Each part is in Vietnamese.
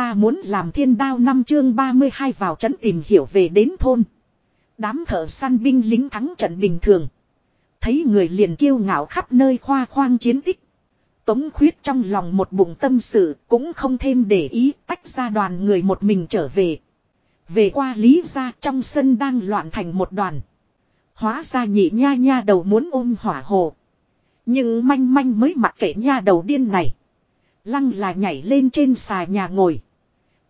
ta muốn làm thiên đao năm chương 32 vào trấn tìm hiểu về đến thôn. Đám thợ săn binh lính thắng trận bình thường. Thấy người liền kiêu ngạo khắp nơi khoa khoang chiến tích. Tống khuyết trong lòng một bụng tâm sự cũng không thêm để ý, tách ra đoàn người một mình trở về. Về qua lý ra trong sân đang loạn thành một đoàn. Hóa ra nhị nha nha đầu muốn ôm hỏa hồ. Nhưng manh manh mới mặc kệ nha đầu điên này. Lăng là nhảy lên trên xà nhà ngồi.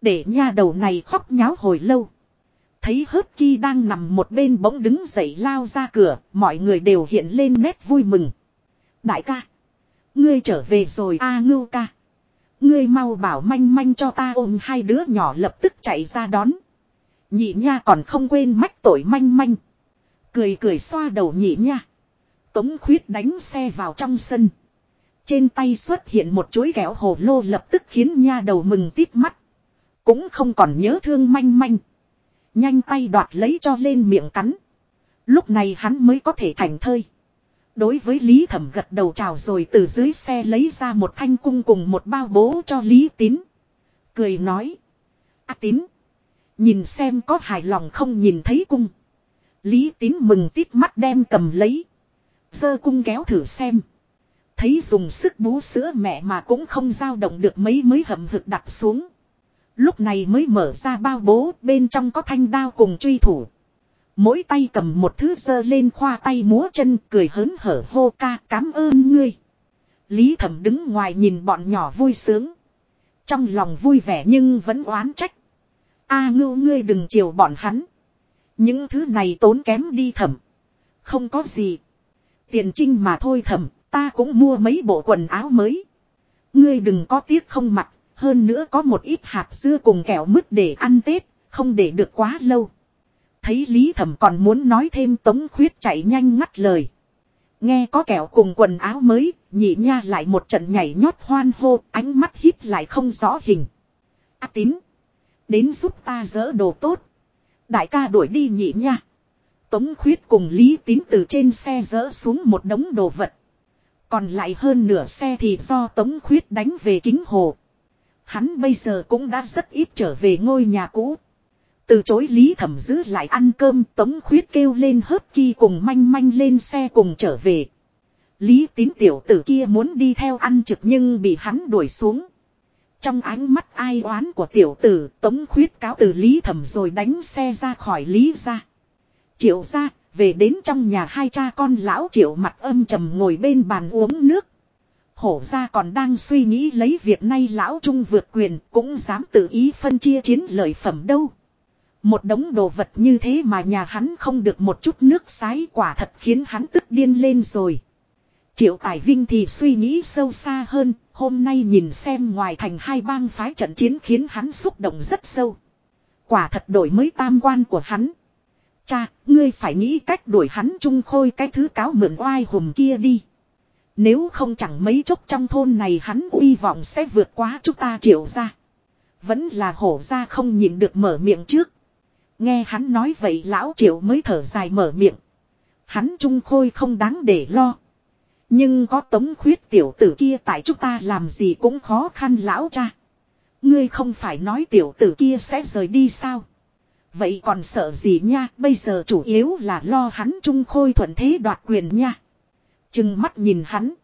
Để nha đầu này khóc nháo hồi lâu. Thấy hớp ki đang nằm một bên bỗng đứng dậy lao ra cửa. Mọi người đều hiện lên nét vui mừng. Đại ca. Ngươi trở về rồi a ngưu ca. Ngươi mau bảo manh manh cho ta ôm hai đứa nhỏ lập tức chạy ra đón. Nhị nha còn không quên mách tội manh manh. Cười cười xoa đầu nhị nha. Tống khuyết đánh xe vào trong sân. Trên tay xuất hiện một chuỗi kẹo hồ lô lập tức khiến nha đầu mừng tít mắt. Cũng không còn nhớ thương manh manh. Nhanh tay đoạt lấy cho lên miệng cắn. Lúc này hắn mới có thể thành thơi. Đối với Lý Thẩm gật đầu chào rồi từ dưới xe lấy ra một thanh cung cùng một bao bố cho Lý Tín. Cười nói. À Tín. Nhìn xem có hài lòng không nhìn thấy cung. Lý Tín mừng tít mắt đem cầm lấy. Dơ cung kéo thử xem. Thấy dùng sức bú sữa mẹ mà cũng không dao động được mấy, mới hầm hực đặt xuống. Lúc này mới mở ra bao bố bên trong có thanh đao cùng truy thủ. Mỗi tay cầm một thứ dơ lên khoa tay múa chân cười hớn hở hô ca cảm ơn ngươi. Lý thẩm đứng ngoài nhìn bọn nhỏ vui sướng. Trong lòng vui vẻ nhưng vẫn oán trách. A ngưu ngươi đừng chiều bọn hắn. Những thứ này tốn kém đi thẩm. Không có gì. Tiền trinh mà thôi thẩm, ta cũng mua mấy bộ quần áo mới. Ngươi đừng có tiếc không mặc, hơn nữa có một ít hạt dưa cùng kẹo mứt để ăn Tết, không để được quá lâu. Thấy Lý Thẩm còn muốn nói thêm tống khuyết chạy nhanh ngắt lời. Nghe có kẹo cùng quần áo mới, nhị nha lại một trận nhảy nhót hoan hô, ánh mắt hít lại không rõ hình. A tín. Đến giúp ta dỡ đồ tốt. Đại ca đuổi đi nhị nha. Tống khuyết cùng Lý tín từ trên xe dỡ xuống một đống đồ vật. Còn lại hơn nửa xe thì do Tống khuyết đánh về kính hồ. Hắn bây giờ cũng đã rất ít trở về ngôi nhà cũ. Từ chối Lý Thẩm giữ lại ăn cơm Tống Khuyết kêu lên hớp ki cùng manh manh lên xe cùng trở về. Lý tín tiểu tử kia muốn đi theo ăn trực nhưng bị hắn đuổi xuống. Trong ánh mắt ai oán của tiểu tử Tống Khuyết cáo từ Lý Thẩm rồi đánh xe ra khỏi Lý ra. Triệu ra, về đến trong nhà hai cha con lão triệu mặt âm trầm ngồi bên bàn uống nước. Hổ ra còn đang suy nghĩ lấy việc nay lão trung vượt quyền cũng dám tự ý phân chia chiến lợi phẩm đâu. Một đống đồ vật như thế mà nhà hắn không được một chút nước sái quả thật khiến hắn tức điên lên rồi. Triệu Tài Vinh thì suy nghĩ sâu xa hơn, hôm nay nhìn xem ngoài thành hai bang phái trận chiến khiến hắn xúc động rất sâu. Quả thật đổi mới tam quan của hắn. Cha, ngươi phải nghĩ cách đuổi hắn trung khôi cái thứ cáo mượn oai hùm kia đi. Nếu không chẳng mấy chốc trong thôn này hắn uy vọng sẽ vượt quá chúng ta triệu ra. Vẫn là hổ ra không nhìn được mở miệng trước. Nghe hắn nói vậy lão triệu mới thở dài mở miệng. Hắn trung khôi không đáng để lo. Nhưng có tống khuyết tiểu tử kia tại chúng ta làm gì cũng khó khăn lão cha. Ngươi không phải nói tiểu tử kia sẽ rời đi sao? Vậy còn sợ gì nha, bây giờ chủ yếu là lo hắn trung khôi thuận thế đoạt quyền nha. Chừng mắt nhìn hắn.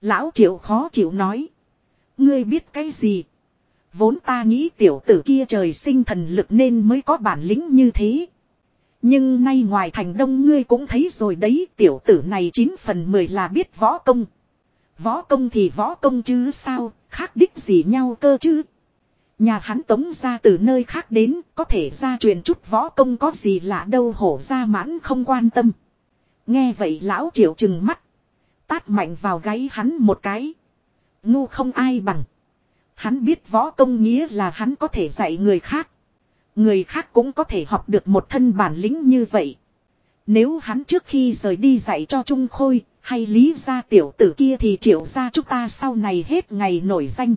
Lão triệu khó chịu nói. Ngươi biết cái gì? Vốn ta nghĩ tiểu tử kia trời sinh thần lực nên mới có bản lĩnh như thế. Nhưng nay ngoài thành đông ngươi cũng thấy rồi đấy tiểu tử này 9 phần 10 là biết võ công. Võ công thì võ công chứ sao, khác đích gì nhau cơ chứ. Nhà hắn tống ra từ nơi khác đến, có thể ra truyền chút võ công có gì lạ đâu hổ ra mãn không quan tâm. Nghe vậy lão triệu chừng mắt. Tát mạnh vào gáy hắn một cái. Ngu không ai bằng. Hắn biết võ công nghĩa là hắn có thể dạy người khác. Người khác cũng có thể học được một thân bản lĩnh như vậy. Nếu hắn trước khi rời đi dạy cho Trung Khôi, hay lý gia tiểu tử kia thì triệu ra chúng ta sau này hết ngày nổi danh.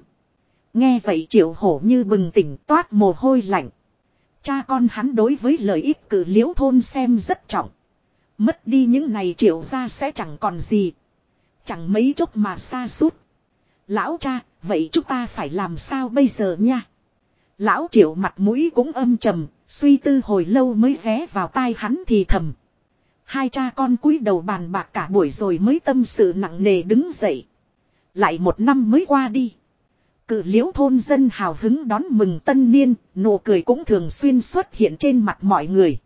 Nghe vậy triệu hổ như bừng tỉnh toát mồ hôi lạnh. Cha con hắn đối với lợi ích cử liễu thôn xem rất trọng. Mất đi những này triệu ra sẽ chẳng còn gì. Chẳng mấy chốc mà xa suốt. Lão cha, vậy chúng ta phải làm sao bây giờ nha? Lão triệu mặt mũi cũng âm trầm, suy tư hồi lâu mới ghé vào tai hắn thì thầm. Hai cha con cúi đầu bàn bạc cả buổi rồi mới tâm sự nặng nề đứng dậy. Lại một năm mới qua đi. Cự liễu thôn dân hào hứng đón mừng tân niên, nụ cười cũng thường xuyên xuất hiện trên mặt mọi người.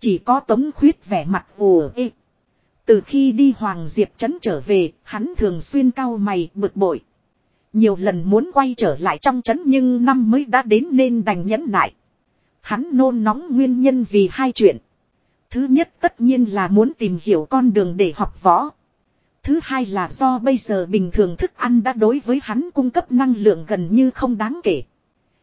Chỉ có tống khuyết vẻ mặt ồ ê. Từ khi đi Hoàng Diệp Trấn trở về, hắn thường xuyên cau mày bực bội. Nhiều lần muốn quay trở lại trong trấn nhưng năm mới đã đến nên đành nhẫn nại. Hắn nôn nóng nguyên nhân vì hai chuyện. Thứ nhất tất nhiên là muốn tìm hiểu con đường để học võ. Thứ hai là do bây giờ bình thường thức ăn đã đối với hắn cung cấp năng lượng gần như không đáng kể.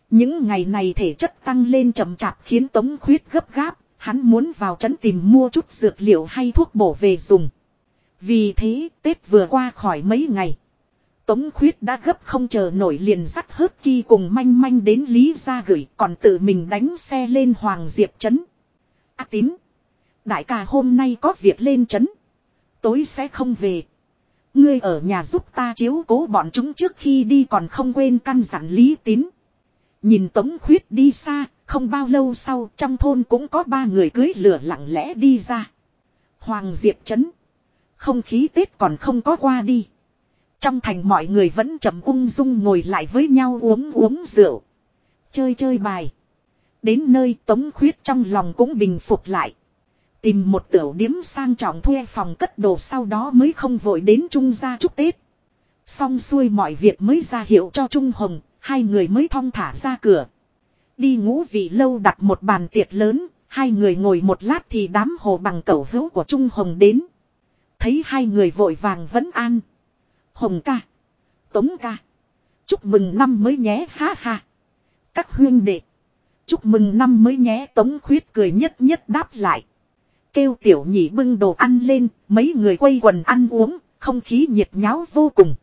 Những ngày này thể chất tăng lên chậm chạp khiến Tống Khuyết gấp gáp, hắn muốn vào trấn tìm mua chút dược liệu hay thuốc bổ về dùng. Vì thế, Tết vừa qua khỏi mấy ngày. Tống Khuyết đã gấp không chờ nổi liền dắt hớt kỳ cùng manh manh đến Lý gia gửi còn tự mình đánh xe lên Hoàng Diệp Trấn. Ác tín. Đại ca hôm nay có việc lên trấn. Tối sẽ không về. Ngươi ở nhà giúp ta chiếu cố bọn chúng trước khi đi còn không quên căn dặn lý tín. Nhìn Tống Khuyết đi xa, không bao lâu sau trong thôn cũng có ba người cưới lửa lặng lẽ đi ra. Hoàng Diệp Trấn. Không khí Tết còn không có qua đi. Trong thành mọi người vẫn chậm ung dung ngồi lại với nhau uống uống rượu. Chơi chơi bài. Đến nơi Tống Khuyết trong lòng cũng bình phục lại. Tìm một tiểu điếm sang trọng thuê phòng cất đồ sau đó mới không vội đến Trung gia chúc Tết. Xong xuôi mọi việc mới ra hiệu cho Trung Hồng, hai người mới thong thả ra cửa. Đi ngũ vị lâu đặt một bàn tiệc lớn, hai người ngồi một lát thì đám hồ bằng cẩu hữu của Trung Hồng đến. Thấy hai người vội vàng vẫn an. Hồng ca. Tống ca. Chúc mừng năm mới nhé ha ha. Các huyên đệ. Chúc mừng năm mới nhé Tống khuyết cười nhất nhất đáp lại. Kêu tiểu nhị bưng đồ ăn lên, mấy người quay quần ăn uống, không khí nhiệt nháo vô cùng.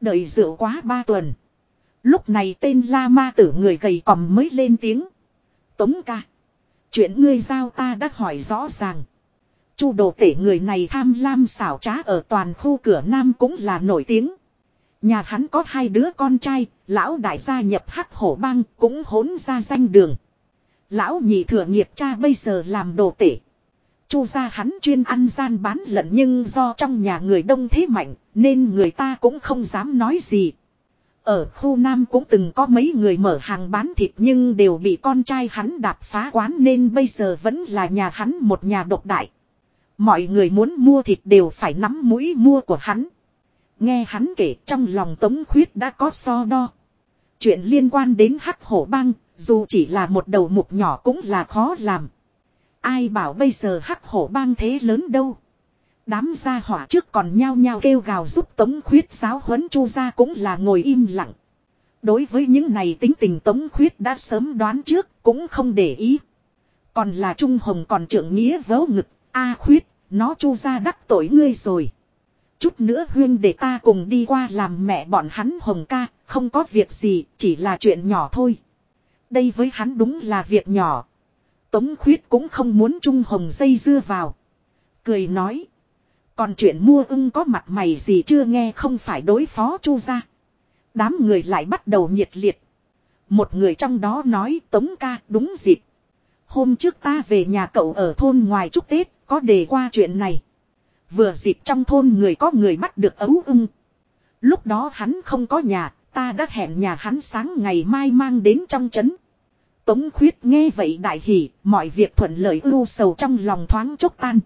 Đợi rượu quá ba tuần. Lúc này tên La Ma tử người gầy còm mới lên tiếng. Tống ca. Chuyện ngươi giao ta đã hỏi rõ ràng. Chu đồ tể người này tham lam xảo trá ở toàn khu cửa Nam cũng là nổi tiếng. Nhà hắn có hai đứa con trai, lão đại gia nhập hắc hổ bang cũng hốn ra danh đường. Lão nhị thừa nghiệp cha bây giờ làm đồ tể. Chu gia hắn chuyên ăn gian bán lận nhưng do trong nhà người đông thế mạnh nên người ta cũng không dám nói gì. Ở khu Nam cũng từng có mấy người mở hàng bán thịt nhưng đều bị con trai hắn đạp phá quán nên bây giờ vẫn là nhà hắn một nhà độc đại. Mọi người muốn mua thịt đều phải nắm mũi mua của hắn. Nghe hắn kể trong lòng Tống Khuyết đã có so đo. Chuyện liên quan đến hắc hổ bang, dù chỉ là một đầu mục nhỏ cũng là khó làm. Ai bảo bây giờ hắc hổ bang thế lớn đâu. Đám gia hỏa trước còn nhao nhao kêu gào giúp Tống Khuyết giáo huấn chu ra cũng là ngồi im lặng. Đối với những này tính tình Tống Khuyết đã sớm đoán trước cũng không để ý. Còn là Trung Hồng còn trưởng nghĩa vớ ngực, A Khuyết, nó chu ra đắc tội ngươi rồi. Chút nữa huyên để ta cùng đi qua làm mẹ bọn hắn Hồng ca, không có việc gì, chỉ là chuyện nhỏ thôi. Đây với hắn đúng là việc nhỏ. Tống khuyết cũng không muốn Trung Hồng dây dưa vào. Cười nói. Còn chuyện mua ưng có mặt mày gì chưa nghe không phải đối phó chu ra. Đám người lại bắt đầu nhiệt liệt. Một người trong đó nói Tống ca đúng dịp. Hôm trước ta về nhà cậu ở thôn ngoài chúc Tết có đề qua chuyện này. Vừa dịp trong thôn người có người bắt được ấu ưng. Lúc đó hắn không có nhà, ta đã hẹn nhà hắn sáng ngày mai mang đến trong trấn. Tống khuyết nghe vậy đại hỉ, mọi việc thuận lợi ưu sầu trong lòng thoáng chốc tan.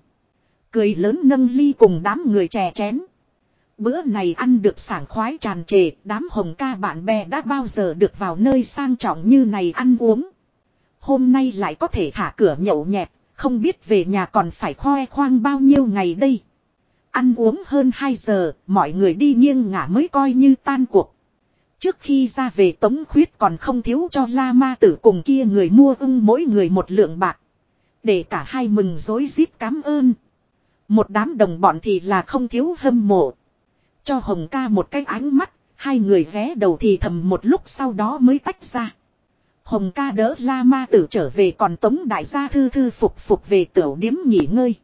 Cười lớn nâng ly cùng đám người chè chén. Bữa này ăn được sảng khoái tràn trề, đám hồng ca bạn bè đã bao giờ được vào nơi sang trọng như này ăn uống. Hôm nay lại có thể thả cửa nhậu nhẹt, không biết về nhà còn phải khoe khoang bao nhiêu ngày đây. Ăn uống hơn 2 giờ, mọi người đi nghiêng ngả mới coi như tan cuộc. Trước khi ra về tống khuyết còn không thiếu cho la ma tử cùng kia người mua ưng mỗi người một lượng bạc. Để cả hai mừng dối rít cảm ơn. Một đám đồng bọn thì là không thiếu hâm mộ. Cho Hồng ca một cái ánh mắt, hai người ghé đầu thì thầm một lúc sau đó mới tách ra. Hồng ca đỡ la ma tử trở về còn tống đại gia thư thư phục phục về tiểu điếm nghỉ ngơi.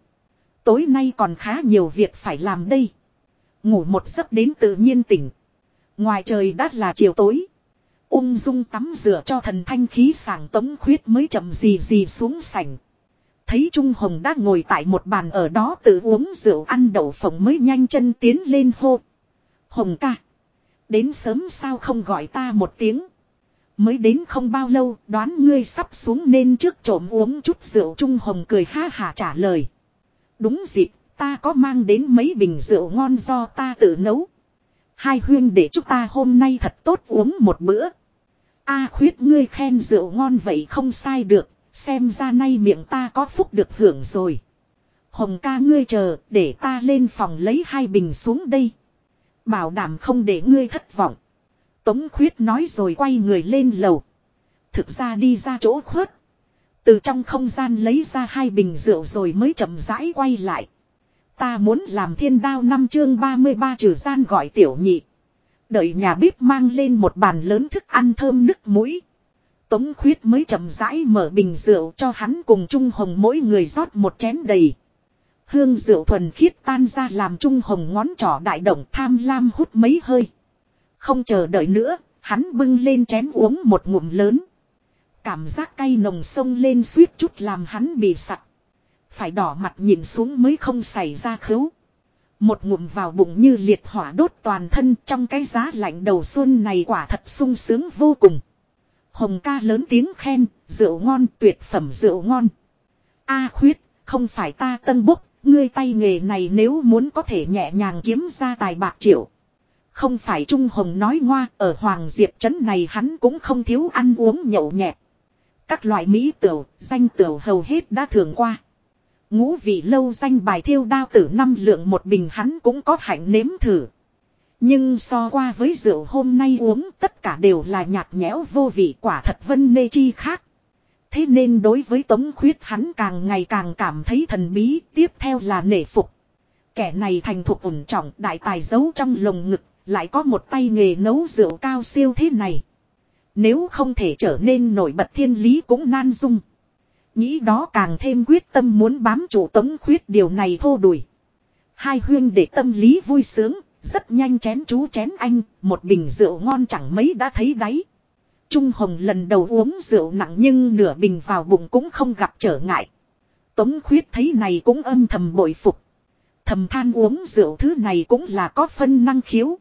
Tối nay còn khá nhiều việc phải làm đây. Ngủ một giấc đến tự nhiên tỉnh. Ngoài trời đã là chiều tối. Ung dung tắm rửa cho thần thanh khí sảng tống khuyết mới chậm gì gì xuống sảnh. Thấy Trung Hồng đã ngồi tại một bàn ở đó tự uống rượu ăn đậu phộng mới nhanh chân tiến lên hô. Hồng ca. Đến sớm sao không gọi ta một tiếng. Mới đến không bao lâu đoán ngươi sắp xuống nên trước trộm uống chút rượu Trung Hồng cười ha hà trả lời. Đúng dịp ta có mang đến mấy bình rượu ngon do ta tự nấu. Hai huyên để chúc ta hôm nay thật tốt uống một bữa. A khuyết ngươi khen rượu ngon vậy không sai được, xem ra nay miệng ta có phúc được hưởng rồi. Hồng ca ngươi chờ, để ta lên phòng lấy hai bình xuống đây. Bảo đảm không để ngươi thất vọng. Tống khuyết nói rồi quay người lên lầu. Thực ra đi ra chỗ khuất. Từ trong không gian lấy ra hai bình rượu rồi mới chậm rãi quay lại. Ta muốn làm thiên đao năm chương 33 trừ gian gọi tiểu nhị. Đợi nhà bếp mang lên một bàn lớn thức ăn thơm nức mũi. Tống khuyết mới chậm rãi mở bình rượu cho hắn cùng Trung Hồng mỗi người rót một chén đầy. Hương rượu thuần khiết tan ra làm Trung Hồng ngón trỏ đại động tham lam hút mấy hơi. Không chờ đợi nữa, hắn bưng lên chén uống một ngụm lớn. Cảm giác cay nồng sông lên suýt chút làm hắn bị sặc. Phải đỏ mặt nhìn xuống mới không xảy ra khứu. Một ngụm vào bụng như liệt hỏa đốt toàn thân trong cái giá lạnh đầu xuân này quả thật sung sướng vô cùng. Hồng ca lớn tiếng khen, rượu ngon, tuyệt phẩm rượu ngon. A khuyết, không phải ta tân bốc, ngươi tay nghề này nếu muốn có thể nhẹ nhàng kiếm ra tài bạc triệu. Không phải Trung Hồng nói ngoa, ở Hoàng Diệp Trấn này hắn cũng không thiếu ăn uống nhậu nhẹt. Các loại mỹ tửu, danh tửu hầu hết đã thường qua. Ngũ vị lâu danh bài thiêu đao tử năm lượng một bình hắn cũng có hạnh nếm thử. Nhưng so qua với rượu hôm nay uống tất cả đều là nhạt nhẽo vô vị quả thật vân nê chi khác. Thế nên đối với tống khuyết hắn càng ngày càng cảm thấy thần bí tiếp theo là nể phục. Kẻ này thành thục ổn trọng đại tài giấu trong lồng ngực lại có một tay nghề nấu rượu cao siêu thế này. Nếu không thể trở nên nổi bật thiên lý cũng nan dung. Nghĩ đó càng thêm quyết tâm muốn bám chủ tống khuyết điều này thô đùi. Hai huyên để tâm lý vui sướng, rất nhanh chén chú chén anh, một bình rượu ngon chẳng mấy đã thấy đáy. Trung Hồng lần đầu uống rượu nặng nhưng nửa bình vào bụng cũng không gặp trở ngại. Tống khuyết thấy này cũng âm thầm bội phục. Thầm than uống rượu thứ này cũng là có phân năng khiếu.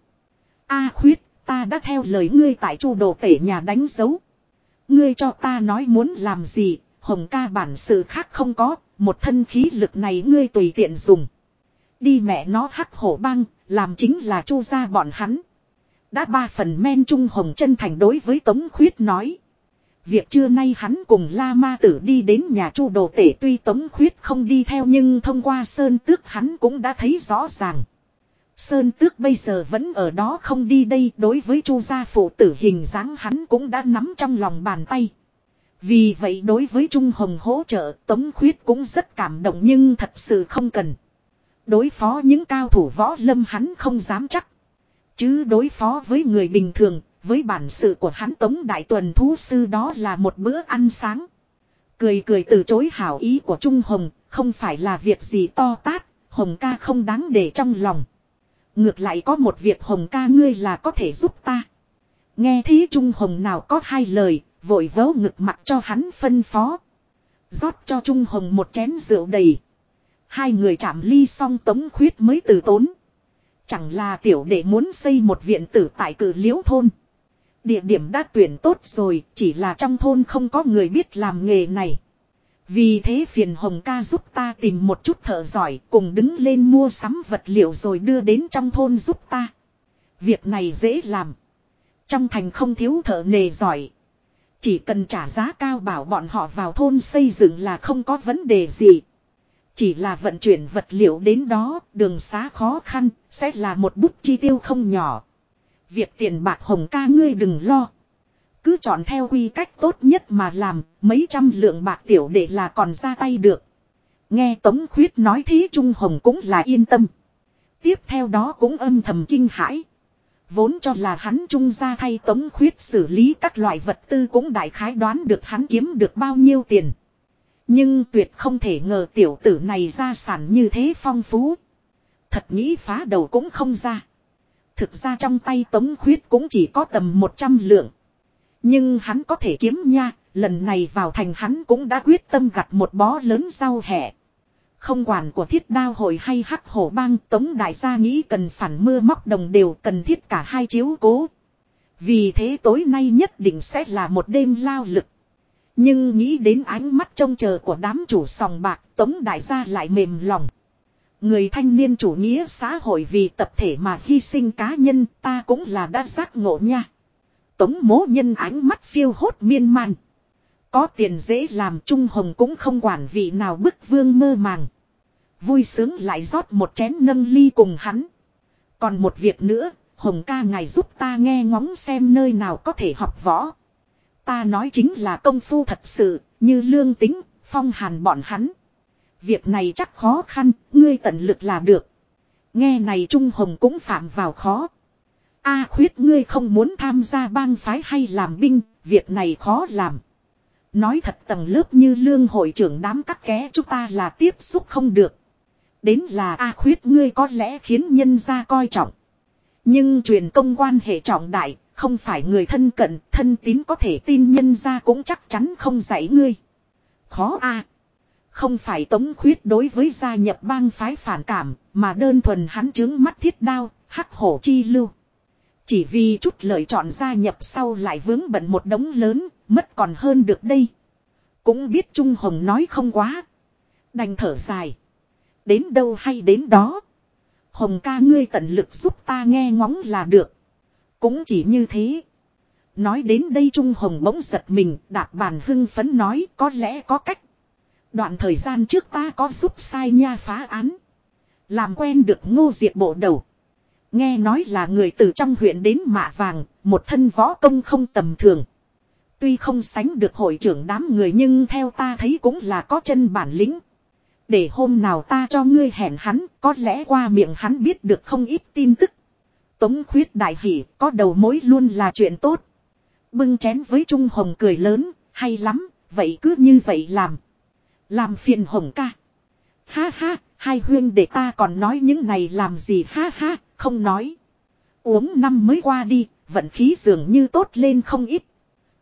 A khuyết, ta đã theo lời ngươi tại chu đồ tể nhà đánh dấu. Ngươi cho ta nói muốn làm gì, hồng ca bản sự khác không có, một thân khí lực này ngươi tùy tiện dùng. Đi mẹ nó hắc hổ băng, làm chính là chu ra bọn hắn. Đã ba phần men trung hồng chân thành đối với Tống Khuyết nói. Việc trưa nay hắn cùng La Ma Tử đi đến nhà chu đồ tể tuy Tống Khuyết không đi theo nhưng thông qua sơn tước hắn cũng đã thấy rõ ràng. Sơn tước bây giờ vẫn ở đó không đi đây đối với chu gia phụ tử hình dáng hắn cũng đã nắm trong lòng bàn tay. Vì vậy đối với Trung Hồng hỗ trợ Tống Khuyết cũng rất cảm động nhưng thật sự không cần. Đối phó những cao thủ võ lâm hắn không dám chắc. Chứ đối phó với người bình thường, với bản sự của hắn Tống Đại Tuần Thú Sư đó là một bữa ăn sáng. Cười cười từ chối hảo ý của Trung Hồng, không phải là việc gì to tát, Hồng ca không đáng để trong lòng. Ngược lại có một việc Hồng ca ngươi là có thể giúp ta. Nghe thế Trung Hồng nào có hai lời, vội vớ ngực mặt cho hắn phân phó. rót cho Trung Hồng một chén rượu đầy. Hai người chạm ly xong tống khuyết mới từ tốn. Chẳng là tiểu đệ muốn xây một viện tử tại cử liễu thôn. Địa điểm đã tuyển tốt rồi, chỉ là trong thôn không có người biết làm nghề này. Vì thế phiền Hồng ca giúp ta tìm một chút thợ giỏi cùng đứng lên mua sắm vật liệu rồi đưa đến trong thôn giúp ta. Việc này dễ làm. Trong thành không thiếu thợ nghề giỏi. Chỉ cần trả giá cao bảo bọn họ vào thôn xây dựng là không có vấn đề gì. Chỉ là vận chuyển vật liệu đến đó, đường xá khó khăn, sẽ là một bút chi tiêu không nhỏ. Việc tiền bạc hồng ca ngươi đừng lo. Cứ chọn theo quy cách tốt nhất mà làm, mấy trăm lượng bạc tiểu để là còn ra tay được. Nghe Tống Khuyết nói thế Trung Hồng cũng là yên tâm. Tiếp theo đó cũng âm thầm kinh hãi. Vốn cho là hắn trung ra thay Tống Khuyết xử lý các loại vật tư cũng đại khái đoán được hắn kiếm được bao nhiêu tiền. Nhưng tuyệt không thể ngờ tiểu tử này ra sản như thế phong phú. Thật nghĩ phá đầu cũng không ra. Thực ra trong tay Tống Khuyết cũng chỉ có tầm 100 lượng. Nhưng hắn có thể kiếm nha, lần này vào thành hắn cũng đã quyết tâm gặt một bó lớn rau hẻ. Không quản của thiết đao hội hay hắc hổ bang tống đại gia nghĩ cần phản mưa móc đồng đều cần thiết cả hai chiếu cố. Vì thế tối nay nhất định sẽ là một đêm lao lực. Nhưng nghĩ đến ánh mắt trông chờ của đám chủ sòng bạc tống đại gia lại mềm lòng. Người thanh niên chủ nghĩa xã hội vì tập thể mà hy sinh cá nhân ta cũng là đã giác ngộ nha. Tống mố nhân ánh mắt phiêu hốt miên man. Có tiền dễ làm Trung Hồng cũng không quản vị nào bức vương mơ màng. Vui sướng lại rót một chén nâng ly cùng hắn. Còn một việc nữa, Hồng ca ngài giúp ta nghe ngóng xem nơi nào có thể học võ. Ta nói chính là công phu thật sự, như lương tính, phong hàn bọn hắn. Việc này chắc khó khăn, ngươi tận lực là được. Nghe này Trung Hồng cũng phạm vào khó. A khuyết ngươi không muốn tham gia bang phái hay làm binh, việc này khó làm. Nói thật tầng lớp như lương hội trưởng đám các ké chúng ta là tiếp xúc không được. Đến là A khuyết ngươi có lẽ khiến nhân gia coi trọng. Nhưng truyền công quan hệ trọng đại, không phải người thân cận, thân tín có thể tin nhân gia cũng chắc chắn không dạy ngươi. Khó a Không phải tống khuyết đối với gia nhập bang phái phản cảm, mà đơn thuần hắn chứng mắt thiết đao, hắc hổ chi lưu. Chỉ vì chút lời chọn gia nhập sau lại vướng bận một đống lớn, mất còn hơn được đây. Cũng biết Trung Hồng nói không quá. Đành thở dài. Đến đâu hay đến đó. Hồng ca ngươi tận lực giúp ta nghe ngóng là được. Cũng chỉ như thế. Nói đến đây Trung Hồng bỗng giật mình, đạp bàn hưng phấn nói có lẽ có cách. Đoạn thời gian trước ta có giúp sai nha phá án. Làm quen được ngô diệt bộ đầu. Nghe nói là người từ trong huyện đến mạ vàng, một thân võ công không tầm thường. Tuy không sánh được hội trưởng đám người nhưng theo ta thấy cũng là có chân bản lĩnh. Để hôm nào ta cho ngươi hẹn hắn, có lẽ qua miệng hắn biết được không ít tin tức. Tống khuyết đại hỷ, có đầu mối luôn là chuyện tốt. Bưng chén với Trung Hồng cười lớn, hay lắm, vậy cứ như vậy làm. Làm phiền Hồng ca. Ha ha, hai huyên để ta còn nói những này làm gì ha ha, không nói. Uống năm mới qua đi, vận khí dường như tốt lên không ít.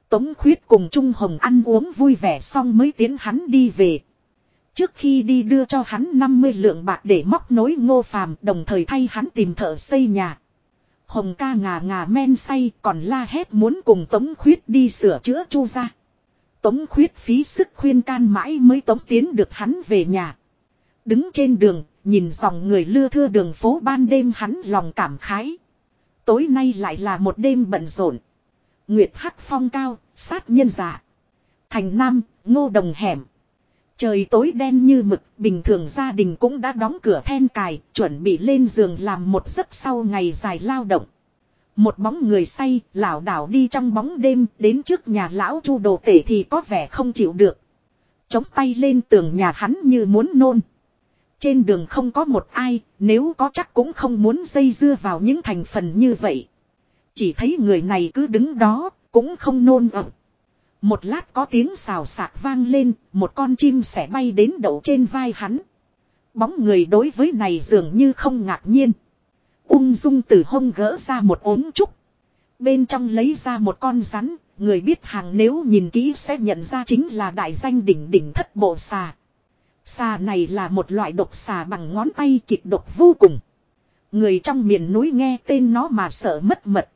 Tống khuyết cùng Trung Hồng ăn uống vui vẻ xong mới tiến hắn đi về. Trước khi đi đưa cho hắn 50 lượng bạc để móc nối ngô phàm đồng thời thay hắn tìm thợ xây nhà. Hồng ca ngà ngà men say còn la hét muốn cùng Tống Khuyết đi sửa chữa chu ra. Tống Khuyết phí sức khuyên can mãi mới tống tiến được hắn về nhà. Đứng trên đường, nhìn dòng người lưa thưa đường phố ban đêm hắn lòng cảm khái. Tối nay lại là một đêm bận rộn. Nguyệt hắc phong cao, sát nhân giả. Thành Nam, ngô đồng hẻm. Trời tối đen như mực, bình thường gia đình cũng đã đóng cửa then cài, chuẩn bị lên giường làm một giấc sau ngày dài lao động. Một bóng người say, lảo đảo đi trong bóng đêm, đến trước nhà lão chu đồ tể thì có vẻ không chịu được. Chống tay lên tường nhà hắn như muốn nôn. Trên đường không có một ai, nếu có chắc cũng không muốn dây dưa vào những thành phần như vậy. Chỉ thấy người này cứ đứng đó, cũng không nôn ẩm. Một lát có tiếng xào xạc vang lên, một con chim sẽ bay đến đậu trên vai hắn. Bóng người đối với này dường như không ngạc nhiên. Ung dung từ hông gỡ ra một ốm trúc. Bên trong lấy ra một con rắn, người biết hàng nếu nhìn kỹ sẽ nhận ra chính là đại danh đỉnh đỉnh thất bộ xà. Xà này là một loại độc xà bằng ngón tay kịch độc vô cùng. Người trong miền núi nghe tên nó mà sợ mất mật.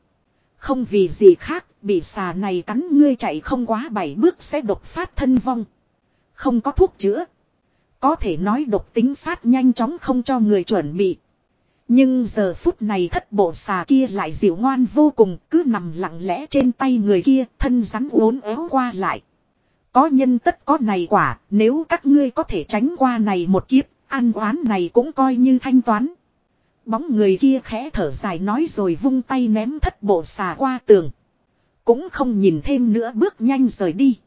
Không vì gì khác, bị xà này cắn ngươi chạy không quá bảy bước sẽ độc phát thân vong. Không có thuốc chữa. Có thể nói độc tính phát nhanh chóng không cho người chuẩn bị. Nhưng giờ phút này thất bộ xà kia lại dịu ngoan vô cùng cứ nằm lặng lẽ trên tay người kia thân rắn uốn éo qua lại. Có nhân tất có này quả nếu các ngươi có thể tránh qua này một kiếp ăn oán này cũng coi như thanh toán. Bóng người kia khẽ thở dài nói rồi vung tay ném thất bộ xà qua tường. Cũng không nhìn thêm nữa bước nhanh rời đi.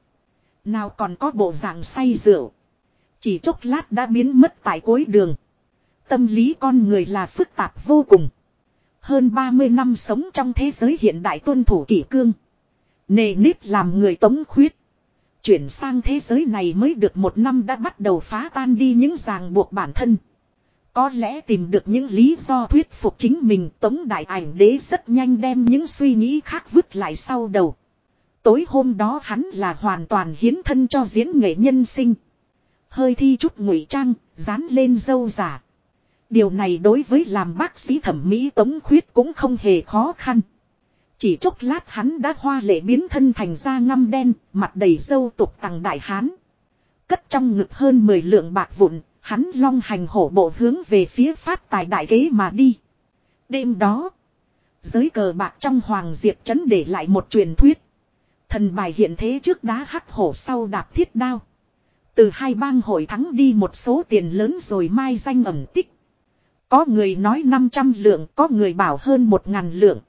Nào còn có bộ dạng say rượu. Chỉ chốc lát đã biến mất tại cuối đường. Tâm lý con người là phức tạp vô cùng. Hơn 30 năm sống trong thế giới hiện đại tuân thủ kỷ cương. Nề nếp làm người tống khuyết. Chuyển sang thế giới này mới được một năm đã bắt đầu phá tan đi những ràng buộc bản thân. Có lẽ tìm được những lý do thuyết phục chính mình tống đại ảnh đế rất nhanh đem những suy nghĩ khác vứt lại sau đầu. Tối hôm đó hắn là hoàn toàn hiến thân cho diễn nghệ nhân sinh. Hơi thi chút ngụy trang, dán lên dâu giả. Điều này đối với làm bác sĩ thẩm mỹ tống khuyết cũng không hề khó khăn. Chỉ chốc lát hắn đã hoa lệ biến thân thành da ngăm đen, mặt đầy dâu tục tằng đại hán. Cất trong ngực hơn 10 lượng bạc vụn, hắn long hành hổ bộ hướng về phía phát tài đại kế mà đi. Đêm đó, giới cờ bạc trong Hoàng Diệp Trấn để lại một truyền thuyết. Thần bài hiện thế trước đá hắc hổ sau đạp thiết đao. Từ hai bang hội thắng đi một số tiền lớn rồi mai danh ẩm tích. Có người nói 500 lượng, có người bảo hơn 1.000 lượng.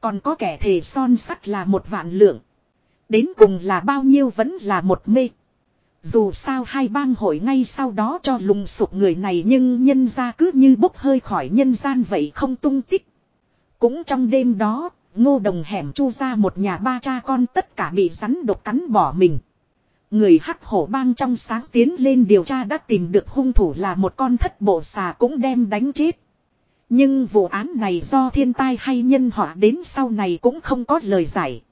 Còn có kẻ thề son sắt là một vạn lượng. Đến cùng là bao nhiêu vẫn là một mê. Dù sao hai bang hội ngay sau đó cho lùng sụp người này nhưng nhân ra cứ như bốc hơi khỏi nhân gian vậy không tung tích. Cũng trong đêm đó, ngô đồng hẻm chu ra một nhà ba cha con tất cả bị rắn độc cắn bỏ mình. Người hắc hổ bang trong sáng tiến lên điều tra đã tìm được hung thủ là một con thất bộ xà cũng đem đánh chết. Nhưng vụ án này do thiên tai hay nhân họa đến sau này cũng không có lời giải.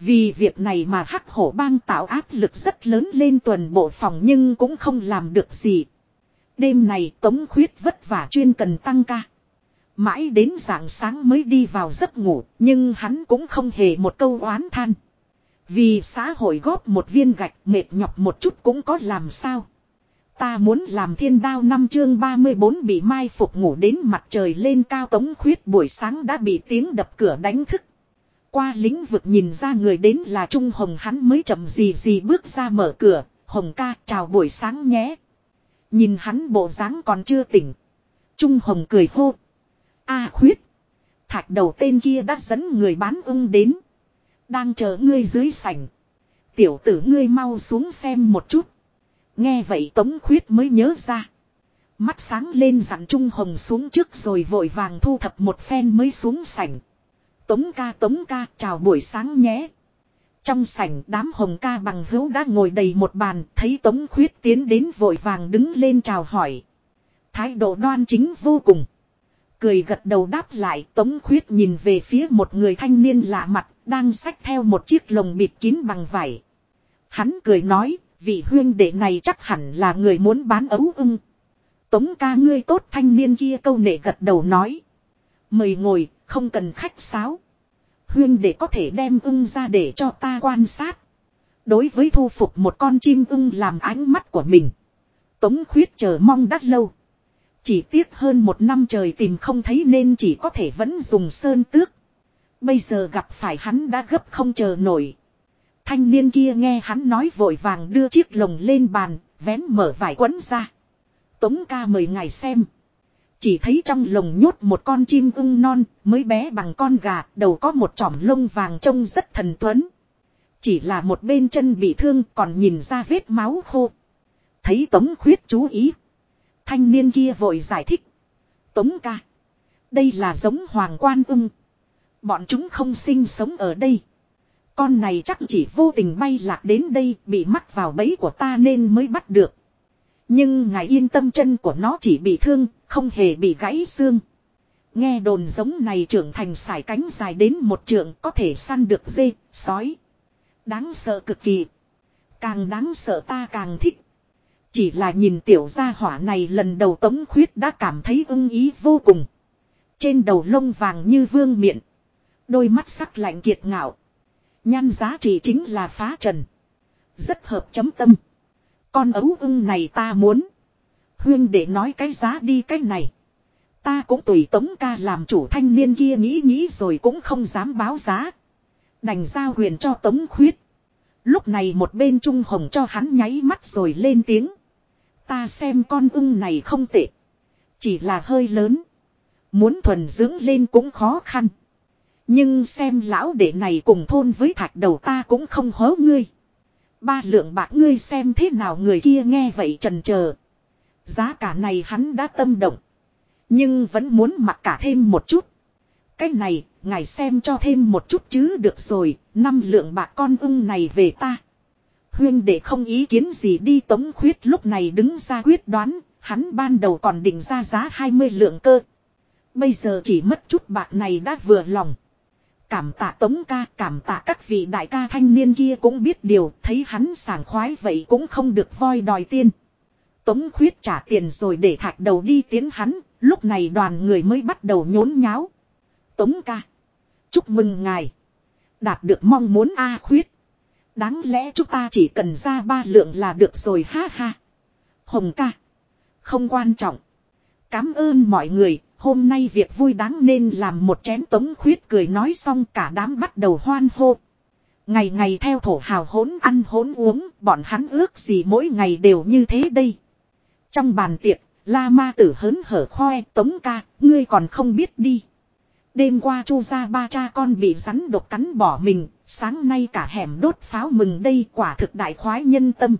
Vì việc này mà hắc hổ bang tạo áp lực rất lớn lên tuần bộ phòng nhưng cũng không làm được gì. Đêm này Tống Khuyết vất vả chuyên cần tăng ca. Mãi đến rạng sáng mới đi vào giấc ngủ, nhưng hắn cũng không hề một câu oán than. Vì xã hội góp một viên gạch mệt nhọc một chút cũng có làm sao. Ta muốn làm thiên đao năm chương 34 bị mai phục ngủ đến mặt trời lên cao tống khuyết buổi sáng đã bị tiếng đập cửa đánh thức. Qua lĩnh vực nhìn ra người đến là Trung Hồng hắn mới chậm gì gì bước ra mở cửa, Hồng ca chào buổi sáng nhé. Nhìn hắn bộ dáng còn chưa tỉnh. Trung Hồng cười hô. a khuyết. Thạch đầu tên kia đã dẫn người bán ưng đến. Đang chờ ngươi dưới sảnh. Tiểu tử ngươi mau xuống xem một chút. Nghe vậy Tống Khuyết mới nhớ ra. Mắt sáng lên dặn Trung Hồng xuống trước rồi vội vàng thu thập một phen mới xuống sảnh. Tống ca tống ca, chào buổi sáng nhé. Trong sảnh, đám hồng ca bằng hữu đã ngồi đầy một bàn, thấy Tống Khuyết tiến đến vội vàng đứng lên chào hỏi. Thái độ đoan chính vô cùng. Cười gật đầu đáp lại, Tống Khuyết nhìn về phía một người thanh niên lạ mặt, đang xách theo một chiếc lồng bịt kín bằng vải. Hắn cười nói, vị huyên đệ này chắc hẳn là người muốn bán ấu ưng. Tống ca, ngươi tốt thanh niên kia câu nệ gật đầu nói. Mời ngồi, không cần khách sáo. Huyên để có thể đem ưng ra để cho ta quan sát. Đối với thu phục một con chim ưng làm ánh mắt của mình. Tống khuyết chờ mong đắt lâu. Chỉ tiếc hơn một năm trời tìm không thấy nên chỉ có thể vẫn dùng sơn tước. Bây giờ gặp phải hắn đã gấp không chờ nổi. Thanh niên kia nghe hắn nói vội vàng đưa chiếc lồng lên bàn, vén mở vải quấn ra. Tống ca mời ngài xem. Chỉ thấy trong lồng nhốt một con chim ưng non, mới bé bằng con gà, đầu có một chỏm lông vàng trông rất thần tuấn. Chỉ là một bên chân bị thương còn nhìn ra vết máu khô. Thấy Tống khuyết chú ý. Thanh niên kia vội giải thích. Tống ca. Đây là giống hoàng quan ưng. Bọn chúng không sinh sống ở đây. Con này chắc chỉ vô tình bay lạc đến đây bị mắc vào bẫy của ta nên mới bắt được. Nhưng ngài yên tâm chân của nó chỉ bị thương, không hề bị gãy xương. Nghe đồn giống này trưởng thành sải cánh dài đến một trượng có thể săn được dê, sói. Đáng sợ cực kỳ. Càng đáng sợ ta càng thích. Chỉ là nhìn tiểu gia hỏa này lần đầu tống khuyết đã cảm thấy ưng ý vô cùng. Trên đầu lông vàng như vương miện. Đôi mắt sắc lạnh kiệt ngạo. Nhan giá trị chính là phá trần. Rất hợp chấm tâm. Con ấu ưng này ta muốn. Huyên để nói cái giá đi cái này. Ta cũng tùy tống ca làm chủ thanh niên kia nghĩ nghĩ rồi cũng không dám báo giá. Đành giao huyền cho tống khuyết. Lúc này một bên trung hồng cho hắn nháy mắt rồi lên tiếng. Ta xem con ưng này không tệ. Chỉ là hơi lớn. Muốn thuần dưỡng lên cũng khó khăn. Nhưng xem lão đệ này cùng thôn với thạch đầu ta cũng không hớ ngươi. Ba lượng bạc ngươi xem thế nào người kia nghe vậy trần chờ Giá cả này hắn đã tâm động. Nhưng vẫn muốn mặc cả thêm một chút. Cái này, ngài xem cho thêm một chút chứ được rồi, năm lượng bạc con ưng này về ta. Huyên để không ý kiến gì đi tống khuyết lúc này đứng ra quyết đoán, hắn ban đầu còn định ra giá 20 lượng cơ. Bây giờ chỉ mất chút bạc này đã vừa lòng. Cảm tạ tống ca, cảm tạ các vị đại ca thanh niên kia cũng biết điều, thấy hắn sảng khoái vậy cũng không được voi đòi tiên. Tống khuyết trả tiền rồi để thạch đầu đi tiến hắn, lúc này đoàn người mới bắt đầu nhốn nháo. Tống ca. Chúc mừng ngài. Đạt được mong muốn A khuyết. Đáng lẽ chúng ta chỉ cần ra ba lượng là được rồi ha ha. Hồng ca. Không quan trọng. Cám ơn mọi người, hôm nay việc vui đáng nên làm một chén tống khuyết cười nói xong cả đám bắt đầu hoan hô. Ngày ngày theo thổ hào hỗn ăn hỗn uống, bọn hắn ước gì mỗi ngày đều như thế đây. Trong bàn tiệc, La Ma tử hớn hở khoe tống ca, ngươi còn không biết đi. Đêm qua chu ra ba cha con bị rắn độc cắn bỏ mình, sáng nay cả hẻm đốt pháo mừng đây quả thực đại khoái nhân tâm.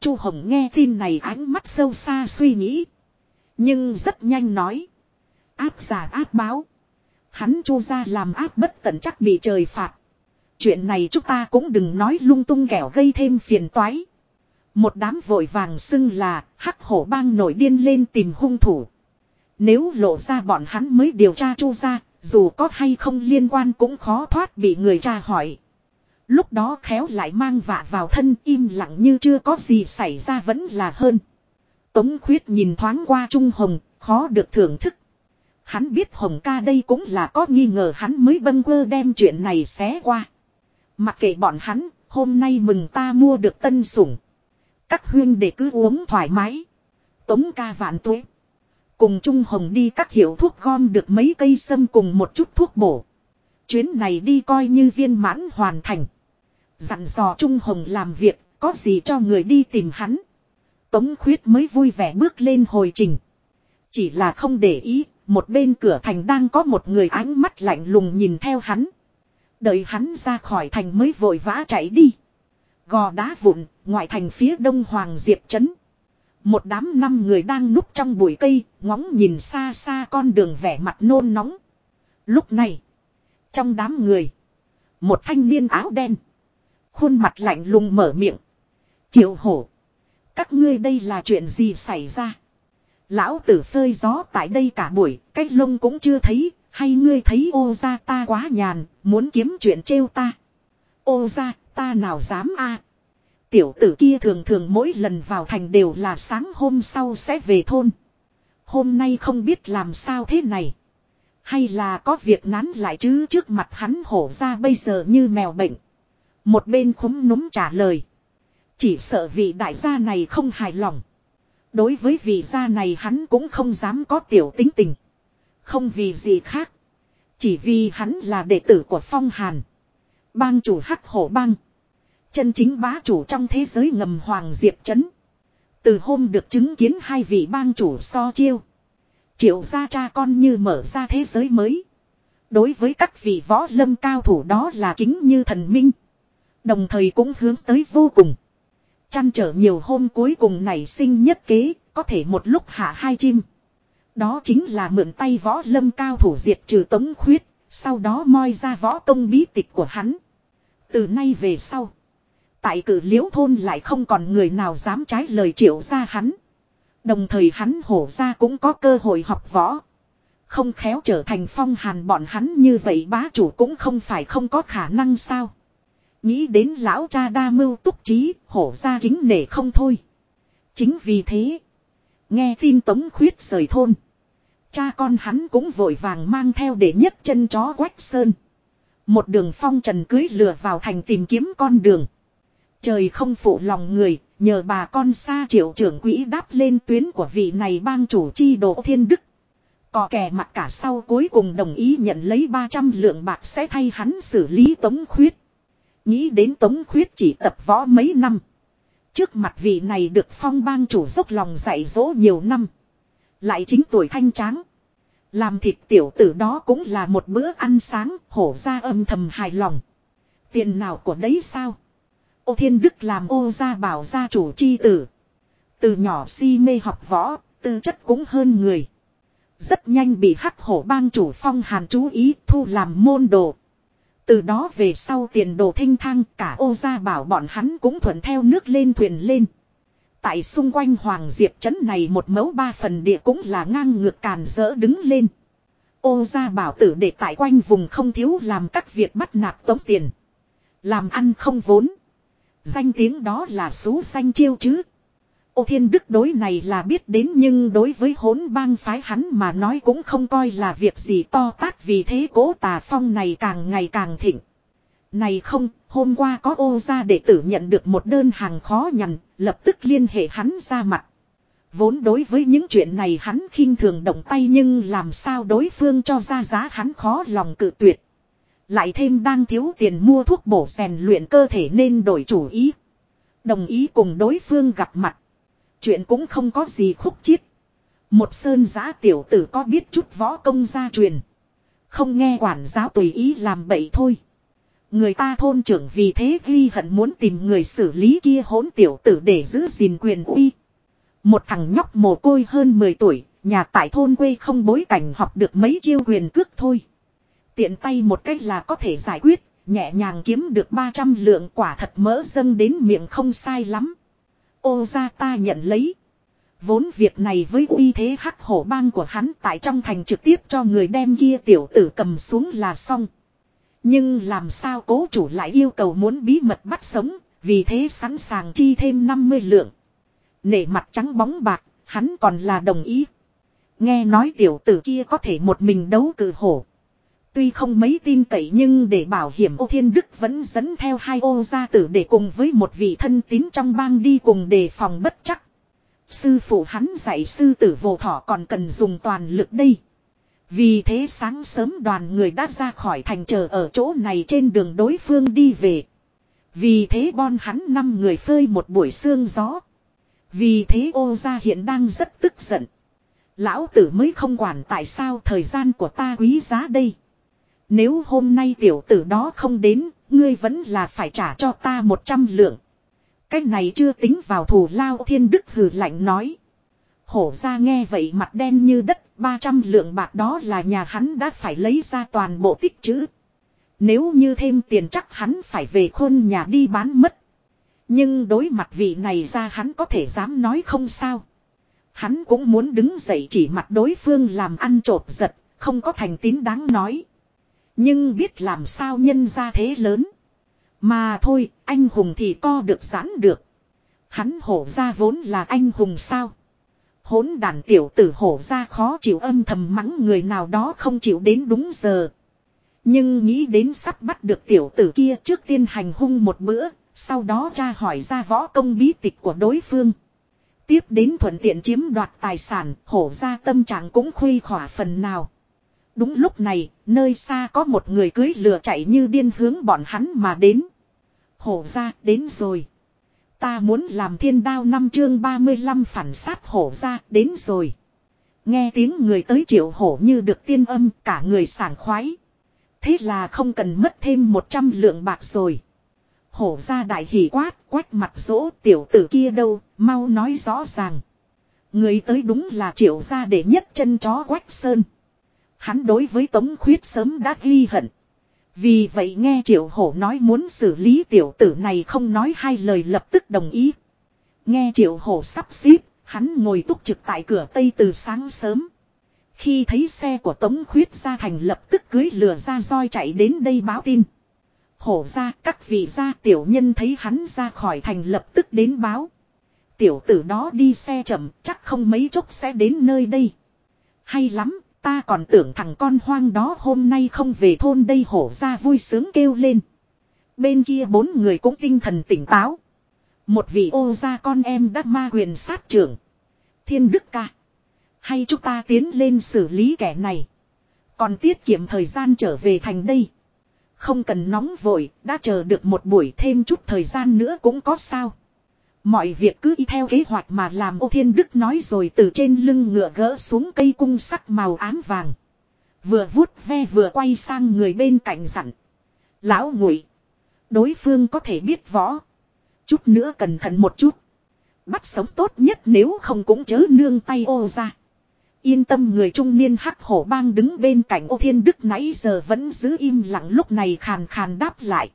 chu Hồng nghe tin này ánh mắt sâu xa suy nghĩ. Nhưng rất nhanh nói. Áp giả áp báo. Hắn chu ra làm áp bất tận chắc bị trời phạt. Chuyện này chúng ta cũng đừng nói lung tung kẻo gây thêm phiền toái. Một đám vội vàng xưng là hắc hổ bang nổi điên lên tìm hung thủ. Nếu lộ ra bọn hắn mới điều tra chu ra, dù có hay không liên quan cũng khó thoát bị người tra hỏi. Lúc đó khéo lại mang vạ vào thân im lặng như chưa có gì xảy ra vẫn là hơn. Tống khuyết nhìn thoáng qua Trung Hồng, khó được thưởng thức. Hắn biết Hồng ca đây cũng là có nghi ngờ hắn mới bâng quơ đem chuyện này xé qua. Mặc kệ bọn hắn, hôm nay mừng ta mua được tân sủng. Các huyên để cứ uống thoải mái. Tống ca vạn tuế. Cùng Trung Hồng đi các hiệu thuốc gom được mấy cây sâm cùng một chút thuốc bổ. Chuyến này đi coi như viên mãn hoàn thành. Dặn dò Trung Hồng làm việc, có gì cho người đi tìm hắn. Tống khuyết mới vui vẻ bước lên hồi trình. Chỉ là không để ý, một bên cửa thành đang có một người ánh mắt lạnh lùng nhìn theo hắn. Đợi hắn ra khỏi thành mới vội vã chạy đi. Gò đá vụn, ngoại thành phía đông Hoàng Diệp Trấn. Một đám năm người đang núp trong bụi cây, ngóng nhìn xa xa con đường vẻ mặt nôn nóng. Lúc này, trong đám người, một thanh niên áo đen, khuôn mặt lạnh lùng mở miệng. Triệu hổ, các ngươi đây là chuyện gì xảy ra? Lão tử phơi gió tại đây cả buổi, cái lông cũng chưa thấy, hay ngươi thấy ô ra ta quá nhàn, muốn kiếm chuyện trêu ta. Ô ra, ta nào dám a Tiểu tử kia thường thường mỗi lần vào thành đều là sáng hôm sau sẽ về thôn. Hôm nay không biết làm sao thế này. Hay là có việc nán lại chứ trước mặt hắn hổ ra bây giờ như mèo bệnh. Một bên khúm núm trả lời. Chỉ sợ vị đại gia này không hài lòng. Đối với vị gia này hắn cũng không dám có tiểu tính tình. Không vì gì khác. Chỉ vì hắn là đệ tử của Phong Hàn. Bang chủ hắc hổ bang. Chân chính bá chủ trong thế giới ngầm Hoàng Diệp Trấn. Từ hôm được chứng kiến hai vị bang chủ so chiêu. Triệu gia cha con như mở ra thế giới mới. Đối với các vị võ lâm cao thủ đó là kính như thần minh. Đồng thời cũng hướng tới vô cùng. Chăn trở nhiều hôm cuối cùng nảy sinh nhất kế, có thể một lúc hạ hai chim. Đó chính là mượn tay võ lâm cao thủ diệt trừ tống khuyết, sau đó moi ra võ công bí tịch của hắn. Từ nay về sau, tại cử liễu thôn lại không còn người nào dám trái lời triệu ra hắn. Đồng thời hắn hổ ra cũng có cơ hội học võ. Không khéo trở thành phong hàn bọn hắn như vậy bá chủ cũng không phải không có khả năng sao. Nghĩ đến lão cha đa mưu túc trí, hổ ra kính nể không thôi. Chính vì thế, nghe tin tống khuyết rời thôn. Cha con hắn cũng vội vàng mang theo để nhất chân chó quách sơn. Một đường phong trần cưới lừa vào thành tìm kiếm con đường. Trời không phụ lòng người, nhờ bà con xa triệu trưởng quỹ đáp lên tuyến của vị này bang chủ chi độ thiên đức. Cò kè mặt cả sau cuối cùng đồng ý nhận lấy 300 lượng bạc sẽ thay hắn xử lý tống khuyết. Nghĩ đến tống khuyết chỉ tập võ mấy năm. Trước mặt vị này được phong bang chủ dốc lòng dạy dỗ nhiều năm. Lại chính tuổi thanh tráng. Làm thịt tiểu tử đó cũng là một bữa ăn sáng, hổ ra âm thầm hài lòng. Tiền nào của đấy sao? Ô Thiên Đức làm ô gia bảo gia chủ chi tử. Từ nhỏ si mê học võ, tư chất cũng hơn người. Rất nhanh bị hắc hổ bang chủ phong hàn chú ý thu làm môn đồ. Từ đó về sau tiền đồ thanh thang cả ô gia bảo bọn hắn cũng thuận theo nước lên thuyền lên. Tại xung quanh Hoàng Diệp trấn này một mẫu ba phần địa cũng là ngang ngược càn rỡ đứng lên. Ô gia bảo tử để tại quanh vùng không thiếu làm các việc bắt nạt tống tiền. Làm ăn không vốn. Danh tiếng đó là xú xanh chiêu chứ. Ô thiên đức đối này là biết đến nhưng đối với hỗn bang phái hắn mà nói cũng không coi là việc gì to tát vì thế cố tà phong này càng ngày càng thịnh. Này không, hôm qua có ô gia đệ tử nhận được một đơn hàng khó nhằn, lập tức liên hệ hắn ra mặt. Vốn đối với những chuyện này hắn khinh thường động tay nhưng làm sao đối phương cho ra giá hắn khó lòng cự tuyệt. Lại thêm đang thiếu tiền mua thuốc bổ rèn luyện cơ thể nên đổi chủ ý. Đồng ý cùng đối phương gặp mặt. Chuyện cũng không có gì khúc chiết. Một sơn giá tiểu tử có biết chút võ công gia truyền. Không nghe quản giáo tùy ý làm bậy thôi. Người ta thôn trưởng vì thế ghi hận muốn tìm người xử lý kia hỗn tiểu tử để giữ gìn quyền uy. Một thằng nhóc mồ côi hơn 10 tuổi, nhà tại thôn quê không bối cảnh học được mấy chiêu quyền cước thôi. Tiện tay một cách là có thể giải quyết, nhẹ nhàng kiếm được 300 lượng quả thật mỡ dâng đến miệng không sai lắm. Ô ra ta nhận lấy. Vốn việc này với uy thế hắc hổ bang của hắn tại trong thành trực tiếp cho người đem kia tiểu tử cầm xuống là xong. Nhưng làm sao cố chủ lại yêu cầu muốn bí mật bắt sống, vì thế sẵn sàng chi thêm 50 lượng. Nể mặt trắng bóng bạc, hắn còn là đồng ý. Nghe nói tiểu tử kia có thể một mình đấu cử hổ. Tuy không mấy tin cậy nhưng để bảo hiểm ô thiên đức vẫn dẫn theo hai ô gia tử để cùng với một vị thân tín trong bang đi cùng đề phòng bất chắc. Sư phụ hắn dạy sư tử vô thỏ còn cần dùng toàn lực đây. Vì thế sáng sớm đoàn người đã ra khỏi thành chờ ở chỗ này trên đường đối phương đi về. Vì thế bon hắn năm người phơi một buổi sương gió. Vì thế ô gia hiện đang rất tức giận. Lão tử mới không quản tại sao thời gian của ta quý giá đây. Nếu hôm nay tiểu tử đó không đến, ngươi vẫn là phải trả cho ta một trăm lượng. cách này chưa tính vào thù lao thiên đức hừ lạnh nói. Hổ ra nghe vậy mặt đen như đất, 300 lượng bạc đó là nhà hắn đã phải lấy ra toàn bộ tích chữ. Nếu như thêm tiền chắc hắn phải về khôn nhà đi bán mất. Nhưng đối mặt vị này ra hắn có thể dám nói không sao. Hắn cũng muốn đứng dậy chỉ mặt đối phương làm ăn trộm giật, không có thành tín đáng nói. Nhưng biết làm sao nhân ra thế lớn. Mà thôi, anh hùng thì co được giãn được. Hắn hổ ra vốn là anh hùng sao hỗn đàn tiểu tử hổ ra khó chịu âm thầm mắng người nào đó không chịu đến đúng giờ. Nhưng nghĩ đến sắp bắt được tiểu tử kia trước tiên hành hung một bữa, sau đó tra hỏi ra võ công bí tịch của đối phương. Tiếp đến thuận tiện chiếm đoạt tài sản, hổ ra tâm trạng cũng khuy khỏa phần nào. Đúng lúc này, nơi xa có một người cưới lừa chạy như điên hướng bọn hắn mà đến. Hổ ra, đến rồi. Ta muốn làm thiên đao năm chương 35 phản sát hổ ra, đến rồi. Nghe tiếng người tới triệu hổ như được tiên âm, cả người sảng khoái. Thế là không cần mất thêm 100 lượng bạc rồi. Hổ ra đại hỉ quát, quách mặt dỗ tiểu tử kia đâu, mau nói rõ ràng. Người tới đúng là triệu gia để nhất chân chó quách sơn. Hắn đối với Tống Khuyết sớm đã ghi hận. Vì vậy nghe Triệu Hổ nói muốn xử lý tiểu tử này không nói hai lời lập tức đồng ý. Nghe Triệu Hổ sắp xếp, hắn ngồi túc trực tại cửa Tây từ sáng sớm. Khi thấy xe của Tống Khuyết ra thành lập tức cưới lừa ra roi chạy đến đây báo tin. Hổ ra các vị gia tiểu nhân thấy hắn ra khỏi thành lập tức đến báo. Tiểu tử đó đi xe chậm chắc không mấy chốc sẽ đến nơi đây. Hay lắm, Ta còn tưởng thằng con hoang đó hôm nay không về thôn đây hổ ra vui sướng kêu lên. Bên kia bốn người cũng tinh thần tỉnh táo. Một vị ô gia con em đắc ma quyền sát trưởng. Thiên Đức ca. Hay chúng ta tiến lên xử lý kẻ này. Còn tiết kiệm thời gian trở về thành đây. Không cần nóng vội, đã chờ được một buổi thêm chút thời gian nữa cũng có sao. Mọi việc cứ y theo kế hoạch mà làm, ô thiên đức nói rồi từ trên lưng ngựa gỡ xuống cây cung sắc màu ám vàng. Vừa vuốt ve vừa quay sang người bên cạnh dặn. Lão ngụy, Đối phương có thể biết võ. Chút nữa cẩn thận một chút. Bắt sống tốt nhất nếu không cũng chớ nương tay ô ra. Yên tâm người trung niên hắc hổ bang đứng bên cạnh ô thiên đức nãy giờ vẫn giữ im lặng, lúc này khàn khàn đáp lại.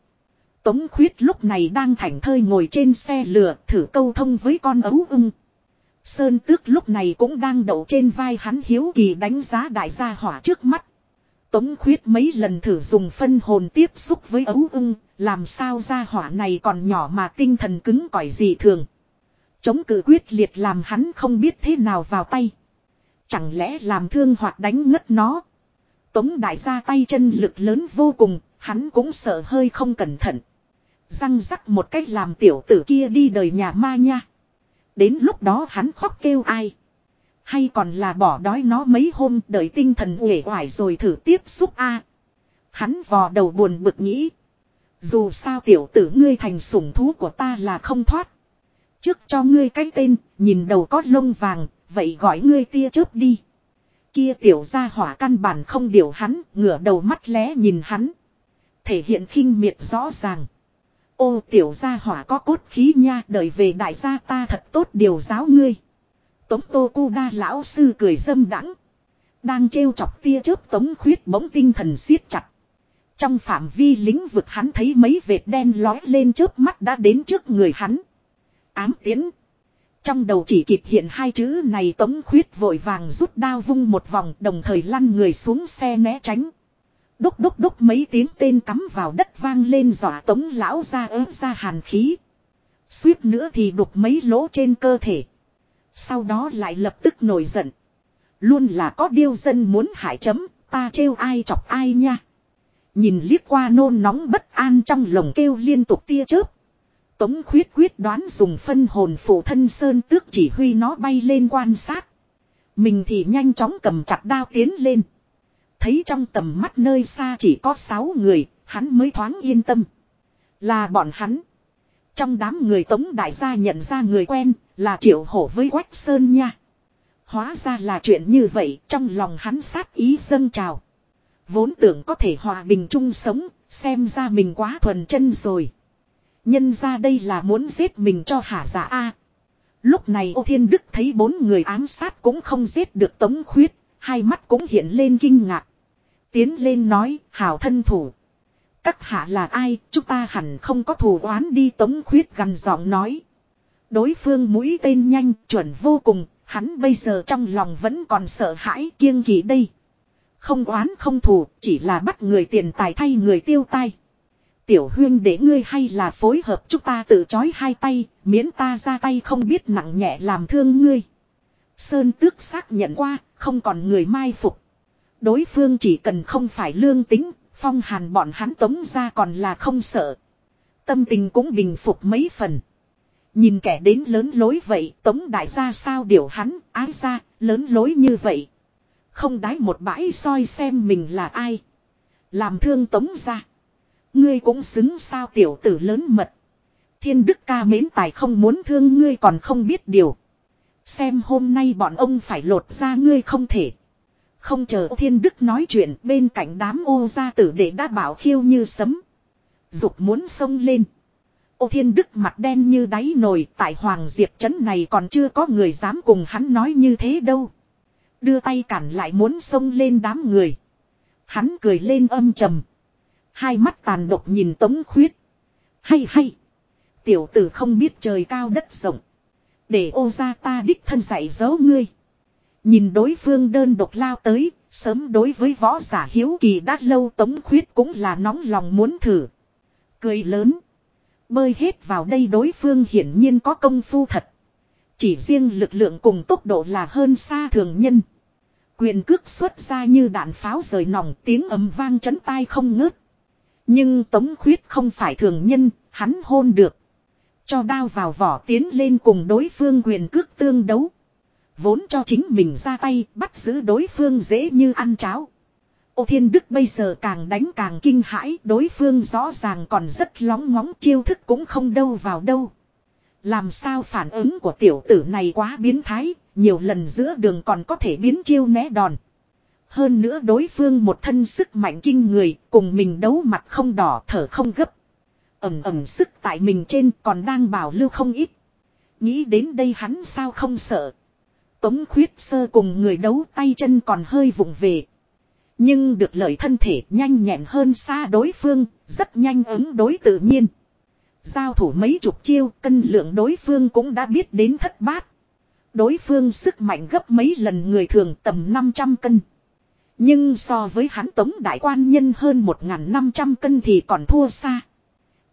Tống khuyết lúc này đang thảnh thơi ngồi trên xe lửa thử câu thông với con ấu ưng. Sơn tước lúc này cũng đang đậu trên vai hắn hiếu kỳ đánh giá đại gia hỏa trước mắt. Tống khuyết mấy lần thử dùng phân hồn tiếp xúc với ấu ưng, làm sao gia hỏa này còn nhỏ mà tinh thần cứng cỏi gì thường. Chống cự quyết liệt làm hắn không biết thế nào vào tay. Chẳng lẽ làm thương hoặc đánh ngất nó. Tống đại gia tay chân lực lớn vô cùng, hắn cũng sợ hơi không cẩn thận. Răng rắc một cách làm tiểu tử kia đi đời nhà ma nha. Đến lúc đó hắn khóc kêu ai. Hay còn là bỏ đói nó mấy hôm đợi tinh thần uể oải rồi thử tiếp xúc a Hắn vò đầu buồn bực nghĩ. Dù sao tiểu tử ngươi thành sủng thú của ta là không thoát. Trước cho ngươi cái tên, nhìn đầu có lông vàng, vậy gọi ngươi tia chớp đi. Kia tiểu gia hỏa căn bản không điều hắn, ngửa đầu mắt lé nhìn hắn. Thể hiện khinh miệt rõ ràng. Ô tiểu gia hỏa có cốt khí nha, đợi về đại gia ta thật tốt điều giáo ngươi. Tống Tô Cu Đa lão sư cười dâm đắng. Đang trêu chọc tia chớp tống khuyết bỗng tinh thần siết chặt. Trong phạm vi lĩnh vực hắn thấy mấy vệt đen lói lên chớp mắt đã đến trước người hắn. Ám tiến. Trong đầu chỉ kịp hiện hai chữ này tống khuyết vội vàng rút đao vung một vòng đồng thời lăn người xuống xe né tránh. Đúc đúc đúc mấy tiếng tên cắm vào đất vang lên dọa tống lão ra ớt ra hàn khí. Suýt nữa thì đục mấy lỗ trên cơ thể. Sau đó lại lập tức nổi giận. Luôn là có điêu dân muốn hại chấm, ta trêu ai chọc ai nha. Nhìn liếc qua nôn nóng bất an trong lồng kêu liên tục tia chớp. Tống khuyết quyết đoán dùng phân hồn phụ thân sơn tước chỉ huy nó bay lên quan sát. Mình thì nhanh chóng cầm chặt đao tiến lên. Thấy trong tầm mắt nơi xa chỉ có sáu người, hắn mới thoáng yên tâm. Là bọn hắn. Trong đám người tống đại gia nhận ra người quen, là triệu hổ với quách sơn nha. Hóa ra là chuyện như vậy, trong lòng hắn sát ý dâng trào. Vốn tưởng có thể hòa bình chung sống, xem ra mình quá thuần chân rồi. Nhân ra đây là muốn giết mình cho hả giả A. Lúc này ô thiên đức thấy bốn người ám sát cũng không giết được tống khuyết, hai mắt cũng hiện lên kinh ngạc. Tiến lên nói, hảo thân thủ. Các hạ là ai, chúng ta hẳn không có thù oán đi tống khuyết gần giọng nói. Đối phương mũi tên nhanh, chuẩn vô cùng, hắn bây giờ trong lòng vẫn còn sợ hãi kiêng kỵ đây. Không oán không thù, chỉ là bắt người tiền tài thay người tiêu tai. Tiểu huyên để ngươi hay là phối hợp chúng ta tự chói hai tay, miễn ta ra tay không biết nặng nhẹ làm thương ngươi. Sơn tước xác nhận qua, không còn người mai phục. Đối phương chỉ cần không phải lương tính, phong hàn bọn hắn tống ra còn là không sợ. Tâm tình cũng bình phục mấy phần. Nhìn kẻ đến lớn lối vậy, tống đại gia sao điều hắn, ái ra, lớn lối như vậy. Không đái một bãi soi xem mình là ai. Làm thương tống ra. Ngươi cũng xứng sao tiểu tử lớn mật. Thiên đức ca mến tài không muốn thương ngươi còn không biết điều. Xem hôm nay bọn ông phải lột ra ngươi không thể. Không chờ thiên đức nói chuyện, bên cạnh đám ô gia tử để đã bảo khiêu như sấm. Dục muốn sông lên. Ô thiên đức mặt đen như đáy nồi, tại Hoàng Diệp trấn này còn chưa có người dám cùng hắn nói như thế đâu. Đưa tay cản lại muốn sông lên đám người. Hắn cười lên âm trầm. Hai mắt tàn độc nhìn tống khuyết. Hay hay. Tiểu tử không biết trời cao đất rộng. Để ô gia ta đích thân dạy dỗ ngươi. Nhìn đối phương đơn độc lao tới, sớm đối với võ giả hiếu kỳ đã lâu tống khuyết cũng là nóng lòng muốn thử. Cười lớn. Bơi hết vào đây đối phương hiển nhiên có công phu thật. Chỉ riêng lực lượng cùng tốc độ là hơn xa thường nhân. Quyền cước xuất ra như đạn pháo rời nòng tiếng ầm vang chấn tai không ngớt. Nhưng Tống Khuyết không phải thường nhân, hắn hôn được. Cho đao vào vỏ tiến lên cùng đối phương quyền cước tương đấu. Vốn cho chính mình ra tay bắt giữ đối phương dễ như ăn cháo. Ô Thiên Đức bây giờ càng đánh càng kinh hãi, đối phương rõ ràng còn rất lóng ngóng chiêu thức cũng không đâu vào đâu. Làm sao phản ứng của tiểu tử này quá biến thái, nhiều lần giữa đường còn có thể biến chiêu né đòn. Hơn nữa đối phương một thân sức mạnh kinh người, cùng mình đấu mặt không đỏ thở không gấp. Ẩm ẩm sức tại mình trên còn đang bảo lưu không ít. Nghĩ đến đây hắn sao không sợ. Tống khuyết sơ cùng người đấu tay chân còn hơi vụng về. Nhưng được lợi thân thể nhanh nhẹn hơn xa đối phương, rất nhanh ứng đối tự nhiên. Giao thủ mấy chục chiêu, cân lượng đối phương cũng đã biết đến thất bát. Đối phương sức mạnh gấp mấy lần người thường tầm 500 cân. Nhưng so với hắn tống đại quan nhân hơn 1.500 cân thì còn thua xa.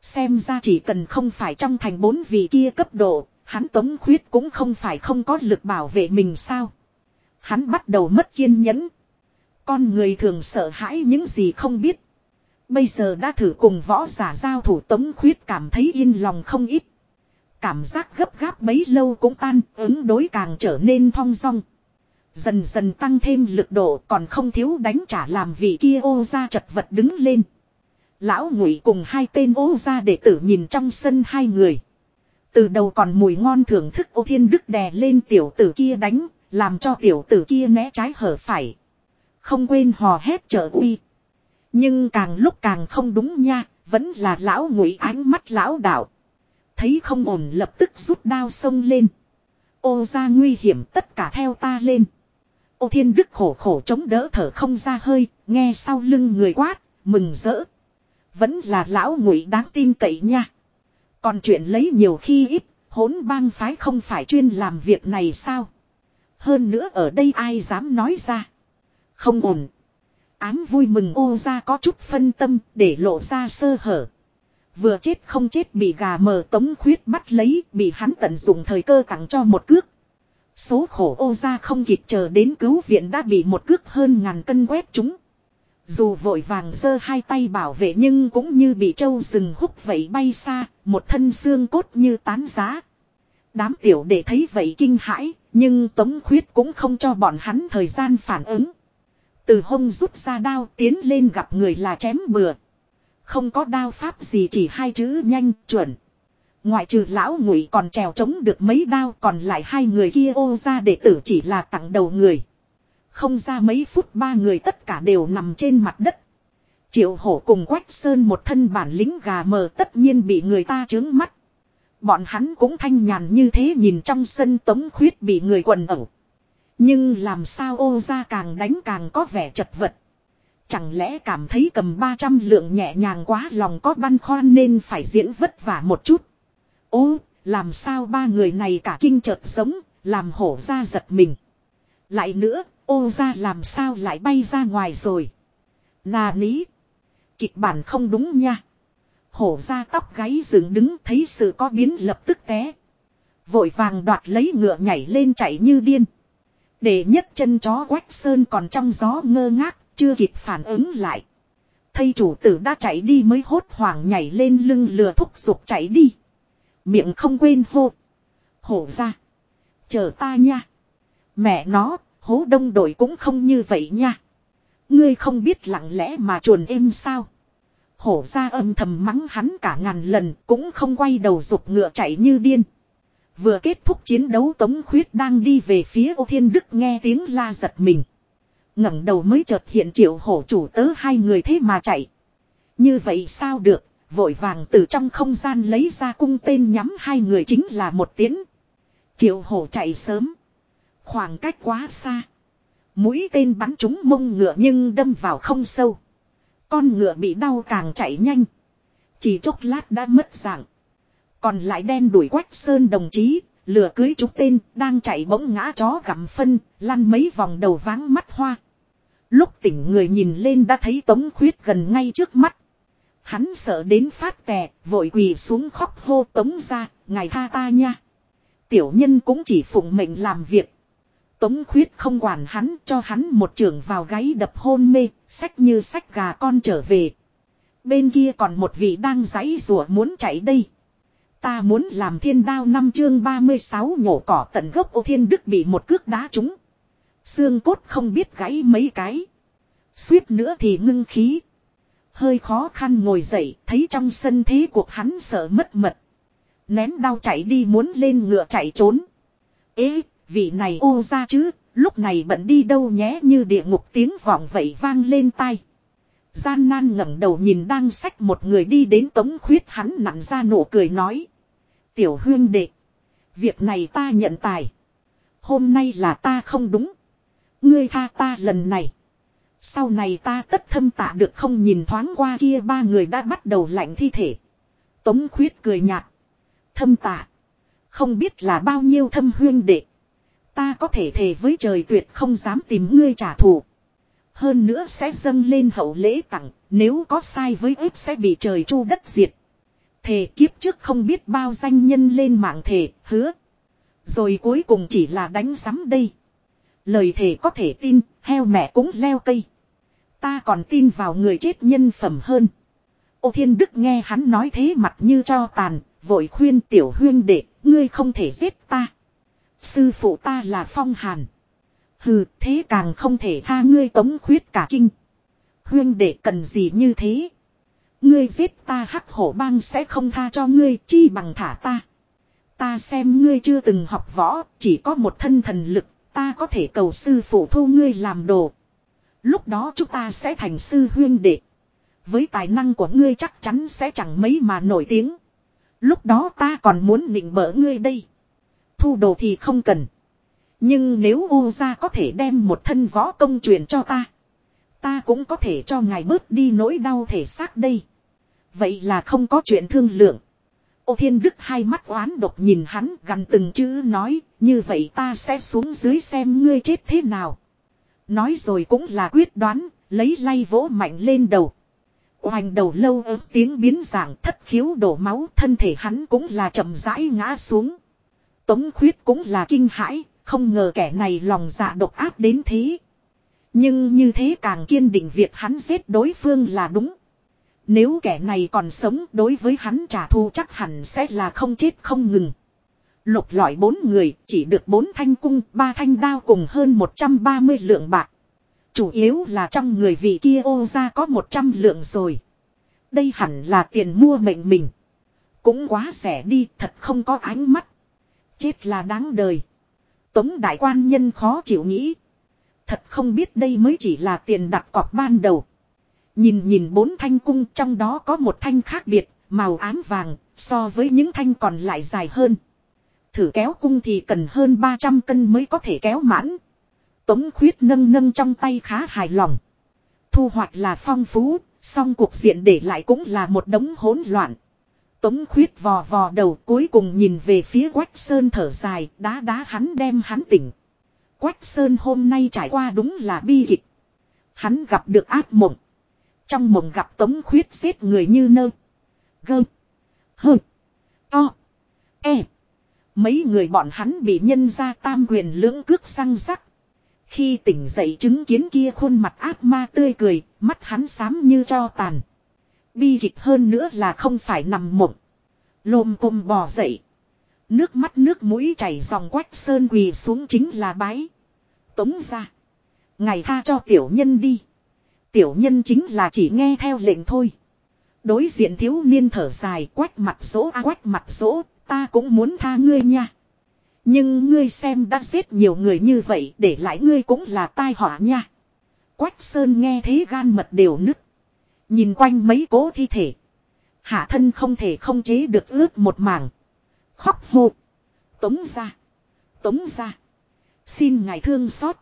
Xem ra chỉ cần không phải trong thành bốn vị kia cấp độ, hắn tống khuyết cũng không phải không có lực bảo vệ mình sao. Hắn bắt đầu mất kiên nhẫn. Con người thường sợ hãi những gì không biết. Bây giờ đã thử cùng võ giả giao thủ tống khuyết cảm thấy yên lòng không ít. Cảm giác gấp gáp bấy lâu cũng tan, ứng đối càng trở nên thong dong. Dần dần tăng thêm lực độ còn không thiếu đánh trả làm vị kia ô ra chật vật đứng lên. Lão ngụy cùng hai tên ô ra đệ tử nhìn trong sân hai người. Từ đầu còn mùi ngon thưởng thức ô thiên đức đè lên tiểu tử kia đánh, làm cho tiểu tử kia né trái hở phải. Không quên hò hét trợ uy. Nhưng càng lúc càng không đúng nha, vẫn là lão ngụy ánh mắt lão đạo. Thấy không ổn lập tức rút đao sông lên. Ô ra nguy hiểm tất cả theo ta lên. Ô thiên đức khổ khổ chống đỡ thở không ra hơi, nghe sau lưng người quát, mừng rỡ. Vẫn là lão ngụy đáng tin cậy nha. Còn chuyện lấy nhiều khi ít, hỗn bang phái không phải chuyên làm việc này sao? Hơn nữa ở đây ai dám nói ra? Không ổn. Ám vui mừng ô ra có chút phân tâm để lộ ra sơ hở. Vừa chết không chết bị gà mờ tống khuyết bắt lấy bị hắn tận dụng thời cơ tặng cho một cước. Số khổ ô ra không kịp chờ đến cứu viện đã bị một cước hơn ngàn cân quét chúng. Dù vội vàng giơ hai tay bảo vệ nhưng cũng như bị trâu rừng húc vậy bay xa, một thân xương cốt như tán giá. Đám tiểu để thấy vậy kinh hãi, nhưng Tống Khuyết cũng không cho bọn hắn thời gian phản ứng. Từ hông rút ra đao tiến lên gặp người là chém bừa. Không có đao pháp gì chỉ hai chữ nhanh, chuẩn. Ngoại trừ lão ngụy còn trèo chống được mấy đao còn lại hai người kia ô ra đệ tử chỉ là tặng đầu người. Không ra mấy phút ba người tất cả đều nằm trên mặt đất. Triệu hổ cùng Quách Sơn một thân bản lính gà mờ tất nhiên bị người ta chướng mắt. Bọn hắn cũng thanh nhàn như thế nhìn trong sân tống khuyết bị người quần ẩu. Nhưng làm sao ô ra càng đánh càng có vẻ chật vật. Chẳng lẽ cảm thấy cầm 300 lượng nhẹ nhàng quá lòng có băn khoăn nên phải diễn vất vả một chút. Ô, làm sao ba người này cả kinh chợt sống, làm hổ ra giật mình. Lại nữa, ô ra làm sao lại bay ra ngoài rồi. Nà ní. Kịch bản không đúng nha. Hổ ra tóc gáy dựng đứng thấy sự có biến lập tức té. Vội vàng đoạt lấy ngựa nhảy lên chạy như điên. Để nhất chân chó quách sơn còn trong gió ngơ ngác, chưa kịp phản ứng lại. Thầy chủ tử đã chạy đi mới hốt hoảng nhảy lên lưng lừa thúc giục chạy đi. Miệng không quên hô. Hổ ra. Chờ ta nha. Mẹ nó, hố đông đội cũng không như vậy nha. Ngươi không biết lặng lẽ mà chuồn êm sao. Hổ ra âm thầm mắng hắn cả ngàn lần cũng không quay đầu rụt ngựa chạy như điên. Vừa kết thúc chiến đấu Tống Khuyết đang đi về phía ô thiên đức nghe tiếng la giật mình. ngẩng đầu mới chợt hiện triệu hổ chủ tớ hai người thế mà chạy. Như vậy sao được, vội vàng từ trong không gian lấy ra cung tên nhắm hai người chính là một tiếng. Triệu hổ chạy sớm. Khoảng cách quá xa. Mũi tên bắn trúng mông ngựa nhưng đâm vào không sâu. Con ngựa bị đau càng chạy nhanh. Chỉ chốc lát đã mất dạng. Còn lại đen đuổi quách sơn đồng chí, lửa cưới trúng tên, đang chạy bỗng ngã chó gặm phân, lăn mấy vòng đầu váng mắt hoa. Lúc tỉnh người nhìn lên đã thấy tống khuyết gần ngay trước mắt. Hắn sợ đến phát tè, vội quỳ xuống khóc hô tống ra, ngài tha ta nha. Tiểu nhân cũng chỉ phụng mệnh làm việc. Tống khuyết không quản hắn cho hắn một trường vào gáy đập hôn mê, sách như sách gà con trở về. Bên kia còn một vị đang giãy rùa muốn chạy đây. Ta muốn làm thiên đao năm chương 36 nhổ cỏ tận gốc ô thiên đức bị một cước đá trúng. Xương cốt không biết gãy mấy cái. Suýt nữa thì ngưng khí. Hơi khó khăn ngồi dậy thấy trong sân thế cuộc hắn sợ mất mật. Nén đau chạy đi muốn lên ngựa chạy trốn. Ê, vị này ô ra chứ, lúc này bận đi đâu nhé như địa ngục tiếng vọng vậy vang lên tai. Gian nan ngẩng đầu nhìn đang sách một người đi đến tống khuyết hắn nặn ra nụ cười nói. Tiểu huyên đệ. Việc này ta nhận tài. Hôm nay là ta không đúng. Ngươi tha ta lần này. Sau này ta tất thâm tạ được không nhìn thoáng qua kia ba người đã bắt đầu lạnh thi thể. Tống khuyết cười nhạt. Thâm tạ. Không biết là bao nhiêu thâm huyên đệ. Ta có thể thề với trời tuyệt không dám tìm ngươi trả thù. Hơn nữa sẽ dâng lên hậu lễ tặng, nếu có sai với ếp sẽ bị trời chu đất diệt. Thề kiếp trước không biết bao danh nhân lên mạng thề, hứa. Rồi cuối cùng chỉ là đánh sắm đây. Lời thề có thể tin, heo mẹ cũng leo cây. Ta còn tin vào người chết nhân phẩm hơn. Ô thiên đức nghe hắn nói thế mặt như cho tàn, vội khuyên tiểu huyên đệ, ngươi không thể giết ta. Sư phụ ta là phong hàn. Hừ, thế càng không thể tha ngươi tống khuyết cả kinh. Huyên đệ cần gì như thế? Ngươi giết ta hắc hổ bang sẽ không tha cho ngươi chi bằng thả ta. Ta xem ngươi chưa từng học võ, chỉ có một thân thần lực, ta có thể cầu sư phụ thu ngươi làm đồ. Lúc đó chúng ta sẽ thành sư huyên đệ. Với tài năng của ngươi chắc chắn sẽ chẳng mấy mà nổi tiếng. Lúc đó ta còn muốn nịnh bỡ ngươi đây. Thu đồ thì không cần. Nhưng nếu U gia có thể đem một thân võ công truyền cho ta. Ta cũng có thể cho ngài bớt đi nỗi đau thể xác đây. Vậy là không có chuyện thương lượng. Ô thiên đức hai mắt oán độc nhìn hắn gần từng chữ nói. Như vậy ta sẽ xuống dưới xem ngươi chết thế nào. Nói rồi cũng là quyết đoán. Lấy lay vỗ mạnh lên đầu. Hoành đầu lâu ớt tiếng biến dạng thất khiếu đổ máu, thân thể hắn cũng là chậm rãi ngã xuống. Tống khuyết cũng là kinh hãi, không ngờ kẻ này lòng dạ độc ác đến thế. Nhưng như thế càng kiên định việc hắn giết đối phương là đúng. Nếu kẻ này còn sống đối với hắn trả thù chắc hẳn sẽ là không chết không ngừng. Lục lọi bốn người chỉ được bốn thanh cung, ba thanh đao cùng hơn 130 lượng bạc. Chủ yếu là trong người vị kia ô ra có 100 lượng rồi. Đây hẳn là tiền mua mệnh mình. Cũng quá rẻ đi, thật không có ánh mắt. Chết là đáng đời. Tống đại quan nhân khó chịu nghĩ. Thật không biết đây mới chỉ là tiền đặt cọc ban đầu. Nhìn nhìn bốn thanh cung trong đó có một thanh khác biệt, màu ám vàng, so với những thanh còn lại dài hơn. Thử kéo cung thì cần hơn 300 cân mới có thể kéo mãn. Tống khuyết nâng nâng trong tay khá hài lòng. Thu hoạch là phong phú, song cuộc diện để lại cũng là một đống hỗn loạn. Tống khuyết vò vò đầu cuối cùng nhìn về phía Quách Sơn thở dài, đá đá hắn đem hắn tỉnh. Quách Sơn hôm nay trải qua đúng là bi kịch. Hắn gặp được ác mộng. Trong mộng gặp Tống khuyết giết người như nơ. Gơ. Hơ. To. E. Mấy người bọn hắn bị nhân ra tam quyền lưỡng cước răng rắc. Khi tỉnh dậy chứng kiến kia khuôn mặt ác ma tươi cười, mắt hắn xám như cho tàn. Bi kịch hơn nữa là không phải nằm mộng. Lồm cồm bò dậy. Nước mắt nước mũi chảy dòng quách sơn quỳ xuống chính là bái. Tống ra. Ngày tha cho tiểu nhân đi. Tiểu nhân chính là chỉ nghe theo lệnh thôi. Đối diện thiếu niên thở dài quách mặt dỗ a à, quách mặt dỗ, ta cũng muốn tha ngươi nha. Nhưng ngươi xem đã giết nhiều người như vậy để lại ngươi cũng là tai họa nha. Quách Sơn nghe thế gan mật đều nứt. Nhìn quanh mấy cố thi thể. Hạ thân không thể không chế được ướt một mảng. Khóc hô. Tống ra. Tống ra. Xin ngài thương xót.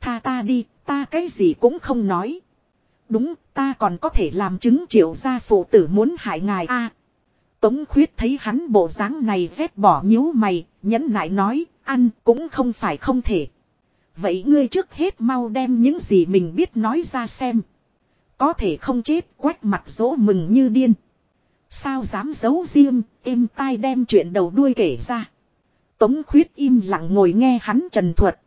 Tha ta đi, ta cái gì cũng không nói. Đúng, ta còn có thể làm chứng triệu gia phụ tử muốn hại ngài a. Tống khuyết thấy hắn bộ dáng này vét bỏ nhíu mày, nhẫn nại nói, ăn cũng không phải không thể. Vậy ngươi trước hết mau đem những gì mình biết nói ra xem. Có thể không chết quách mặt dỗ mừng như điên. Sao dám giấu riêng, êm tai đem chuyện đầu đuôi kể ra. Tống khuyết im lặng ngồi nghe hắn trần thuật.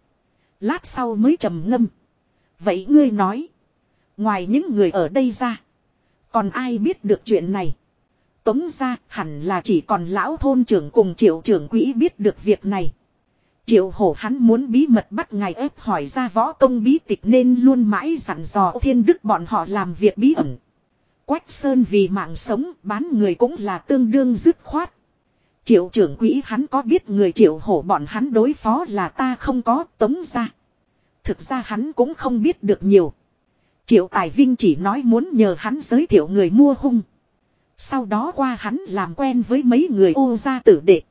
Lát sau mới trầm ngâm. Vậy ngươi nói. Ngoài những người ở đây ra. Còn ai biết được chuyện này. Tống ra hẳn là chỉ còn lão thôn trưởng cùng triệu trưởng quỹ biết được việc này. Triệu hổ hắn muốn bí mật bắt ngài ép hỏi ra võ công bí tịch nên luôn mãi dặn dò thiên đức bọn họ làm việc bí ẩn. Quách Sơn vì mạng sống, bán người cũng là tương đương dứt khoát. Triệu trưởng quỹ hắn có biết người triệu hổ bọn hắn đối phó là ta không có, tống ra. Thực ra hắn cũng không biết được nhiều. Triệu Tài Vinh chỉ nói muốn nhờ hắn giới thiệu người mua hung. Sau đó qua hắn làm quen với mấy người ô gia tử đệ.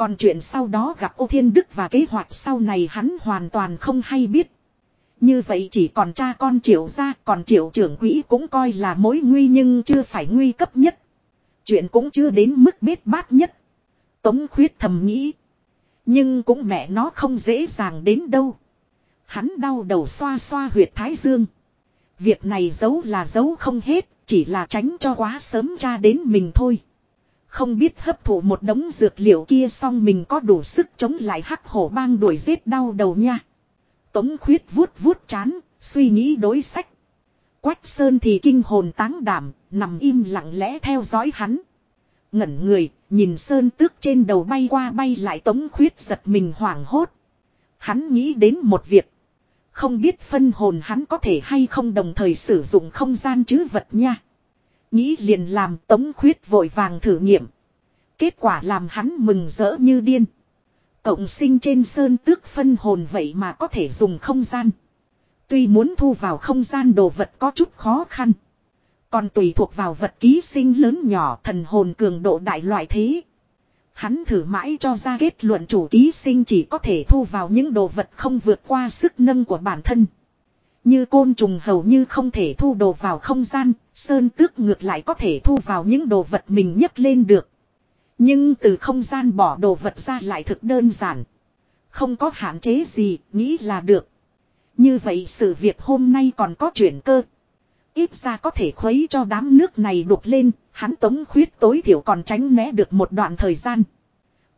Còn chuyện sau đó gặp ô thiên đức và kế hoạch sau này hắn hoàn toàn không hay biết. Như vậy chỉ còn cha con triệu gia còn triệu trưởng quỹ cũng coi là mối nguy nhưng chưa phải nguy cấp nhất. Chuyện cũng chưa đến mức bết bát nhất. Tống khuyết thầm nghĩ. Nhưng cũng mẹ nó không dễ dàng đến đâu. Hắn đau đầu xoa xoa huyệt thái dương. Việc này giấu là giấu không hết, chỉ là tránh cho quá sớm tra đến mình thôi. Không biết hấp thụ một đống dược liệu kia xong mình có đủ sức chống lại hắc hổ bang đuổi giết đau đầu nha. Tống khuyết vuốt vuốt chán, suy nghĩ đối sách. Quách Sơn thì kinh hồn táng đảm, nằm im lặng lẽ theo dõi hắn. Ngẩn người, nhìn Sơn tước trên đầu bay qua bay lại tống khuyết giật mình hoảng hốt. Hắn nghĩ đến một việc. Không biết phân hồn hắn có thể hay không đồng thời sử dụng không gian chứ vật nha. Nghĩ liền làm tống khuyết vội vàng thử nghiệm. Kết quả làm hắn mừng rỡ như điên. Cộng sinh trên sơn tước phân hồn vậy mà có thể dùng không gian. Tuy muốn thu vào không gian đồ vật có chút khó khăn. Còn tùy thuộc vào vật ký sinh lớn nhỏ thần hồn cường độ đại loại thế. Hắn thử mãi cho ra kết luận chủ ký sinh chỉ có thể thu vào những đồ vật không vượt qua sức nâng của bản thân. Như côn trùng hầu như không thể thu đồ vào không gian, sơn tước ngược lại có thể thu vào những đồ vật mình nhấc lên được. Nhưng từ không gian bỏ đồ vật ra lại thực đơn giản. Không có hạn chế gì, nghĩ là được. Như vậy sự việc hôm nay còn có chuyển cơ. Ít ra có thể khuấy cho đám nước này đục lên, hắn tống khuyết tối thiểu còn tránh né được một đoạn thời gian.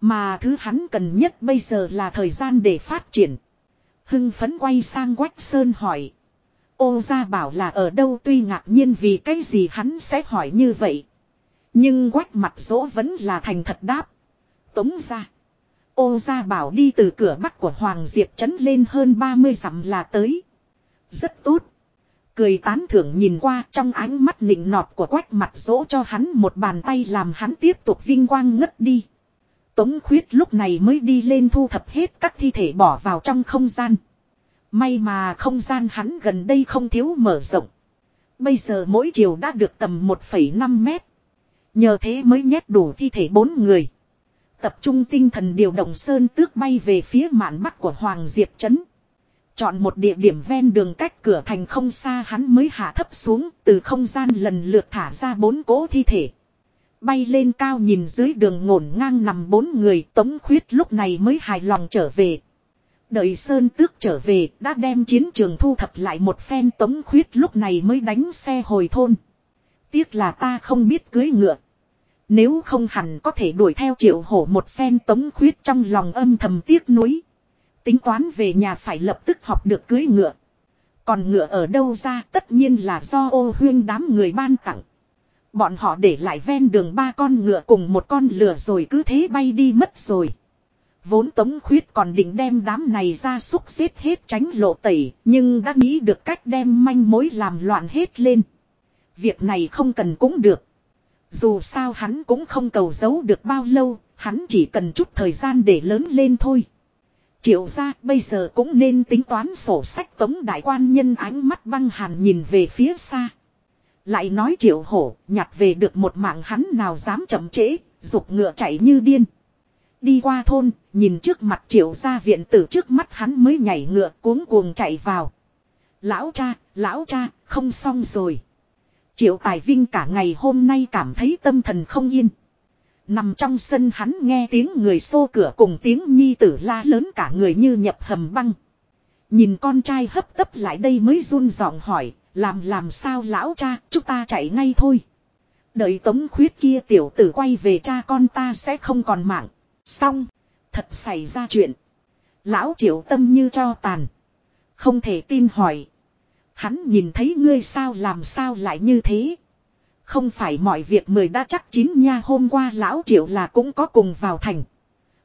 Mà thứ hắn cần nhất bây giờ là thời gian để phát triển. Hưng phấn quay sang Quách Sơn hỏi. Ô gia bảo là ở đâu tuy ngạc nhiên vì cái gì hắn sẽ hỏi như vậy. Nhưng quách mặt dỗ vẫn là thành thật đáp. Tống ra. Ô gia bảo đi từ cửa bắc của Hoàng Diệp trấn lên hơn 30 dặm là tới. Rất tốt. Cười tán thưởng nhìn qua trong ánh mắt nịnh nọt của quách mặt dỗ cho hắn một bàn tay làm hắn tiếp tục vinh quang ngất đi. Tống khuyết lúc này mới đi lên thu thập hết các thi thể bỏ vào trong không gian. May mà không gian hắn gần đây không thiếu mở rộng. Bây giờ mỗi chiều đã được tầm 1,5 mét. Nhờ thế mới nhét đủ thi thể bốn người. Tập trung tinh thần điều động sơn tước bay về phía mạn bắc của Hoàng Diệp Trấn. Chọn một địa điểm ven đường cách cửa thành không xa hắn mới hạ thấp xuống từ không gian lần lượt thả ra bốn cỗ thi thể. Bay lên cao nhìn dưới đường ngổn ngang nằm bốn người, tống khuyết lúc này mới hài lòng trở về. Đợi Sơn Tước trở về, đã đem chiến trường thu thập lại một phen, tống khuyết lúc này mới đánh xe hồi thôn. Tiếc là ta không biết cưới ngựa. Nếu không hẳn có thể đuổi theo triệu hổ một phen, tống khuyết trong lòng âm thầm tiếc nuối. Tính toán về nhà phải lập tức học được cưới ngựa. Còn ngựa ở đâu ra, tất nhiên là do ô huyên đám người ban tặng. Bọn họ để lại ven đường ba con ngựa cùng một con lửa rồi cứ thế bay đi mất rồi. Vốn Tống Khuyết còn định đem đám này ra xúc xếp hết tránh lộ tẩy, nhưng đã nghĩ được cách đem manh mối làm loạn hết lên. Việc này không cần cũng được. Dù sao hắn cũng không cầu giấu được bao lâu, hắn chỉ cần chút thời gian để lớn lên thôi. Triệu ra bây giờ cũng nên tính toán sổ sách tống đại quan nhân ánh mắt băng hàn nhìn về phía xa. Lại nói triệu hổ nhặt về được một mạng hắn nào dám chậm trễ, dục ngựa chạy như điên. Đi qua thôn, nhìn trước mặt triệu gia viện tử trước mắt hắn mới nhảy ngựa cuống cuồng chạy vào. Lão cha, lão cha, không xong rồi. Triệu Tài Vinh cả ngày hôm nay cảm thấy tâm thần không yên. Nằm trong sân hắn nghe tiếng người xô cửa cùng tiếng nhi tử la lớn cả người như nhập hầm băng. Nhìn con trai hấp tấp lại đây mới run giọng hỏi, làm làm sao lão cha, chúng ta chạy ngay thôi. Đợi tống khuyết kia tiểu tử quay về cha con ta sẽ không còn mạng. Xong, thật xảy ra chuyện. Lão triệu tâm như cho tàn. Không thể tin hỏi. Hắn nhìn thấy ngươi sao làm sao lại như thế. Không phải mọi việc mười đã chắc chín nha hôm qua lão triệu là cũng có cùng vào thành.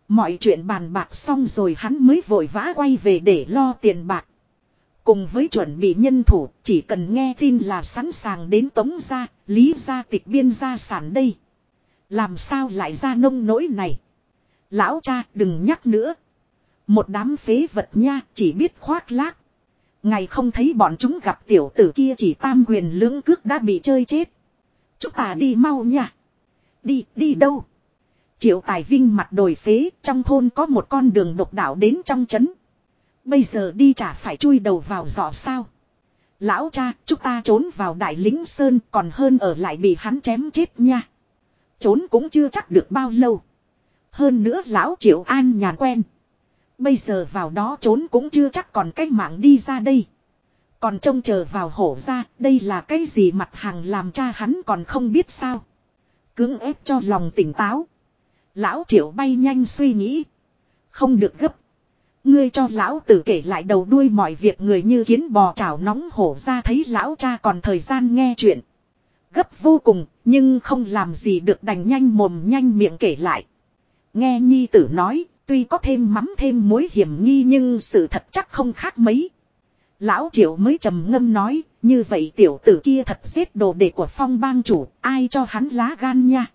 Mọi chuyện bàn bạc xong rồi hắn mới vội vã quay về để lo tiền bạc. Cùng với chuẩn bị nhân thủ, chỉ cần nghe tin là sẵn sàng đến tống gia, lý gia tịch biên gia sản đây. Làm sao lại ra nông nỗi này? Lão cha đừng nhắc nữa. Một đám phế vật nha chỉ biết khoác lác. Ngày không thấy bọn chúng gặp tiểu tử kia chỉ tam quyền lưỡng cước đã bị chơi chết. Chúng ta đi mau nha. Đi, đi đâu? Triệu Tài Vinh mặt đồi phế, trong thôn có một con đường độc đảo đến trong trấn. Bây giờ đi chả phải chui đầu vào giỏ sao. Lão cha, chúng ta trốn vào đại lính Sơn còn hơn ở lại bị hắn chém chết nha. Trốn cũng chưa chắc được bao lâu. Hơn nữa lão Triệu An nhàn quen. Bây giờ vào đó trốn cũng chưa chắc còn cách mạng đi ra đây. Còn trông chờ vào hổ ra, đây là cái gì mặt hàng làm cha hắn còn không biết sao. Cưỡng ép cho lòng tỉnh táo. Lão triệu bay nhanh suy nghĩ. Không được gấp. Ngươi cho lão tử kể lại đầu đuôi mọi việc người như kiến bò chảo nóng hổ ra thấy lão cha còn thời gian nghe chuyện. Gấp vô cùng, nhưng không làm gì được đành nhanh mồm nhanh miệng kể lại. Nghe nhi tử nói, tuy có thêm mắm thêm mối hiểm nghi nhưng sự thật chắc không khác mấy. Lão triệu mới trầm ngâm nói, như vậy tiểu tử kia thật giết đồ đệ của phong bang chủ, ai cho hắn lá gan nha.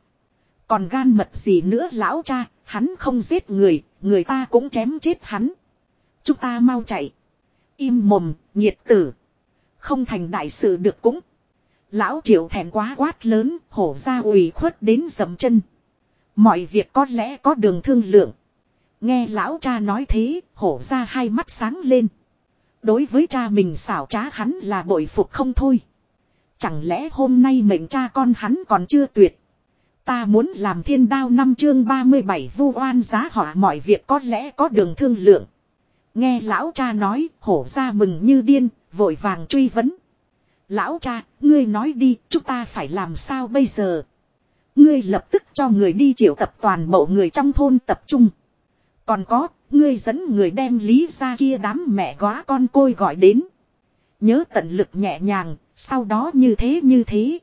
Còn gan mật gì nữa lão cha, hắn không giết người, người ta cũng chém chết hắn. Chúng ta mau chạy. Im mồm, nhiệt tử. Không thành đại sự được cũng. Lão triệu thèm quá quát lớn, hổ ra ủy khuất đến dầm chân. Mọi việc có lẽ có đường thương lượng. Nghe lão cha nói thế, hổ ra hai mắt sáng lên. Đối với cha mình xảo trá hắn là bội phục không thôi. Chẳng lẽ hôm nay mệnh cha con hắn còn chưa tuyệt. Ta muốn làm thiên đao năm chương 37 vu oan giá họa mọi việc có lẽ có đường thương lượng. Nghe lão cha nói, hổ ra mừng như điên, vội vàng truy vấn. Lão cha, ngươi nói đi, chúng ta phải làm sao bây giờ? Ngươi lập tức cho người đi triệu tập toàn bộ người trong thôn tập trung. Còn có, ngươi dẫn người đem lý ra kia đám mẹ góa con côi gọi đến. Nhớ tận lực nhẹ nhàng, sau đó như thế như thế.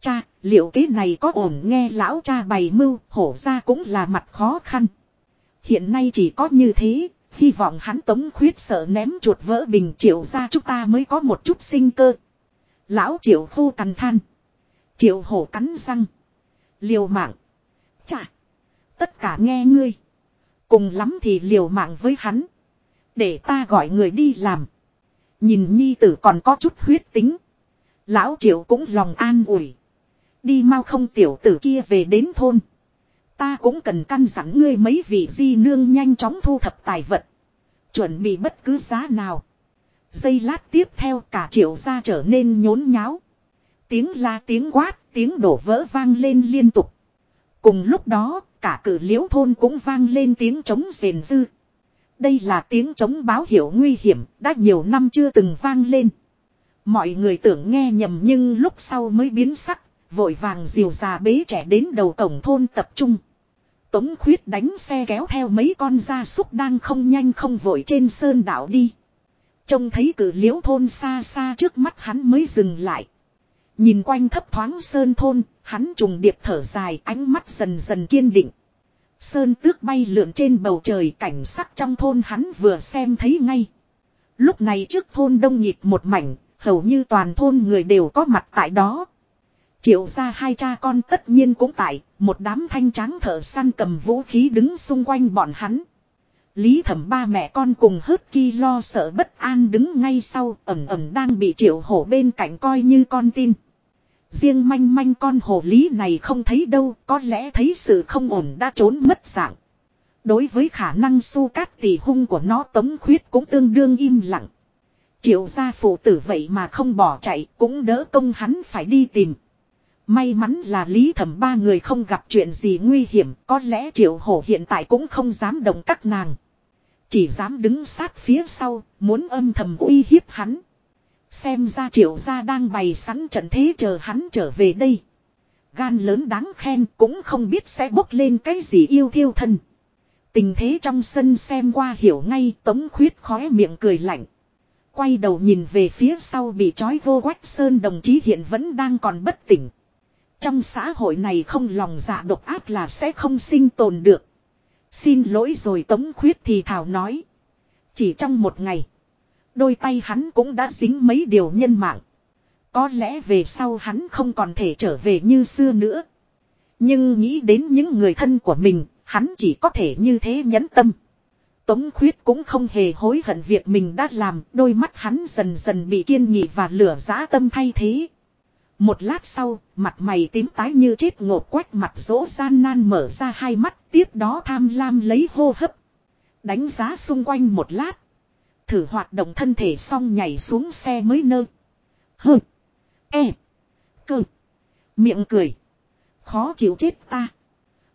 Cha, liệu kế này có ổn nghe lão cha bày mưu, hổ ra cũng là mặt khó khăn. Hiện nay chỉ có như thế, hy vọng hắn tống khuyết sợ ném chuột vỡ bình triệu ra chúng ta mới có một chút sinh cơ. Lão triệu khô cằn than. Triệu hổ cắn răng. Liều mạng. Chà. Tất cả nghe ngươi. Cùng lắm thì liều mạng với hắn. Để ta gọi người đi làm. Nhìn nhi tử còn có chút huyết tính. Lão triệu cũng lòng an ủi. Đi mau không tiểu tử kia về đến thôn. Ta cũng cần căn dặn ngươi mấy vị di nương nhanh chóng thu thập tài vật. Chuẩn bị bất cứ giá nào. Giây lát tiếp theo cả triệu gia trở nên nhốn nháo. Tiếng la tiếng quát, tiếng đổ vỡ vang lên liên tục. Cùng lúc đó, cả cử liễu thôn cũng vang lên tiếng trống rền dư. Đây là tiếng trống báo hiệu nguy hiểm, đã nhiều năm chưa từng vang lên. Mọi người tưởng nghe nhầm nhưng lúc sau mới biến sắc, vội vàng diều già bế trẻ đến đầu cổng thôn tập trung. Tống khuyết đánh xe kéo theo mấy con gia súc đang không nhanh không vội trên sơn đảo đi. Trông thấy cử liễu thôn xa xa trước mắt hắn mới dừng lại. Nhìn quanh thấp thoáng sơn thôn, hắn trùng điệp thở dài ánh mắt dần dần kiên định. Sơn tước bay lượn trên bầu trời cảnh sắc trong thôn hắn vừa xem thấy ngay. Lúc này trước thôn đông nhịp một mảnh, hầu như toàn thôn người đều có mặt tại đó. Triệu ra hai cha con tất nhiên cũng tại, một đám thanh tráng thợ săn cầm vũ khí đứng xung quanh bọn hắn. Lý thẩm ba mẹ con cùng hớt ki lo sợ bất an đứng ngay sau ẩm ẩm đang bị triệu hổ bên cạnh coi như con tin. Riêng manh manh con hồ lý này không thấy đâu, có lẽ thấy sự không ổn đã trốn mất dạng. Đối với khả năng su cát tỷ hung của nó tống khuyết cũng tương đương im lặng. Triệu gia phụ tử vậy mà không bỏ chạy cũng đỡ công hắn phải đi tìm. May mắn là lý thẩm ba người không gặp chuyện gì nguy hiểm, có lẽ triệu hổ hiện tại cũng không dám động các nàng. Chỉ dám đứng sát phía sau, muốn âm thầm uy hiếp hắn. Xem ra triệu gia đang bày sẵn trận thế chờ hắn trở về đây. Gan lớn đáng khen cũng không biết sẽ bốc lên cái gì yêu thiêu thân. Tình thế trong sân xem qua hiểu ngay tống khuyết khóe miệng cười lạnh. Quay đầu nhìn về phía sau bị trói vô quách sơn đồng chí hiện vẫn đang còn bất tỉnh. Trong xã hội này không lòng dạ độc ác là sẽ không sinh tồn được. Xin lỗi rồi tống khuyết thì thảo nói. Chỉ trong một ngày. Đôi tay hắn cũng đã dính mấy điều nhân mạng. Có lẽ về sau hắn không còn thể trở về như xưa nữa. Nhưng nghĩ đến những người thân của mình, hắn chỉ có thể như thế nhẫn tâm. Tống khuyết cũng không hề hối hận việc mình đã làm, đôi mắt hắn dần dần bị kiên nghị và lửa giã tâm thay thế. Một lát sau, mặt mày tím tái như chết ngột quách mặt dỗ gian nan mở ra hai mắt, tiếp đó tham lam lấy hô hấp. Đánh giá xung quanh một lát. Thử hoạt động thân thể xong nhảy xuống xe mới nơ. Hơ. E. Cơ. Miệng cười. Khó chịu chết ta.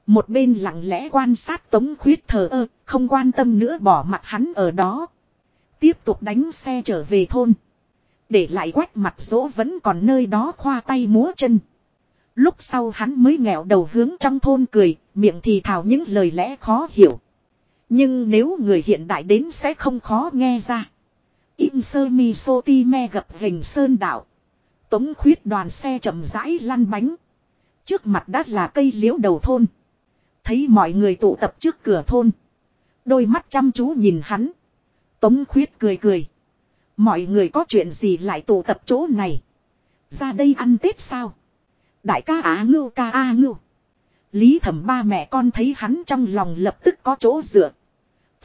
Một bên lặng lẽ quan sát tống khuyết thờ ơ, không quan tâm nữa bỏ mặt hắn ở đó. Tiếp tục đánh xe trở về thôn. Để lại quách mặt dỗ vẫn còn nơi đó khoa tay múa chân. Lúc sau hắn mới nghẹo đầu hướng trong thôn cười, miệng thì thào những lời lẽ khó hiểu. Nhưng nếu người hiện đại đến sẽ không khó nghe ra. Im sơ mi sô ti me gập hình sơn đạo. Tống khuyết đoàn xe chậm rãi lăn bánh. Trước mặt đã là cây liễu đầu thôn. Thấy mọi người tụ tập trước cửa thôn. Đôi mắt chăm chú nhìn hắn. Tống khuyết cười cười. Mọi người có chuyện gì lại tụ tập chỗ này. Ra đây ăn Tết sao? Đại ca Á ngưu ca á ngưu. Lý thẩm ba mẹ con thấy hắn trong lòng lập tức có chỗ dựa.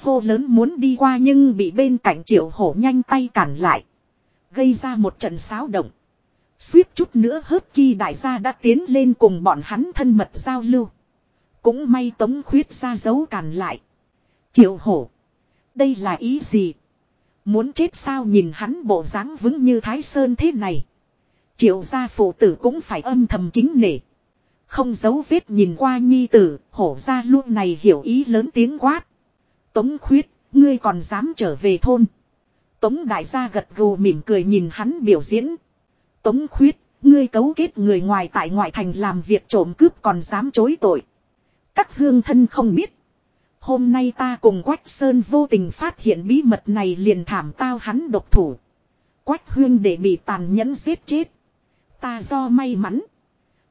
Hô lớn muốn đi qua nhưng bị bên cạnh triệu hổ nhanh tay cản lại. Gây ra một trận xáo động. Suýt chút nữa hớt kỳ đại gia đã tiến lên cùng bọn hắn thân mật giao lưu. Cũng may tống khuyết ra dấu cản lại. Triệu hổ. Đây là ý gì? Muốn chết sao nhìn hắn bộ dáng vững như thái sơn thế này. Triệu gia phụ tử cũng phải âm thầm kính nể. Không giấu vết nhìn qua nhi tử, hổ ra luôn này hiểu ý lớn tiếng quát. Tống khuyết, ngươi còn dám trở về thôn. Tống đại gia gật gù mỉm cười nhìn hắn biểu diễn. Tống khuyết, ngươi cấu kết người ngoài tại ngoại thành làm việc trộm cướp còn dám chối tội. Các hương thân không biết. Hôm nay ta cùng Quách Sơn vô tình phát hiện bí mật này liền thảm tao hắn độc thủ. Quách huyên để bị tàn nhẫn giết chết. Ta do may mắn.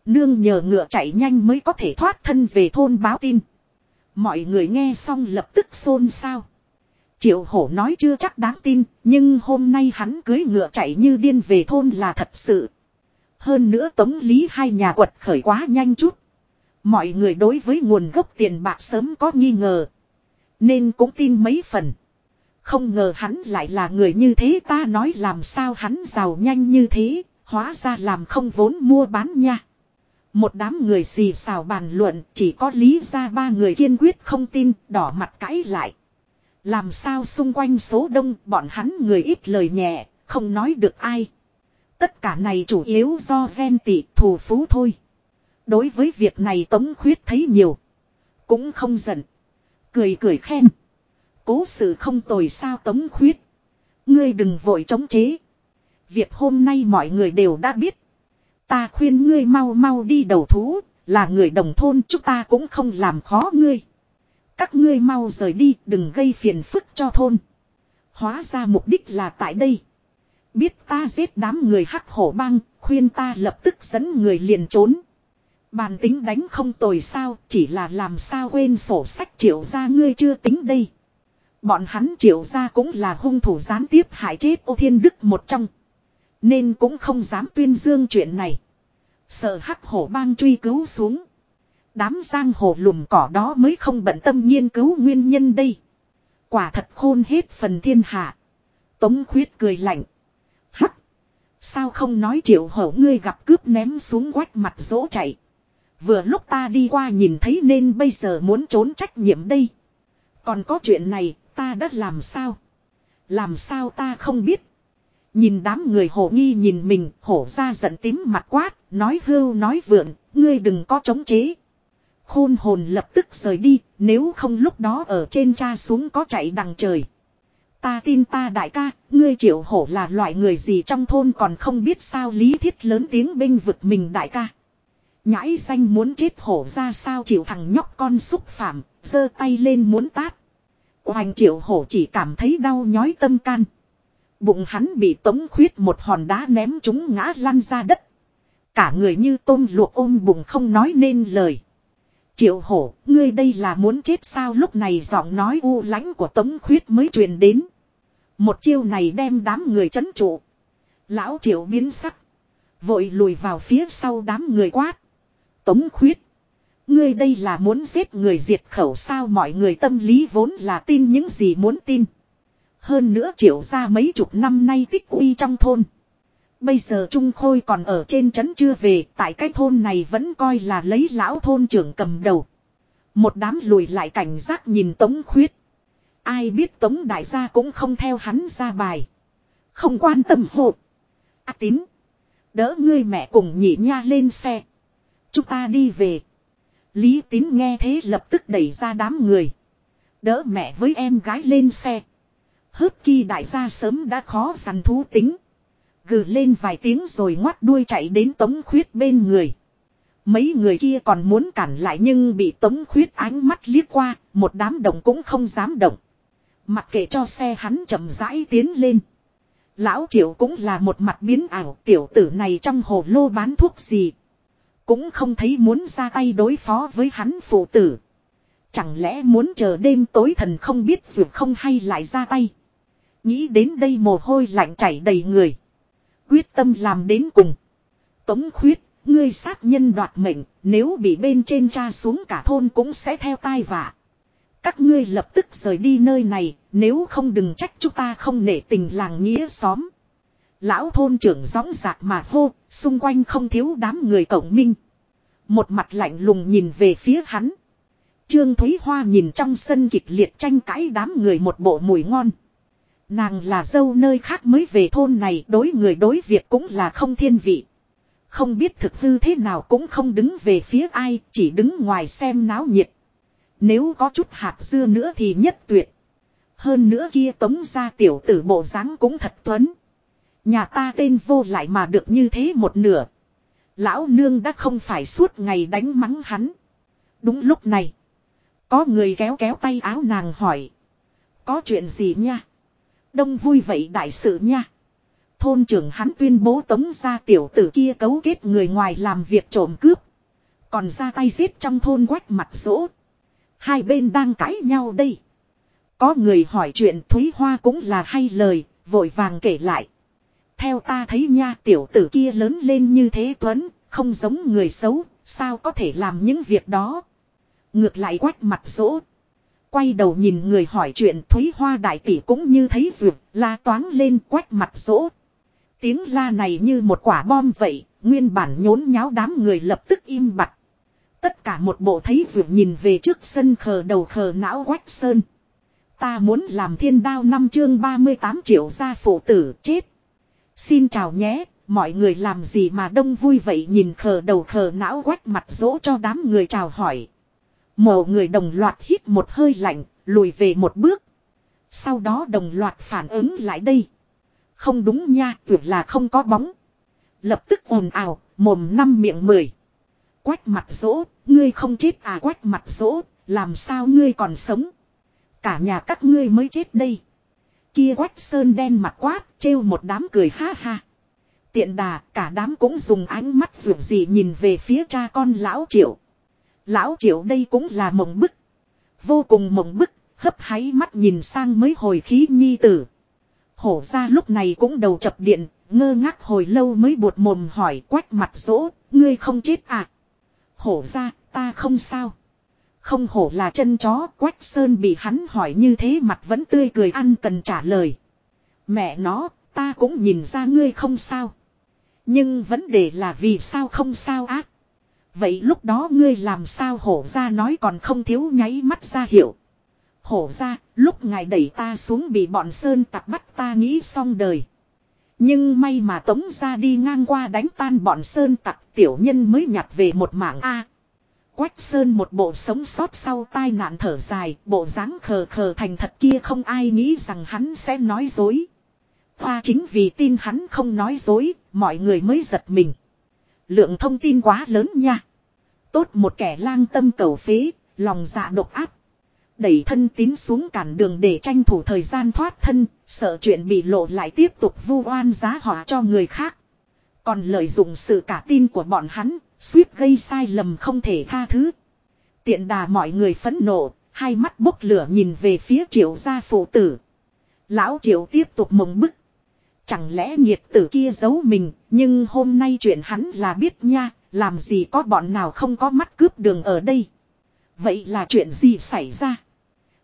Nương nhờ ngựa chạy nhanh mới có thể thoát thân về thôn báo tin. Mọi người nghe xong lập tức xôn xao. Triệu hổ nói chưa chắc đáng tin, nhưng hôm nay hắn cưới ngựa chạy như điên về thôn là thật sự. Hơn nữa tống lý hai nhà quật khởi quá nhanh chút. Mọi người đối với nguồn gốc tiền bạc sớm có nghi ngờ. Nên cũng tin mấy phần. Không ngờ hắn lại là người như thế ta nói làm sao hắn giàu nhanh như thế, hóa ra làm không vốn mua bán nha. Một đám người xì xào bàn luận chỉ có lý ra ba người kiên quyết không tin, đỏ mặt cãi lại. Làm sao xung quanh số đông bọn hắn người ít lời nhẹ, không nói được ai. Tất cả này chủ yếu do ven tị thù phú thôi. Đối với việc này Tống Khuyết thấy nhiều. Cũng không giận. Cười cười khen. Cố sự không tồi sao Tống Khuyết. Ngươi đừng vội chống chế. Việc hôm nay mọi người đều đã biết. Ta khuyên ngươi mau mau đi đầu thú. Là người đồng thôn chúng ta cũng không làm khó ngươi. Các ngươi mau rời đi đừng gây phiền phức cho thôn. Hóa ra mục đích là tại đây. Biết ta giết đám người hắc hổ băng, khuyên ta lập tức dẫn người liền trốn. Bàn tính đánh không tồi sao, chỉ là làm sao quên sổ sách triệu ra ngươi chưa tính đây. Bọn hắn triệu ra cũng là hung thủ gián tiếp hại chết ô thiên đức một trong. Nên cũng không dám tuyên dương chuyện này. Sợ hắc hổ bang truy cứu xuống. Đám giang hồ lùm cỏ đó mới không bận tâm nghiên cứu nguyên nhân đây. Quả thật khôn hết phần thiên hạ. Tống khuyết cười lạnh. Hắc. Sao không nói triệu hổ ngươi gặp cướp ném xuống quách mặt dỗ chạy. Vừa lúc ta đi qua nhìn thấy nên bây giờ muốn trốn trách nhiệm đây. Còn có chuyện này, ta đã làm sao? Làm sao ta không biết? Nhìn đám người hổ nghi nhìn mình, hổ ra giận tím mặt quát, nói hưu nói vượn, ngươi đừng có chống chế. Khôn hồn lập tức rời đi, nếu không lúc đó ở trên cha xuống có chạy đằng trời. Ta tin ta đại ca, ngươi triệu hổ là loại người gì trong thôn còn không biết sao lý thiết lớn tiếng binh vực mình đại ca. Nhãi xanh muốn chết hổ ra sao chịu thằng nhóc con xúc phạm, giơ tay lên muốn tát. Hoành triệu hổ chỉ cảm thấy đau nhói tâm can. Bụng hắn bị tống khuyết một hòn đá ném chúng ngã lăn ra đất. Cả người như tôm luộc ôm bụng không nói nên lời. Triệu hổ, ngươi đây là muốn chết sao lúc này giọng nói u lãnh của tống khuyết mới truyền đến. Một chiêu này đem đám người chấn trụ. Lão triệu biến sắc. Vội lùi vào phía sau đám người quát. Tống khuyết. Ngươi đây là muốn giết người diệt khẩu sao mọi người tâm lý vốn là tin những gì muốn tin. Hơn nữa triệu ra mấy chục năm nay tích uy trong thôn. Bây giờ Trung Khôi còn ở trên trấn chưa về, tại cái thôn này vẫn coi là lấy lão thôn trưởng cầm đầu. Một đám lùi lại cảnh giác nhìn Tống Khuyết. Ai biết Tống Đại gia cũng không theo hắn ra bài. Không quan tâm hộp. À tín. Đỡ ngươi mẹ cùng nhị nha lên xe. Chúng ta đi về. Lý tín nghe thế lập tức đẩy ra đám người. Đỡ mẹ với em gái lên xe. Hớt kỳ đại gia sớm đã khó săn thú tính. Gừ lên vài tiếng rồi ngoắt đuôi chạy đến tống khuyết bên người. Mấy người kia còn muốn cản lại nhưng bị tống khuyết ánh mắt liếc qua, một đám động cũng không dám động. Mặc kệ cho xe hắn chậm rãi tiến lên. Lão triệu cũng là một mặt biến ảo tiểu tử này trong hồ lô bán thuốc gì. Cũng không thấy muốn ra tay đối phó với hắn phụ tử. Chẳng lẽ muốn chờ đêm tối thần không biết dù không hay lại ra tay. Nghĩ đến đây mồ hôi lạnh chảy đầy người. Quyết tâm làm đến cùng. Tống khuyết, ngươi sát nhân đoạt mệnh, nếu bị bên trên cha xuống cả thôn cũng sẽ theo tai vạ. Các ngươi lập tức rời đi nơi này, nếu không đừng trách chúng ta không nể tình làng nghĩa xóm. Lão thôn trưởng gióng giạc mà hô, xung quanh không thiếu đám người cổng minh. Một mặt lạnh lùng nhìn về phía hắn. Trương Thúy Hoa nhìn trong sân kịch liệt tranh cãi đám người một bộ mùi ngon. Nàng là dâu nơi khác mới về thôn này đối người đối việc cũng là không thiên vị. Không biết thực hư thế nào cũng không đứng về phía ai, chỉ đứng ngoài xem náo nhiệt. Nếu có chút hạt dưa nữa thì nhất tuyệt. Hơn nữa kia tống ra tiểu tử bộ dáng cũng thật tuấn. Nhà ta tên vô lại mà được như thế một nửa. Lão nương đã không phải suốt ngày đánh mắng hắn. Đúng lúc này. Có người kéo kéo tay áo nàng hỏi. Có chuyện gì nha? Đông vui vậy đại sự nha. Thôn trưởng hắn tuyên bố tống ra tiểu tử kia cấu kết người ngoài làm việc trộm cướp. Còn ra tay giết trong thôn quách mặt rỗ. Hai bên đang cãi nhau đây. Có người hỏi chuyện Thúy Hoa cũng là hay lời, vội vàng kể lại. Theo ta thấy nha tiểu tử kia lớn lên như thế Tuấn, không giống người xấu, sao có thể làm những việc đó. Ngược lại quách mặt dỗ Quay đầu nhìn người hỏi chuyện Thúy Hoa đại tỷ cũng như thấy ruột, la toáng lên quách mặt dỗ Tiếng la này như một quả bom vậy, nguyên bản nhốn nháo đám người lập tức im bặt. Tất cả một bộ thấy ruột nhìn về trước sân khờ đầu khờ não quách sơn. Ta muốn làm thiên đao năm chương 38 triệu gia phụ tử chết. Xin chào nhé, mọi người làm gì mà đông vui vậy nhìn khờ đầu khờ não quách mặt dỗ cho đám người chào hỏi. Mộ người đồng loạt hít một hơi lạnh, lùi về một bước. Sau đó đồng loạt phản ứng lại đây. Không đúng nha, tuyệt là không có bóng. Lập tức ồn ào, mồm năm miệng mười. Quách mặt dỗ, ngươi không chết à quách mặt dỗ, làm sao ngươi còn sống. Cả nhà các ngươi mới chết đây. Kia quách sơn đen mặt quát, trêu một đám cười ha ha. Tiện đà, cả đám cũng dùng ánh mắt dù gì nhìn về phía cha con lão triệu. Lão triệu đây cũng là mộng bức. Vô cùng mộng bức, hấp háy mắt nhìn sang mới hồi khí nhi tử. Hổ ra lúc này cũng đầu chập điện, ngơ ngác hồi lâu mới buột mồm hỏi quách mặt dỗ, ngươi không chết à? Hổ ra, ta không sao. Không hổ là chân chó, quách sơn bị hắn hỏi như thế mặt vẫn tươi cười ăn cần trả lời. Mẹ nó, ta cũng nhìn ra ngươi không sao. Nhưng vấn đề là vì sao không sao ác. Vậy lúc đó ngươi làm sao hổ ra nói còn không thiếu nháy mắt ra hiệu. Hổ ra, lúc ngài đẩy ta xuống bị bọn sơn tặc bắt ta nghĩ xong đời. Nhưng may mà tống ra đi ngang qua đánh tan bọn sơn tặc tiểu nhân mới nhặt về một mảng A. Quách sơn một bộ sống sót sau tai nạn thở dài, bộ dáng khờ khờ thành thật kia không ai nghĩ rằng hắn sẽ nói dối. Hoa chính vì tin hắn không nói dối, mọi người mới giật mình. Lượng thông tin quá lớn nha. Tốt một kẻ lang tâm cầu phế, lòng dạ độc ác. Đẩy thân tín xuống cản đường để tranh thủ thời gian thoát thân, sợ chuyện bị lộ lại tiếp tục vu oan giá họa cho người khác. Còn lợi dụng sự cả tin của bọn hắn, suýt gây sai lầm không thể tha thứ. Tiện đà mọi người phẫn nộ, hai mắt bốc lửa nhìn về phía triệu gia phụ tử. Lão triệu tiếp tục mộng bức. Chẳng lẽ nhiệt tử kia giấu mình, nhưng hôm nay chuyện hắn là biết nha, làm gì có bọn nào không có mắt cướp đường ở đây. Vậy là chuyện gì xảy ra?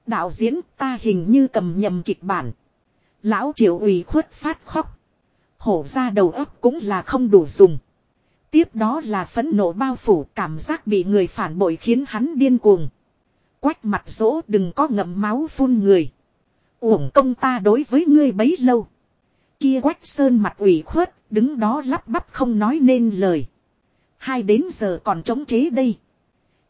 Đạo diễn ta hình như cầm nhầm kịch bản. Lão triệu ủy khuất phát khóc. Hổ ra đầu óc cũng là không đủ dùng. Tiếp đó là phẫn nộ bao phủ cảm giác bị người phản bội khiến hắn điên cuồng. Quách mặt dỗ đừng có ngậm máu phun người. Uổng công ta đối với ngươi bấy lâu. Kia quách sơn mặt ủy khuất, đứng đó lắp bắp không nói nên lời. Hai đến giờ còn chống chế đây.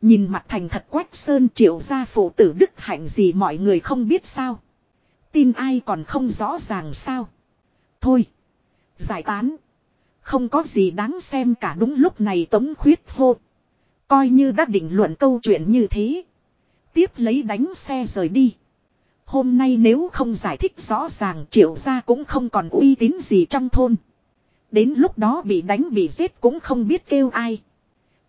Nhìn mặt thành thật quách sơn triệu gia phụ tử đức hạnh gì mọi người không biết sao. Tin ai còn không rõ ràng sao. Thôi. Giải tán. Không có gì đáng xem cả đúng lúc này tống khuyết hô. Coi như đã định luận câu chuyện như thế. Tiếp lấy đánh xe rời đi. Hôm nay nếu không giải thích rõ ràng triệu gia cũng không còn uy tín gì trong thôn. Đến lúc đó bị đánh bị giết cũng không biết kêu ai.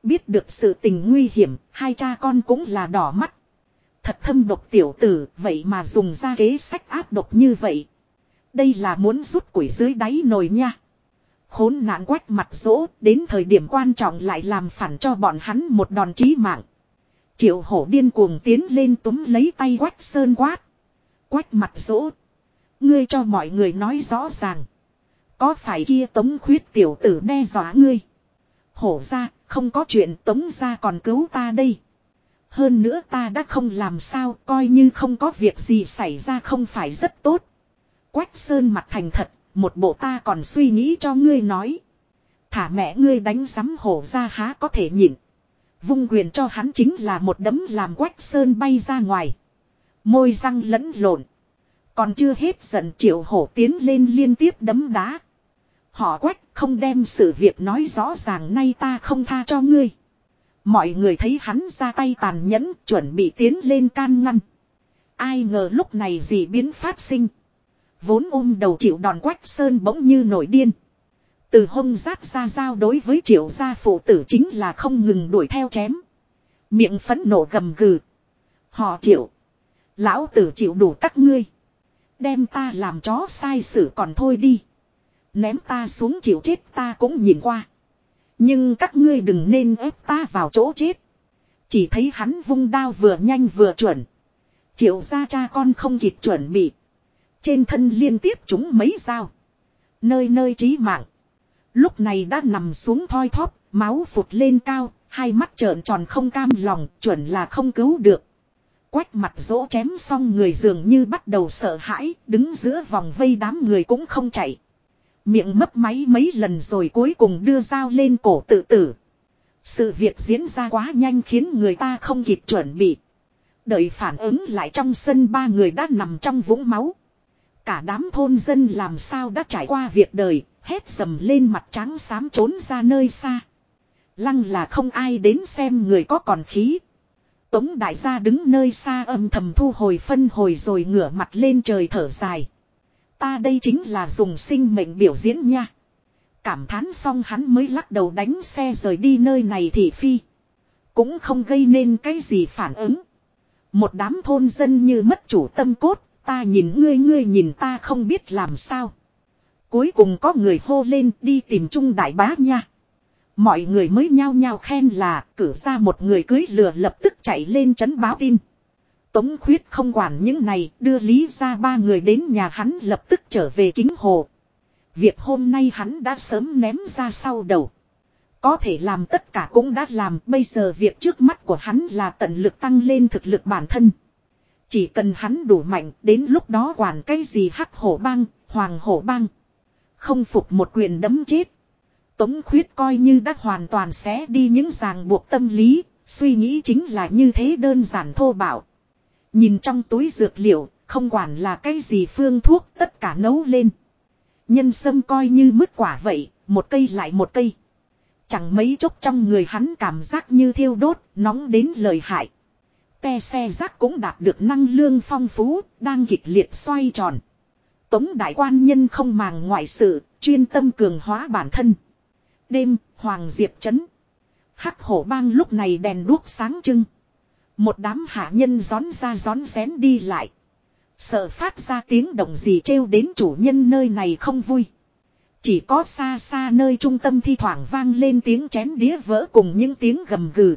Biết được sự tình nguy hiểm, hai cha con cũng là đỏ mắt. Thật thâm độc tiểu tử, vậy mà dùng ra kế sách áp độc như vậy. Đây là muốn rút quỷ dưới đáy nồi nha. Khốn nạn quách mặt dỗ, đến thời điểm quan trọng lại làm phản cho bọn hắn một đòn chí mạng. Triệu hổ điên cuồng tiến lên túm lấy tay quách sơn quát. Quách mặt dỗ. Ngươi cho mọi người nói rõ ràng. Có phải kia tống khuyết tiểu tử đe dọa ngươi? Hổ ra, không có chuyện tống ra còn cứu ta đây. Hơn nữa ta đã không làm sao, coi như không có việc gì xảy ra không phải rất tốt. Quách sơn mặt thành thật, một bộ ta còn suy nghĩ cho ngươi nói. Thả mẹ ngươi đánh giám hổ ra há có thể nhịn. Vung quyền cho hắn chính là một đấm làm quách sơn bay ra ngoài. Môi răng lẫn lộn. Còn chưa hết giận triệu hổ tiến lên liên tiếp đấm đá. Họ quách không đem sự việc nói rõ ràng nay ta không tha cho ngươi. Mọi người thấy hắn ra tay tàn nhẫn chuẩn bị tiến lên can ngăn. Ai ngờ lúc này gì biến phát sinh. Vốn ôm đầu chịu đòn quách sơn bỗng như nổi điên. Từ hông rát ra giao đối với triệu gia phụ tử chính là không ngừng đuổi theo chém. Miệng phấn nộ gầm gừ. Họ triệu. Lão tử chịu đủ các ngươi. Đem ta làm chó sai sử còn thôi đi. Ném ta xuống chịu chết ta cũng nhìn qua. Nhưng các ngươi đừng nên ép ta vào chỗ chết. Chỉ thấy hắn vung đao vừa nhanh vừa chuẩn. Triệu gia cha con không kịp chuẩn bị. Trên thân liên tiếp chúng mấy dao. Nơi nơi trí mạng. Lúc này đã nằm xuống thoi thóp, máu phụt lên cao, hai mắt trợn tròn không cam lòng, chuẩn là không cứu được. Quách mặt dỗ chém xong người dường như bắt đầu sợ hãi, đứng giữa vòng vây đám người cũng không chạy. Miệng mấp máy mấy lần rồi cuối cùng đưa dao lên cổ tự tử. Sự việc diễn ra quá nhanh khiến người ta không kịp chuẩn bị. Đợi phản ứng lại trong sân ba người đã nằm trong vũng máu. Cả đám thôn dân làm sao đã trải qua việc đời, hét sầm lên mặt trắng xám trốn ra nơi xa. Lăng là không ai đến xem người có còn khí. Tống đại gia đứng nơi xa âm thầm thu hồi phân hồi rồi ngửa mặt lên trời thở dài. Ta đây chính là dùng sinh mệnh biểu diễn nha. Cảm thán xong hắn mới lắc đầu đánh xe rời đi nơi này thì phi. Cũng không gây nên cái gì phản ứng. Một đám thôn dân như mất chủ tâm cốt, ta nhìn ngươi ngươi nhìn ta không biết làm sao. Cuối cùng có người hô lên, đi tìm Trung Đại Bá nha. Mọi người mới nhao nhao khen là, cử ra một người cưới lừa lập tức chạy lên trấn báo tin. Tống khuyết không quản những này, đưa lý ra ba người đến nhà hắn lập tức trở về kính hồ. Việc hôm nay hắn đã sớm ném ra sau đầu. Có thể làm tất cả cũng đã làm, bây giờ việc trước mắt của hắn là tận lực tăng lên thực lực bản thân. Chỉ cần hắn đủ mạnh đến lúc đó quản cái gì hắc hổ băng, hoàng hổ băng. Không phục một quyền đấm chết. Tống khuyết coi như đã hoàn toàn xé đi những ràng buộc tâm lý, suy nghĩ chính là như thế đơn giản thô bạo. Nhìn trong túi dược liệu, không quản là cái gì phương thuốc tất cả nấu lên. Nhân sâm coi như mứt quả vậy, một cây lại một cây. Chẳng mấy chốc trong người hắn cảm giác như thiêu đốt, nóng đến lời hại. Te xe rác cũng đạt được năng lương phong phú, đang kịch liệt xoay tròn. Tống đại quan nhân không màng ngoại sự, chuyên tâm cường hóa bản thân. Đêm, Hoàng Diệp chấn. Hắc hổ bang lúc này đèn đuốc sáng trưng. Một đám hạ nhân gión ra gión xén đi lại. Sợ phát ra tiếng động gì trêu đến chủ nhân nơi này không vui. Chỉ có xa xa nơi trung tâm thi thoảng vang lên tiếng chén đĩa vỡ cùng những tiếng gầm gừ.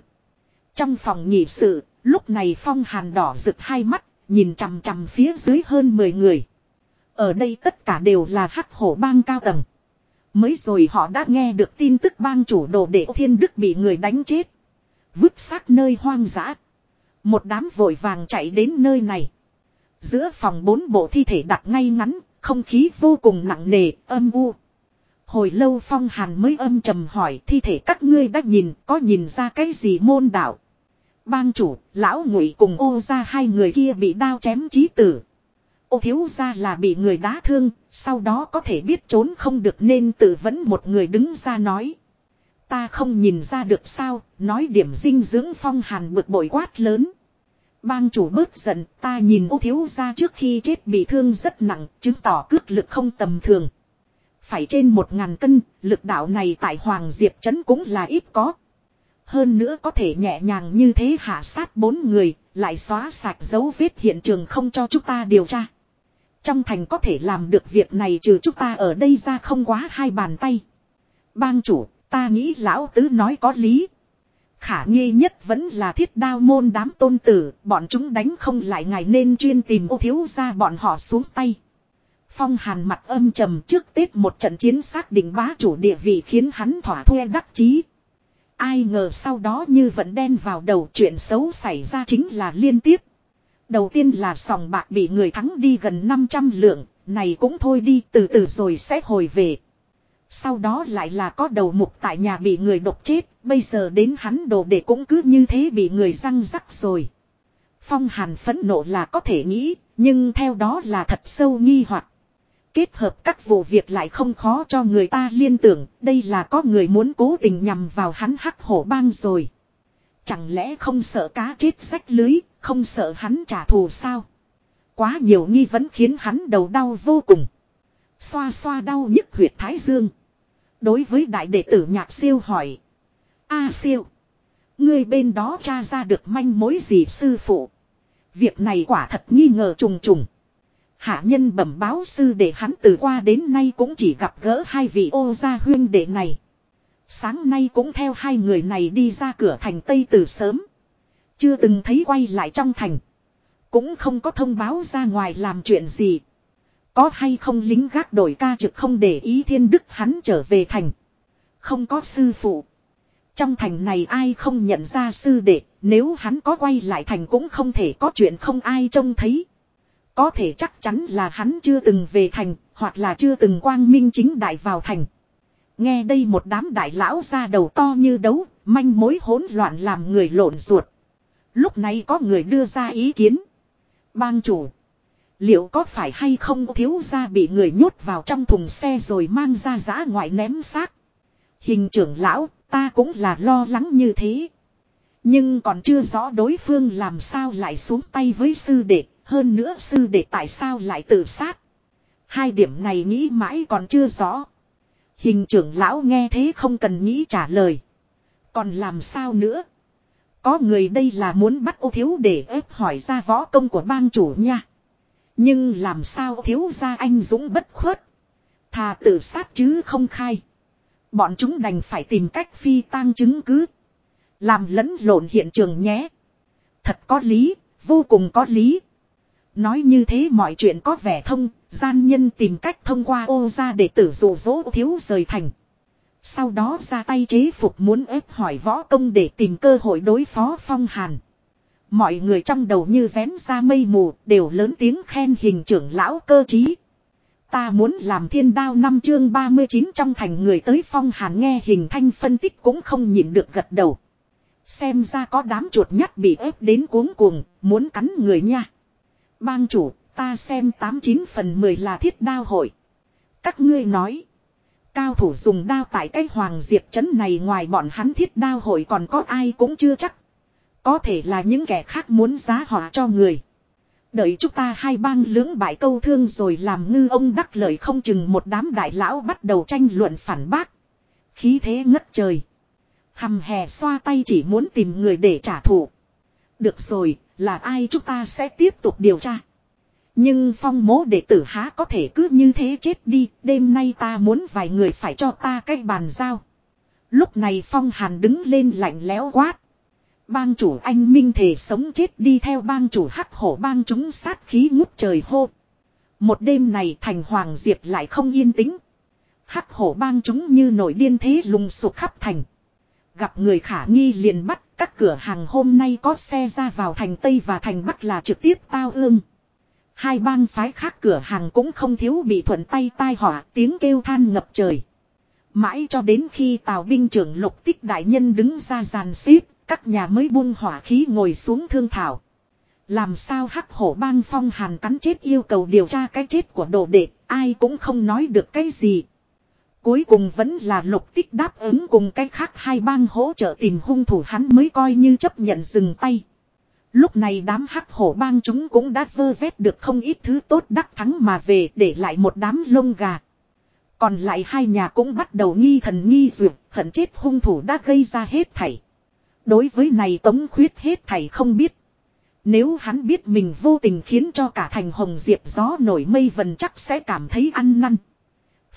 Trong phòng nhị sự, lúc này phong hàn đỏ rực hai mắt, nhìn chằm chằm phía dưới hơn 10 người. Ở đây tất cả đều là hắc hổ bang cao tầng. Mới rồi họ đã nghe được tin tức bang chủ đồ đệ thiên đức bị người đánh chết. Vứt xác nơi hoang dã. Một đám vội vàng chạy đến nơi này. Giữa phòng bốn bộ thi thể đặt ngay ngắn, không khí vô cùng nặng nề, âm u. Hồi lâu phong hàn mới âm trầm hỏi thi thể các ngươi đã nhìn, có nhìn ra cái gì môn đạo. Bang chủ, lão ngụy cùng ô ra hai người kia bị đao chém chí tử. Ô thiếu ra là bị người đá thương, sau đó có thể biết trốn không được nên tự vẫn một người đứng ra nói. Ta không nhìn ra được sao, nói điểm dinh dưỡng phong hàn bực bội quát lớn. Bang chủ bớt giận, ta nhìn ô thiếu ra trước khi chết bị thương rất nặng, chứng tỏ cước lực không tầm thường. Phải trên một ngàn cân, lực đạo này tại Hoàng Diệp Trấn cũng là ít có. Hơn nữa có thể nhẹ nhàng như thế hạ sát bốn người, lại xóa sạch dấu vết hiện trường không cho chúng ta điều tra. Trong thành có thể làm được việc này trừ chúng ta ở đây ra không quá hai bàn tay. Bang chủ, ta nghĩ lão tứ nói có lý. Khả nghi nhất vẫn là thiết đao môn đám tôn tử, bọn chúng đánh không lại ngài nên chuyên tìm ô thiếu ra bọn họ xuống tay. Phong hàn mặt âm trầm trước Tết một trận chiến xác định bá chủ địa vị khiến hắn thỏa thuê đắc chí. Ai ngờ sau đó như vẫn đen vào đầu chuyện xấu xảy ra chính là liên tiếp. Đầu tiên là sòng bạc bị người thắng đi gần 500 lượng, này cũng thôi đi từ từ rồi sẽ hồi về. Sau đó lại là có đầu mục tại nhà bị người độc chết, bây giờ đến hắn đồ để cũng cứ như thế bị người răng rắc rồi. Phong hàn phẫn nộ là có thể nghĩ, nhưng theo đó là thật sâu nghi hoặc Kết hợp các vụ việc lại không khó cho người ta liên tưởng, đây là có người muốn cố tình nhằm vào hắn hắc hổ bang rồi. Chẳng lẽ không sợ cá chết rách lưới, không sợ hắn trả thù sao? Quá nhiều nghi vấn khiến hắn đầu đau vô cùng. Xoa xoa đau nhức huyệt thái dương. Đối với đại đệ tử nhạc siêu hỏi. A siêu. Người bên đó tra ra được manh mối gì sư phụ. Việc này quả thật nghi ngờ trùng trùng. Hạ nhân bẩm báo sư để hắn từ qua đến nay cũng chỉ gặp gỡ hai vị ô gia huyên đệ này. Sáng nay cũng theo hai người này đi ra cửa thành Tây từ sớm. Chưa từng thấy quay lại trong thành. Cũng không có thông báo ra ngoài làm chuyện gì. Có hay không lính gác đổi ca trực không để ý thiên đức hắn trở về thành. Không có sư phụ. Trong thành này ai không nhận ra sư đệ, nếu hắn có quay lại thành cũng không thể có chuyện không ai trông thấy. Có thể chắc chắn là hắn chưa từng về thành, hoặc là chưa từng quang minh chính đại vào thành. Nghe đây một đám đại lão ra đầu to như đấu, manh mối hỗn loạn làm người lộn ruột. Lúc này có người đưa ra ý kiến. Bang chủ. Liệu có phải hay không thiếu ra bị người nhốt vào trong thùng xe rồi mang ra giã ngoại ném xác. Hình trưởng lão, ta cũng là lo lắng như thế. Nhưng còn chưa rõ đối phương làm sao lại xuống tay với sư đệ, hơn nữa sư đệ tại sao lại tự sát. Hai điểm này nghĩ mãi còn chưa rõ. Hình trưởng lão nghe thế không cần nghĩ trả lời. Còn làm sao nữa? Có người đây là muốn bắt ô thiếu để ép hỏi ra võ công của bang chủ nha. Nhưng làm sao thiếu ra anh Dũng bất khuất. Thà tự sát chứ không khai. Bọn chúng đành phải tìm cách phi tang chứng cứ. Làm lẫn lộn hiện trường nhé. Thật có lý, vô cùng có lý. Nói như thế mọi chuyện có vẻ thông, gian nhân tìm cách thông qua ô ra để tử dụ dỗ thiếu rời thành. Sau đó ra tay chế phục muốn ép hỏi võ công để tìm cơ hội đối phó phong hàn. Mọi người trong đầu như vén ra mây mù đều lớn tiếng khen hình trưởng lão cơ trí. Ta muốn làm thiên đao năm chương 39 trong thành người tới phong hàn nghe hình thanh phân tích cũng không nhịn được gật đầu. Xem ra có đám chuột nhắt bị ép đến cuống cuồng, muốn cắn người nha. Bang chủ, ta xem 89 phần 10 là thiết đao hội. Các ngươi nói. Cao thủ dùng đao tại cái hoàng diệp trấn này ngoài bọn hắn thiết đao hội còn có ai cũng chưa chắc. Có thể là những kẻ khác muốn giá họa cho người. Đợi chúng ta hai bang lưỡng bại câu thương rồi làm ngư ông đắc lợi không chừng một đám đại lão bắt đầu tranh luận phản bác. Khí thế ngất trời. Hầm hè xoa tay chỉ muốn tìm người để trả thù. Được rồi, là ai chúng ta sẽ tiếp tục điều tra. Nhưng phong mố đệ tử há có thể cứ như thế chết đi, đêm nay ta muốn vài người phải cho ta cái bàn giao. Lúc này phong hàn đứng lên lạnh lẽo quát. Bang chủ anh minh thể sống chết đi theo bang chủ hắc hổ bang chúng sát khí ngút trời hô. Một đêm này thành hoàng diệp lại không yên tĩnh. Hắc hổ bang chúng như nổi điên thế lùng sụp khắp thành. Gặp người khả nghi liền bắt các cửa hàng hôm nay có xe ra vào thành Tây và thành Bắc là trực tiếp tao ương. Hai bang phái khác cửa hàng cũng không thiếu bị thuận tay tai họa tiếng kêu than ngập trời. Mãi cho đến khi tào binh trưởng lục tích đại nhân đứng ra giàn xếp, các nhà mới buông hỏa khí ngồi xuống thương thảo. Làm sao hắc hổ bang phong hàn cắn chết yêu cầu điều tra cái chết của đồ đệ, ai cũng không nói được cái gì. Cuối cùng vẫn là lục tích đáp ứng cùng cái khác hai bang hỗ trợ tìm hung thủ hắn mới coi như chấp nhận dừng tay. Lúc này đám hắc hổ bang chúng cũng đã vơ vét được không ít thứ tốt đắc thắng mà về để lại một đám lông gà. Còn lại hai nhà cũng bắt đầu nghi thần nghi duyệt, hận chết hung thủ đã gây ra hết thảy. Đối với này tống khuyết hết thảy không biết. Nếu hắn biết mình vô tình khiến cho cả thành hồng diệp gió nổi mây vần chắc sẽ cảm thấy ăn năn.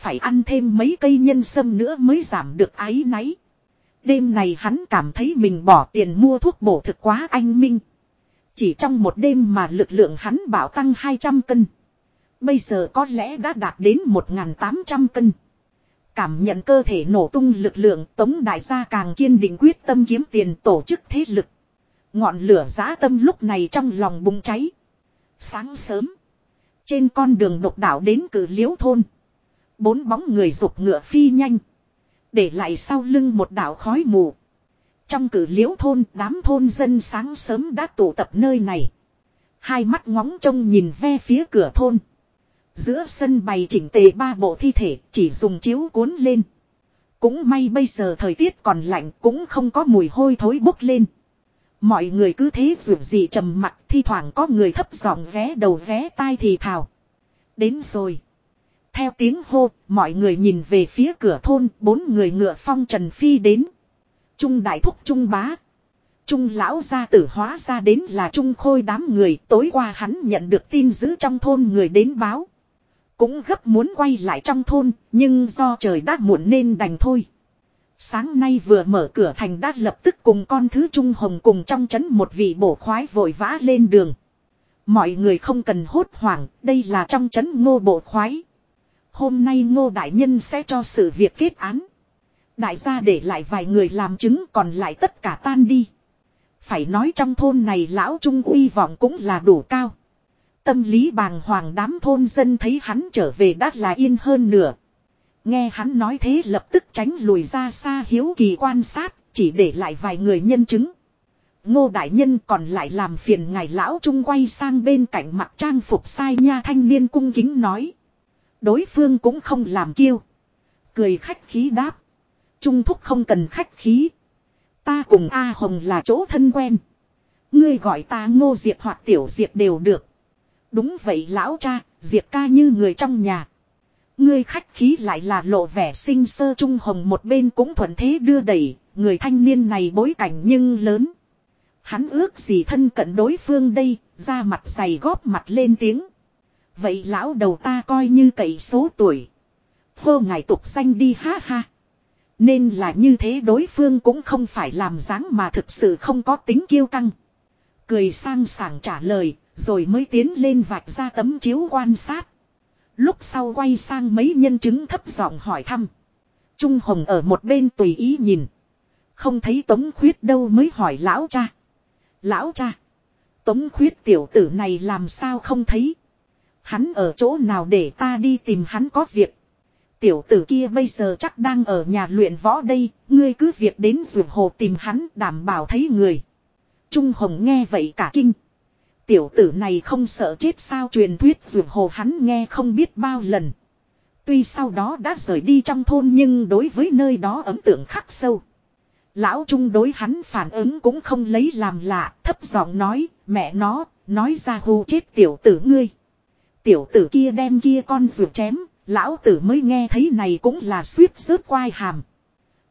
Phải ăn thêm mấy cây nhân sâm nữa mới giảm được áy náy. Đêm này hắn cảm thấy mình bỏ tiền mua thuốc bổ thực quá anh minh. Chỉ trong một đêm mà lực lượng hắn bảo tăng 200 cân. Bây giờ có lẽ đã đạt đến 1.800 cân. Cảm nhận cơ thể nổ tung lực lượng, tống đại gia càng kiên định quyết tâm kiếm tiền tổ chức thế lực. Ngọn lửa giá tâm lúc này trong lòng bùng cháy. Sáng sớm. Trên con đường độc đảo đến cử liễu thôn. Bốn bóng người rục ngựa phi nhanh. Để lại sau lưng một đảo khói mù. Trong cử liễu thôn, đám thôn dân sáng sớm đã tụ tập nơi này. Hai mắt ngóng trông nhìn ve phía cửa thôn. Giữa sân bày chỉnh tề ba bộ thi thể, chỉ dùng chiếu cuốn lên. Cũng may bây giờ thời tiết còn lạnh, cũng không có mùi hôi thối bốc lên. Mọi người cứ thế dù gì trầm mặt, thi thoảng có người thấp giọng vé đầu vé tai thì thào. Đến rồi. Theo tiếng hô, mọi người nhìn về phía cửa thôn, bốn người ngựa phong trần phi đến. Trung đại thúc trung bá. Trung lão gia tử hóa ra đến là trung khôi đám người, tối qua hắn nhận được tin giữ trong thôn người đến báo. Cũng gấp muốn quay lại trong thôn, nhưng do trời đã muộn nên đành thôi. Sáng nay vừa mở cửa thành đã lập tức cùng con thứ Trung Hồng cùng trong chấn một vị bổ khoái vội vã lên đường. Mọi người không cần hốt hoảng, đây là trong chấn ngô bộ khoái. Hôm nay ngô đại nhân sẽ cho sự việc kết án. Đại gia để lại vài người làm chứng còn lại tất cả tan đi. Phải nói trong thôn này lão trung uy vọng cũng là đủ cao. Tâm lý bàng hoàng đám thôn dân thấy hắn trở về đã là yên hơn nửa. Nghe hắn nói thế lập tức tránh lùi ra xa hiếu kỳ quan sát, chỉ để lại vài người nhân chứng. Ngô Đại Nhân còn lại làm phiền ngài lão trung quay sang bên cạnh mặt trang phục sai nha thanh niên cung kính nói. Đối phương cũng không làm kiêu. Cười khách khí đáp. Trung thúc không cần khách khí. Ta cùng A Hồng là chỗ thân quen. Ngươi gọi ta ngô diệt hoặc tiểu diệt đều được. Đúng vậy lão cha, diệt ca như người trong nhà. Ngươi khách khí lại là lộ vẻ sinh sơ trung hồng một bên cũng thuận thế đưa đẩy, người thanh niên này bối cảnh nhưng lớn. Hắn ước gì thân cận đối phương đây, ra mặt dày góp mặt lên tiếng. Vậy lão đầu ta coi như cậy số tuổi. Hô ngài tục danh đi ha ha. Nên là như thế đối phương cũng không phải làm dáng mà thực sự không có tính kiêu căng. Cười sang sảng trả lời, rồi mới tiến lên vạch ra tấm chiếu quan sát. Lúc sau quay sang mấy nhân chứng thấp giọng hỏi thăm. Trung Hồng ở một bên tùy ý nhìn. Không thấy Tống Khuyết đâu mới hỏi lão cha. Lão cha. Tống Khuyết tiểu tử này làm sao không thấy. Hắn ở chỗ nào để ta đi tìm hắn có việc. Tiểu tử kia bây giờ chắc đang ở nhà luyện võ đây, ngươi cứ việc đến rượu hồ tìm hắn đảm bảo thấy người. Trung Hồng nghe vậy cả kinh. Tiểu tử này không sợ chết sao truyền thuyết rượu hồ hắn nghe không biết bao lần. Tuy sau đó đã rời đi trong thôn nhưng đối với nơi đó ấn tượng khắc sâu. Lão Trung đối hắn phản ứng cũng không lấy làm lạ, thấp giọng nói, mẹ nó, nói ra hù chết tiểu tử ngươi. Tiểu tử kia đem kia con ruột chém, lão tử mới nghe thấy này cũng là suýt rớt quai hàm.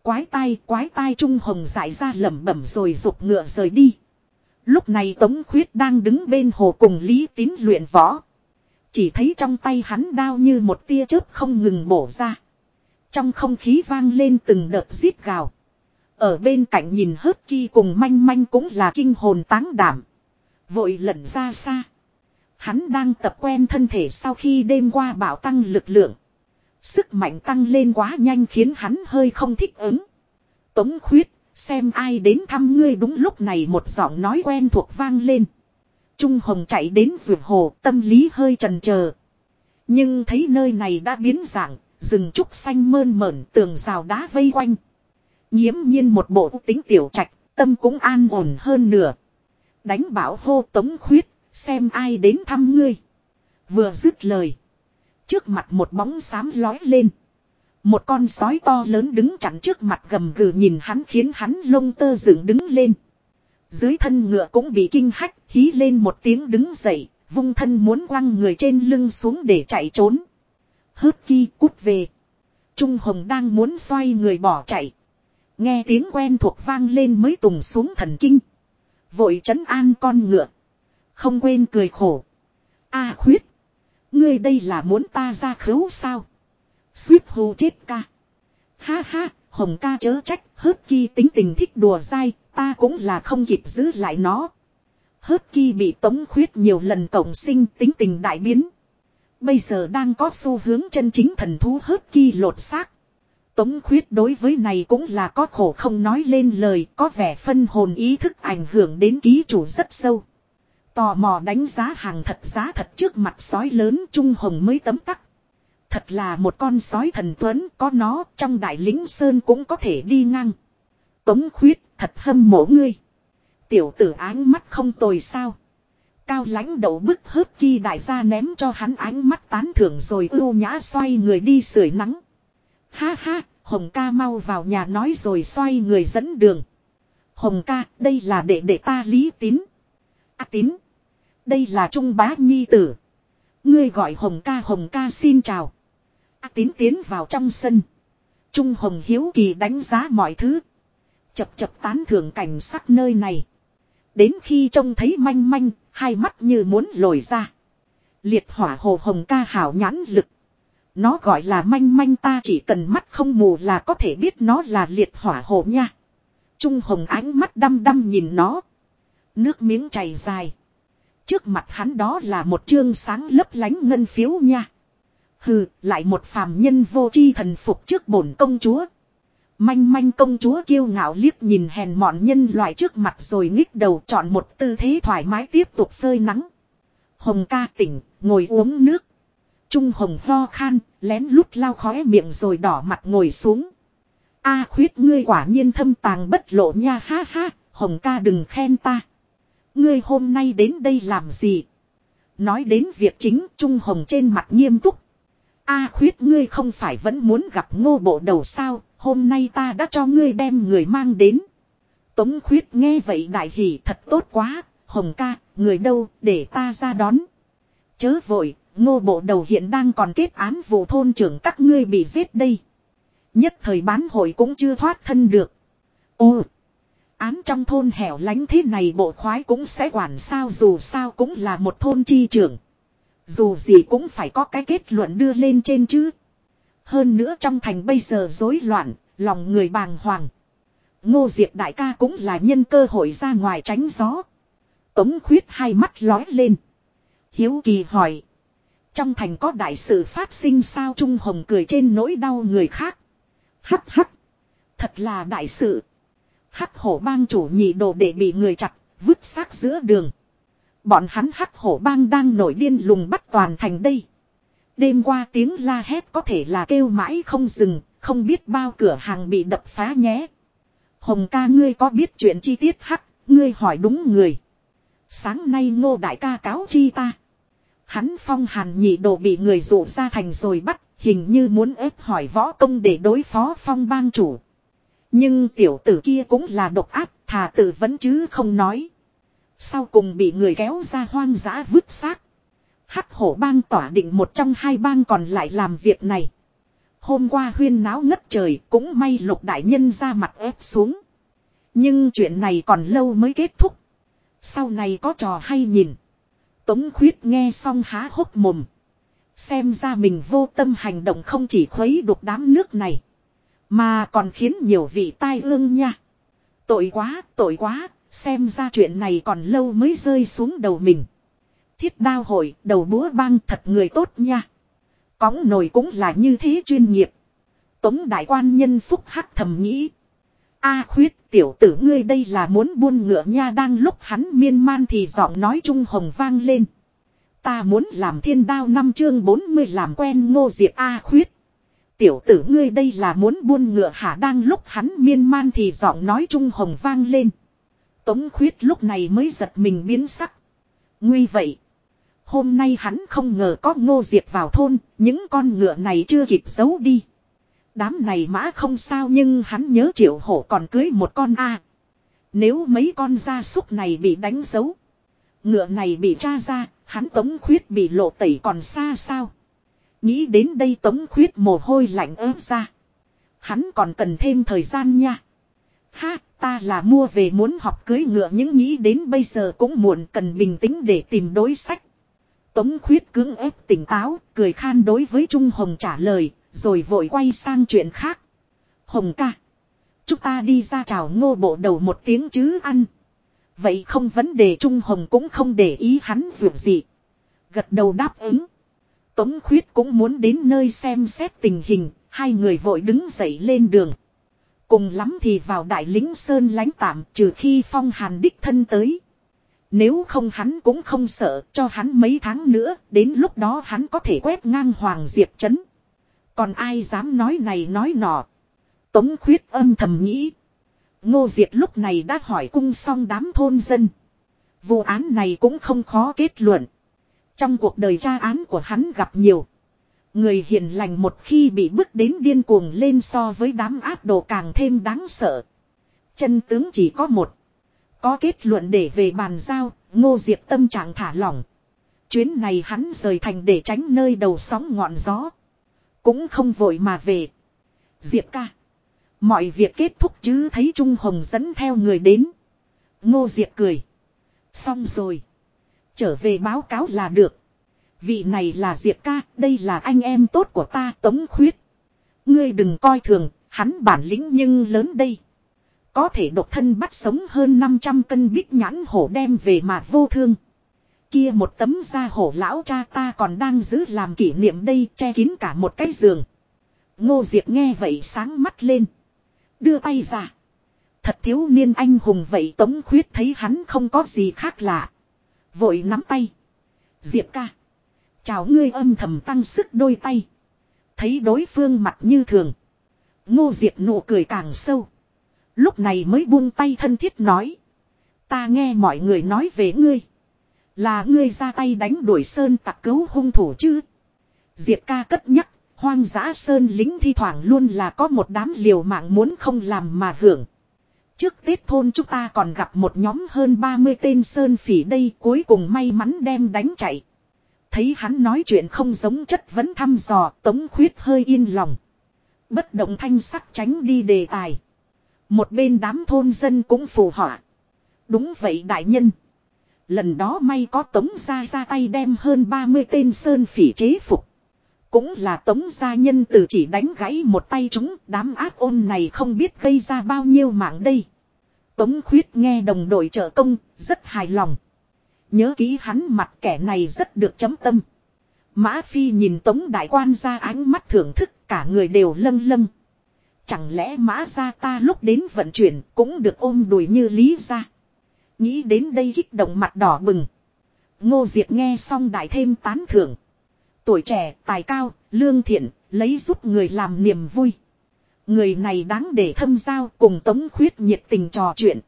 Quái tai, quái tai Trung Hồng giải ra lẩm bẩm rồi rụt ngựa rời đi. Lúc này Tống Khuyết đang đứng bên hồ cùng Lý Tín luyện võ. Chỉ thấy trong tay hắn đao như một tia chớp không ngừng bổ ra. Trong không khí vang lên từng đợt giết gào. Ở bên cạnh nhìn hớt chi cùng manh manh cũng là kinh hồn táng đảm. Vội lẩn ra xa. Hắn đang tập quen thân thể sau khi đêm qua bảo tăng lực lượng. Sức mạnh tăng lên quá nhanh khiến hắn hơi không thích ứng. Tống khuyết Xem ai đến thăm ngươi đúng lúc này một giọng nói quen thuộc vang lên. Trung Hồng chạy đến ruột hồ tâm lý hơi trần chờ Nhưng thấy nơi này đã biến dạng, rừng trúc xanh mơn mởn tường rào đá vây quanh. Nhiễm nhiên một bộ tính tiểu trạch, tâm cũng an ổn hơn nửa. Đánh bảo hô tống khuyết, xem ai đến thăm ngươi. Vừa dứt lời. Trước mặt một bóng xám lói lên. Một con sói to lớn đứng chắn trước mặt gầm gừ nhìn hắn khiến hắn lông tơ dựng đứng lên. Dưới thân ngựa cũng bị kinh hách, hí lên một tiếng đứng dậy, vung thân muốn quăng người trên lưng xuống để chạy trốn. Hớt ki cút về. Trung Hồng đang muốn xoay người bỏ chạy. Nghe tiếng quen thuộc vang lên mới tùng xuống thần kinh. Vội trấn an con ngựa. Không quên cười khổ. a khuyết. Ngươi đây là muốn ta ra khứu sao? Suýt hù chết ca. Ha ha, Hồng ca chớ trách, hớt ki tính tình thích đùa dai, ta cũng là không kịp giữ lại nó. Hớt ki bị tống khuyết nhiều lần cộng sinh tính tình đại biến. Bây giờ đang có xu hướng chân chính thần thú hớt ki lột xác. Tống khuyết đối với này cũng là có khổ không nói lên lời, có vẻ phân hồn ý thức ảnh hưởng đến ký chủ rất sâu. Tò mò đánh giá hàng thật giá thật trước mặt sói lớn trung hồng mới tấm tắc. Thật là một con sói thần tuấn có nó trong đại lính sơn cũng có thể đi ngang. Tống khuyết thật hâm mộ ngươi. Tiểu tử ánh mắt không tồi sao. Cao lãnh đậu bức hớp kỳ đại gia ném cho hắn ánh mắt tán thưởng rồi ưu nhã xoay người đi sưởi nắng. Ha ha, Hồng ca mau vào nhà nói rồi xoay người dẫn đường. Hồng ca, đây là đệ đệ ta lý tín. À tín. Đây là Trung bá nhi tử. Ngươi gọi Hồng ca Hồng ca xin chào. À tín tiến vào trong sân. Trung Hồng hiếu kỳ đánh giá mọi thứ. Chập chập tán thưởng cảnh sắc nơi này. Đến khi trông thấy manh manh, hai mắt như muốn lồi ra. Liệt hỏa hồ hồng ca hảo nhãn lực. Nó gọi là manh manh ta chỉ cần mắt không mù là có thể biết nó là liệt hỏa hồ nha. Trung hồng ánh mắt đăm đăm nhìn nó. Nước miếng chảy dài. Trước mặt hắn đó là một chương sáng lấp lánh ngân phiếu nha. Hừ, lại một phàm nhân vô chi thần phục trước bổn công chúa. Manh manh công chúa kiêu ngạo liếc nhìn hèn mọn nhân loại trước mặt rồi nghích đầu chọn một tư thế thoải mái tiếp tục phơi nắng. Hồng ca tỉnh, ngồi uống nước. Trung hồng ho khan, lén lút lao khóe miệng rồi đỏ mặt ngồi xuống. A khuyết ngươi quả nhiên thâm tàng bất lộ nha ha ha, hồng ca đừng khen ta. Ngươi hôm nay đến đây làm gì? Nói đến việc chính Trung hồng trên mặt nghiêm túc. A khuyết ngươi không phải vẫn muốn gặp ngô bộ đầu sao, hôm nay ta đã cho ngươi đem người mang đến. Tống khuyết nghe vậy đại hỉ thật tốt quá, hồng ca, người đâu, để ta ra đón. Chớ vội, ngô bộ đầu hiện đang còn kết án vụ thôn trưởng các ngươi bị giết đây. Nhất thời bán hội cũng chưa thoát thân được. Ồ! Án trong thôn hẻo lánh thế này bộ khoái cũng sẽ quản sao dù sao cũng là một thôn chi trưởng. Dù gì cũng phải có cái kết luận đưa lên trên chứ. Hơn nữa trong thành bây giờ rối loạn, lòng người bàng hoàng. Ngô Diệp đại ca cũng là nhân cơ hội ra ngoài tránh gió. Tống khuyết hai mắt lói lên. Hiếu kỳ hỏi. Trong thành có đại sự phát sinh sao Trung Hồng cười trên nỗi đau người khác. Hắc hắc. Thật là đại sự. Hắc hổ bang chủ nhị đồ để bị người chặt, vứt xác giữa đường. Bọn hắn hắc hổ bang đang nổi điên lùng bắt toàn thành đây. Đêm qua tiếng la hét có thể là kêu mãi không dừng, không biết bao cửa hàng bị đập phá nhé. Hồng ca ngươi có biết chuyện chi tiết hắc, ngươi hỏi đúng người. Sáng nay ngô đại ca cáo chi ta. Hắn phong hàn nhị đồ bị người dụ ra thành rồi bắt, hình như muốn ép hỏi võ công để đối phó phong bang chủ. Nhưng tiểu tử kia cũng là độc ác, thà tự vẫn chứ không nói. Sau cùng bị người kéo ra hoang dã vứt xác. Hắc hổ bang tỏa định một trong hai bang còn lại làm việc này. Hôm qua huyên náo ngất trời cũng may lục đại nhân ra mặt ép xuống. Nhưng chuyện này còn lâu mới kết thúc. Sau này có trò hay nhìn. Tống khuyết nghe xong há hốc mồm. Xem ra mình vô tâm hành động không chỉ khuấy đục đám nước này. Mà còn khiến nhiều vị tai ương nha. Tội quá, tội quá, xem ra chuyện này còn lâu mới rơi xuống đầu mình. Thiết đao hội, đầu búa bang thật người tốt nha. Cóng nồi cũng là như thế chuyên nghiệp. Tống đại quan nhân phúc hắc thầm nghĩ. A khuyết tiểu tử ngươi đây là muốn buôn ngựa nha đang lúc hắn miên man thì giọng nói trung hồng vang lên. Ta muốn làm thiên đao năm chương 40 làm quen ngô diệp A khuyết. Tiểu tử ngươi đây là muốn buôn ngựa hả đang lúc hắn miên man thì giọng nói trung hồng vang lên. Tống khuyết lúc này mới giật mình biến sắc. Nguy vậy. Hôm nay hắn không ngờ có ngô diệt vào thôn, những con ngựa này chưa kịp giấu đi. Đám này mã không sao nhưng hắn nhớ triệu hổ còn cưới một con A. Nếu mấy con gia súc này bị đánh dấu. Ngựa này bị tra ra, hắn tống khuyết bị lộ tẩy còn xa sao. Nghĩ đến đây tống khuyết mồ hôi lạnh ớt ra. Hắn còn cần thêm thời gian nha. Ha, ta là mua về muốn học cưới ngựa những nghĩ đến bây giờ cũng muộn cần bình tĩnh để tìm đối sách. Tống khuyết cứng ép tỉnh táo, cười khan đối với Trung Hồng trả lời, rồi vội quay sang chuyện khác. Hồng ca. Chúng ta đi ra chào ngô bộ đầu một tiếng chứ ăn. Vậy không vấn đề Trung Hồng cũng không để ý hắn dù gì. Gật đầu đáp ứng. Tống khuyết cũng muốn đến nơi xem xét tình hình, hai người vội đứng dậy lên đường. Cùng lắm thì vào đại lính Sơn lánh tạm trừ khi phong hàn đích thân tới. Nếu không hắn cũng không sợ cho hắn mấy tháng nữa, đến lúc đó hắn có thể quét ngang Hoàng Diệp Trấn. Còn ai dám nói này nói nọ. Tống khuyết âm thầm nghĩ. Ngô Diệp lúc này đã hỏi cung xong đám thôn dân. Vụ án này cũng không khó kết luận. Trong cuộc đời tra án của hắn gặp nhiều. Người hiền lành một khi bị bước đến điên cuồng lên so với đám ác đồ càng thêm đáng sợ. Chân tướng chỉ có một. Có kết luận để về bàn giao, ngô diệp tâm trạng thả lỏng. Chuyến này hắn rời thành để tránh nơi đầu sóng ngọn gió. Cũng không vội mà về. Diệp ca. Mọi việc kết thúc chứ thấy Trung Hồng dẫn theo người đến. Ngô Diệp cười. Xong rồi. Trở về báo cáo là được. Vị này là Diệp ca, đây là anh em tốt của ta Tống Khuyết. Ngươi đừng coi thường, hắn bản lĩnh nhưng lớn đây. Có thể độc thân bắt sống hơn 500 cân bích nhãn hổ đem về mà vô thương. Kia một tấm da hổ lão cha ta còn đang giữ làm kỷ niệm đây che kín cả một cái giường. Ngô Diệp nghe vậy sáng mắt lên. Đưa tay ra. Thật thiếu niên anh hùng vậy Tống Khuyết thấy hắn không có gì khác lạ. Vội nắm tay. Diệp ca. Chào ngươi âm thầm tăng sức đôi tay. Thấy đối phương mặt như thường. Ngô Diệp nụ cười càng sâu. Lúc này mới buông tay thân thiết nói. Ta nghe mọi người nói về ngươi. Là ngươi ra tay đánh đuổi sơn tặc cứu hung thủ chứ. Diệp ca cất nhắc. Hoang dã sơn lính thi thoảng luôn là có một đám liều mạng muốn không làm mà hưởng. Trước Tết thôn chúng ta còn gặp một nhóm hơn 30 tên sơn phỉ đây cuối cùng may mắn đem đánh chạy. Thấy hắn nói chuyện không giống chất vấn thăm dò, tống khuyết hơi yên lòng. Bất động thanh sắc tránh đi đề tài. Một bên đám thôn dân cũng phù họa. Đúng vậy đại nhân. Lần đó may có tống ra ra tay đem hơn 30 tên sơn phỉ chế phục. Cũng là tống gia nhân từ chỉ đánh gãy một tay chúng đám ác ôn này không biết gây ra bao nhiêu mạng đây. Tống khuyết nghe đồng đội trợ công, rất hài lòng. Nhớ ký hắn mặt kẻ này rất được chấm tâm. Mã Phi nhìn Tống Đại Quan ra ánh mắt thưởng thức cả người đều lâng lâng. Chẳng lẽ mã ra ta lúc đến vận chuyển cũng được ôm đùi như lý ra. Nghĩ đến đây kích động mặt đỏ bừng. Ngô Diệp nghe xong đại thêm tán thưởng. Tuổi trẻ, tài cao, lương thiện, lấy giúp người làm niềm vui. Người này đáng để thâm giao cùng Tống Khuyết nhiệt tình trò chuyện.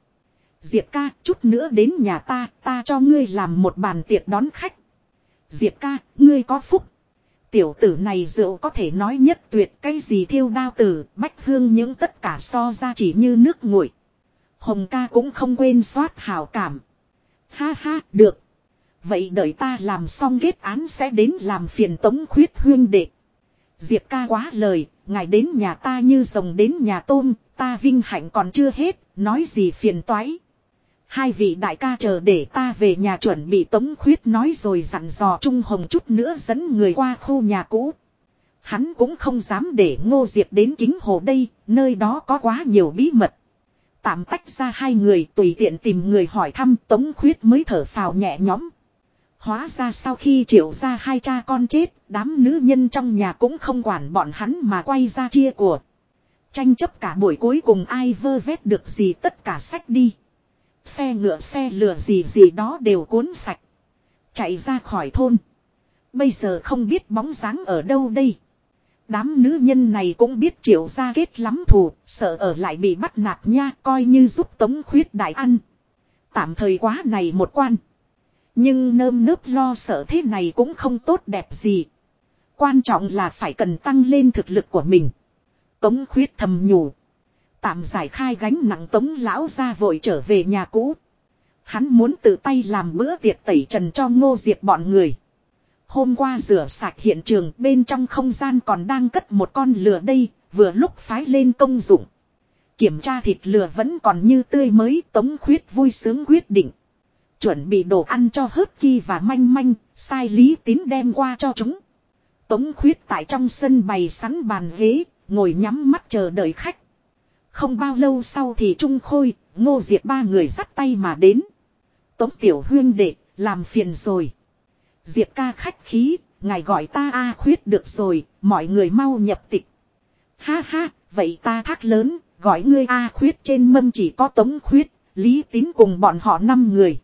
Diệp ca, chút nữa đến nhà ta, ta cho ngươi làm một bàn tiệc đón khách. Diệp ca, ngươi có phúc. Tiểu tử này rượu có thể nói nhất tuyệt cái gì thiêu đao tử, bách hương những tất cả so ra chỉ như nước nguội. Hồng ca cũng không quên soát hào cảm. Ha ha, được. Vậy đợi ta làm xong kết án sẽ đến làm phiền tống khuyết huyên đệ. Diệp ca quá lời, ngài đến nhà ta như rồng đến nhà tôm, ta vinh hạnh còn chưa hết, nói gì phiền toái. Hai vị đại ca chờ để ta về nhà chuẩn bị tống khuyết nói rồi dặn dò Trung Hồng chút nữa dẫn người qua khu nhà cũ. Hắn cũng không dám để ngô diệp đến kính hồ đây, nơi đó có quá nhiều bí mật. Tạm tách ra hai người tùy tiện tìm người hỏi thăm tống khuyết mới thở phào nhẹ nhõm. Hóa ra sau khi triệu ra hai cha con chết, đám nữ nhân trong nhà cũng không quản bọn hắn mà quay ra chia của. Tranh chấp cả buổi cuối cùng ai vơ vét được gì tất cả sách đi. Xe ngựa xe lửa gì gì đó đều cuốn sạch. Chạy ra khỏi thôn. Bây giờ không biết bóng dáng ở đâu đây. Đám nữ nhân này cũng biết triệu ra kết lắm thù, sợ ở lại bị bắt nạt nha, coi như giúp tống khuyết đại ăn. Tạm thời quá này một quan. Nhưng nơm nớp lo sợ thế này cũng không tốt đẹp gì. Quan trọng là phải cần tăng lên thực lực của mình. Tống khuyết thầm nhủ. Tạm giải khai gánh nặng tống lão ra vội trở về nhà cũ. Hắn muốn tự tay làm bữa tiệc tẩy trần cho ngô diệt bọn người. Hôm qua rửa sạch hiện trường bên trong không gian còn đang cất một con lừa đây, vừa lúc phái lên công dụng. Kiểm tra thịt lừa vẫn còn như tươi mới tống khuyết vui sướng quyết định. Chuẩn bị đồ ăn cho hớt kỳ và manh manh, sai lý tín đem qua cho chúng. Tống khuyết tại trong sân bày sẵn bàn ghế, ngồi nhắm mắt chờ đợi khách. Không bao lâu sau thì Trung Khôi, Ngô Diệt ba người dắt tay mà đến. Tống Tiểu Huyên đệ, làm phiền rồi. Diệp ca khách khí, ngài gọi ta A khuyết được rồi, mọi người mau nhập tịch. Ha ha, vậy ta thác lớn, gọi ngươi A khuyết trên mâm chỉ có tống khuyết, lý tín cùng bọn họ năm người.